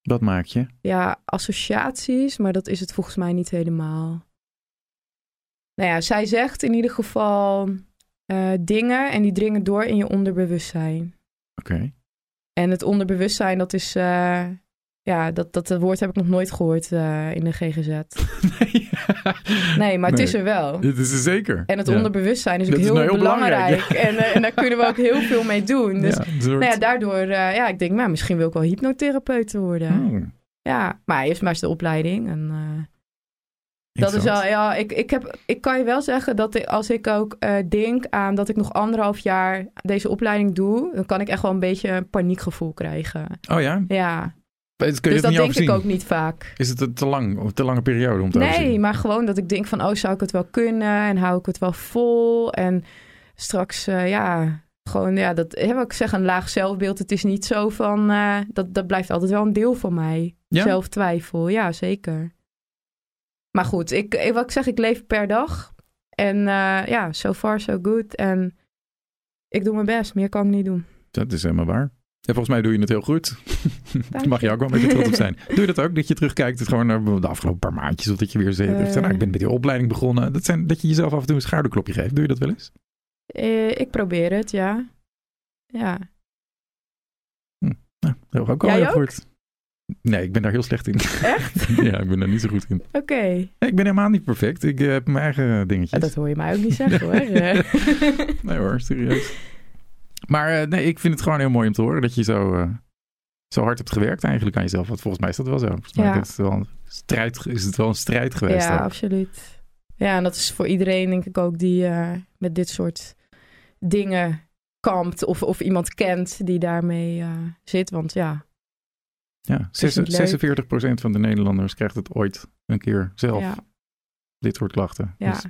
Wat maak je? ja, associaties, maar dat is het volgens mij niet helemaal. Nou ja, zij zegt in ieder geval eh, dingen en die dringen door in je onderbewustzijn. Oké. En het onderbewustzijn, dat is, eh, ja, dat, dat woord heb ik nog nooit gehoord eh, in de GGZ. nee. Nee, maar het Nee. is er wel. Dit is er zeker. En het Ja. onderbewustzijn is ook is nou heel belangrijk. belangrijk, En, en daar kunnen we ook heel veel mee doen. Dus nou ja, daardoor, ja, ik denk, nou, misschien wil ik wel hypnotherapeut worden. Hmm, Ja, maar eerst maar eens de opleiding. En, Dat is wel, ja, ik, ik, heb, ik kan je wel zeggen dat ik, als ik ook eh, denk aan dat ik nog anderhalf jaar deze opleiding doe, dan kan ik echt wel een beetje een paniekgevoel krijgen. Oh ja? Ja, Dat kun je dus het dat denk ik ook niet vaak. Is het een te lang of te lange periode om te Nee, overzien? maar gewoon dat ik denk van, oh, zou ik het wel kunnen en hou ik het wel vol? En straks, eh, ja, gewoon, ja, dat heb ik zeg, een laag zelfbeeld. Het is niet zo van, eh, dat, dat blijft altijd wel een deel van mij. Ja? Zelftwijfel, ja, zeker. Maar goed, ik, ik- wat ik zeg, ik leef per dag. En eh, ja, so far so good. En ik doe mijn best, meer kan ik niet doen. Dat is helemaal waar. Ja, volgens mij doe je het heel goed. Daar mag je ook wel een beetje trots op zijn. Doe je dat ook? Dat je terugkijkt, het gewoon naar de afgelopen paar maandjes. Of dat je weer zegt, Eh. nou, ik ben met die opleiding begonnen. Dat, zijn, dat je jezelf af en toe een schouderklopje geeft. Doe je dat wel eens? Eh, ik probeer het, ja. Ja. Nou, dat ook al heel goed. Nee, ik ben daar heel slecht in. Echt? ja, ik ben daar niet zo goed in. Oké. Nee, ik ben helemaal niet perfect. Ik eh, heb mijn eigen dingetjes. Ja, dat hoor je mij ook niet zeggen hoor. Eh. Nee hoor, serieus. Maar eh, nee, ik vind het gewoon heel mooi om te horen dat je zo, eh, zo hard hebt gewerkt eigenlijk aan jezelf. Want volgens mij is dat wel zo. Volgens mij Ja. is, het wel een strijd, is het wel een strijd geweest. ja, ook. absoluut. Ja, en dat is voor iedereen denk ik ook die eh, met dit soort dingen kampt. Of, of iemand kent die daarmee eh, zit. Want ja, Ja, is niet leuk. 46% van de Nederlanders krijgt het ooit een keer zelf. ja, Dit soort klachten. ja. Dus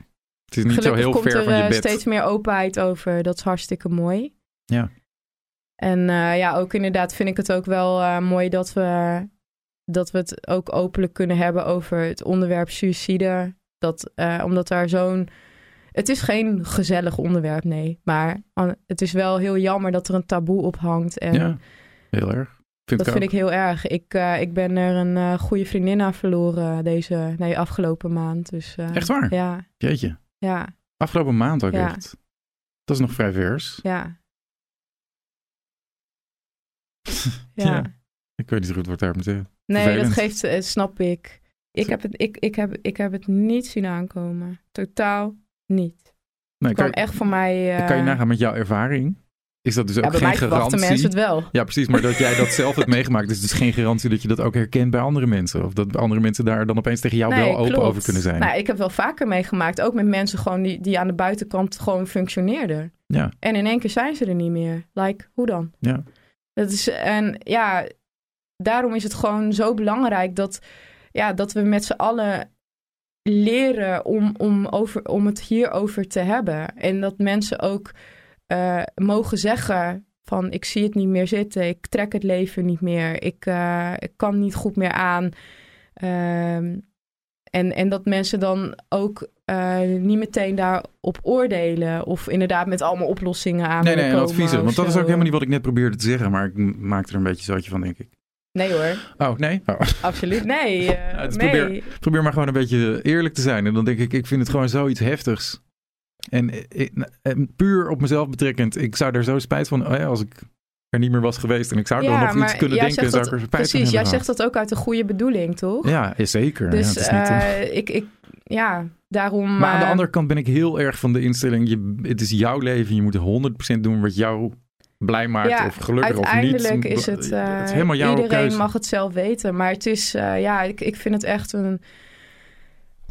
het is niet Gelukkig zo heel ver er van je eh, bed. steeds meer openheid over. Dat is hartstikke mooi. Ja. En eh, ja, ook inderdaad vind ik het ook wel eh, mooi dat we, dat we het ook openlijk kunnen hebben over het onderwerp suïcide. Dat, omdat daar zo'n... Het is geen gezellig onderwerp, nee. Maar het is wel heel jammer dat er een taboe op hangt. En Ja, heel erg. Vind dat vind ook. ik heel erg. Ik, eh, ik ben er een eh, goede vriendin aan verloren deze nee, afgelopen maand. Dus, eh, Echt waar? Ja, Jeetje. ja, Afgelopen maand ook Ja. echt. Dat is nog vrij vers. ja. Ja. ja. Ik weet niet zo goed wat daar moet zeggen. Nee, Vervelend. dat geeft, eh, snap ik. Ik heb, het, ik, ik, heb, ik heb het niet zien aankomen. Totaal niet. Nee, Het kwam kan, echt voor mij... eh, kan je nagaan met jouw ervaring? Is dat dus ook ja, geen garantie? mensen het wel. Ja, precies. Maar dat jij dat zelf hebt meegemaakt, is dus geen garantie dat je dat ook herkent bij andere mensen. Of dat andere mensen daar dan opeens tegen jou wel open klopt. over kunnen zijn. Nou, ik heb wel vaker meegemaakt. Ook met mensen gewoon die, die aan de buitenkant gewoon functioneerden. Ja. En in één keer zijn ze er niet meer. Like, hoe dan? Ja. Dat is, en ja, daarom is het gewoon zo belangrijk dat, ja, dat we met z'n allen leren om, om, over, om het hierover te hebben. En dat mensen ook eh, mogen zeggen van ik zie het niet meer zitten, ik trek het leven niet meer, ik, eh, ik kan niet goed meer aan. Ehm, en, en dat mensen dan ook eh, niet meteen daarop oordelen of inderdaad met allemaal oplossingen aan Nee, nee, adviezen. Want dat is ook helemaal niet wat ik net probeerde te zeggen. Maar ik maak er een beetje zoutje van, denk ik. Nee hoor, Oh, nee? Oh. absoluut nee. het is nee. probeer- Probeer maar gewoon een beetje eerlijk te zijn. En dan denk ik, ik vind het gewoon zoiets heftigs. En eh, eh, en puur op mezelf betrekkend. Ik zou er zo spijt van, oh ja, als ik er niet meer was geweest. En ik zou er nog iets kunnen denken. Zou ik er spijt van Precies, jij zegt dat ook uit de goede bedoeling, toch? Ja, zeker. Dus ja, het is niet, eh, eh, ik, ik, ja, daarom... Maar aan de eh, andere kant ben ik heel erg van de instelling. Je, het is jouw leven. Je moet 100% doen wat jou blij maakt. Ja, of gelukkig of niet. Uiteindelijk is het, eh, het is helemaal jouw iedereen keuze. mag het zelf weten. Maar het is, eh, ja, ik, ik vind het echt een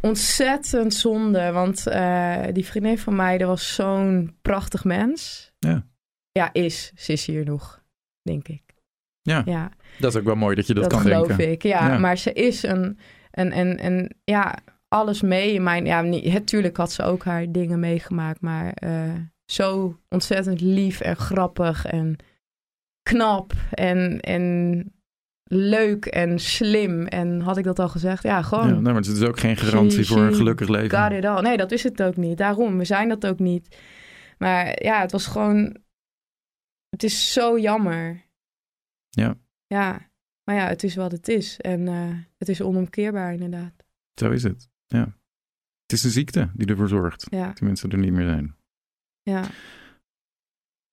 ontzettend zonde. Want eh, die vriendin van mij, dat was zo'n prachtig mens. Ja. Ja, is. Ze is hier nog, denk ik. Ja, Ja, dat is ook wel mooi dat je dat, dat, kan geloof denken. ik. Ja, Ja. maar ze is een, een, een, een, ja, alles mee in mijn, ja, natuurlijk had ze ook haar dingen meegemaakt, maar eh, zo ontzettend lief en grappig en knap en, en leuk en slim. En had ik dat al gezegd? Ja, Ja, gewoon nee, maar het is dus ook geen garantie She- voor een gelukkig leven. got it all. Nee, dat is het ook niet. Daarom, we zijn dat ook niet. Maar ja, het was gewoon, het is zo jammer. Ja. Ja, maar ja, het is wat het is. En eh, het is onomkeerbaar inderdaad. Zo is het. Ja. Het is een ziekte die ervoor zorgt. Ja, Dat die mensen er niet meer zijn. ja.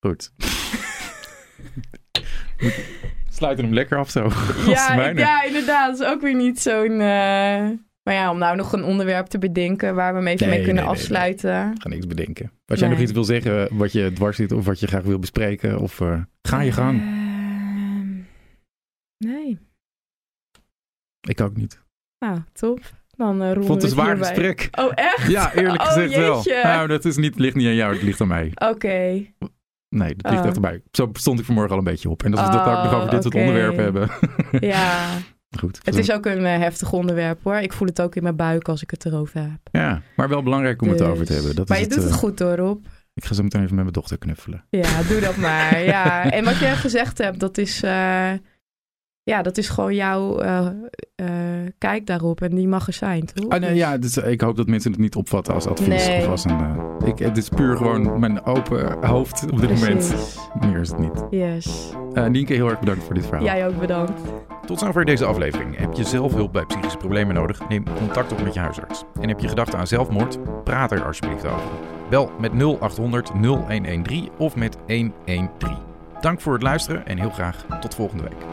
Goed. Sluiten hem lekker af zo. Ja, ja, inderdaad. Het is ook weer niet zo'n... eh, Maar ja, om nou nog een onderwerp te bedenken waar we hem even Nee, mee kunnen nee, nee, afsluiten. Ik ga niks bedenken. Als jij nog iets wil zeggen wat je dwars zit of wat je graag wil bespreken, of eh, ga je gang. Ehm, nee. Ik ook niet. Nou, top. Dan roepen vond het een zwaar hierbij. gesprek. Oh, echt? Ja, eerlijk Oh, gezegd wel. Nou, dat is niet, ligt niet aan jou, het ligt aan mij. Oké. Nee, dat ligt Oh. echt mij. Zo stond ik vanmorgen al een beetje op. En als we dat ook nog over dit soort Oh, onderwerpen hebben. Ja, Goed. het is ook een eh, heftig onderwerp hoor. Ik voel het ook in mijn buik als ik het erover heb. Ja, maar wel belangrijk om het Dus- over te hebben. Dat maar is je doet het eh, goed hoor, Rob. Ik ga zo meteen even met mijn dochter knuffelen. Ja, doe dat maar. Ja. En wat je gezegd hebt, dat is, eh, ja, dat is gewoon jouw eh, eh, kijk daarop. En die mag er zijn, toch? Ah, nee, Dus- ja, dus, eh, ik hoop dat mensen het niet opvatten als advies. Nee. Of als een, eh, ik, het is puur gewoon mijn open hoofd op dit moment. Meer is het niet. Yes. Eh Nienke, heel erg bedankt voor dit verhaal. Jij ook bedankt. Tot zover deze aflevering. Heb je zelf hulp bij psychische problemen nodig? Neem contact op met je huisarts. En heb je gedachten aan zelfmoord? Praat er alsjeblieft over. Bel met 0800 0113 of met 113. Dank voor het luisteren en heel graag tot volgende week.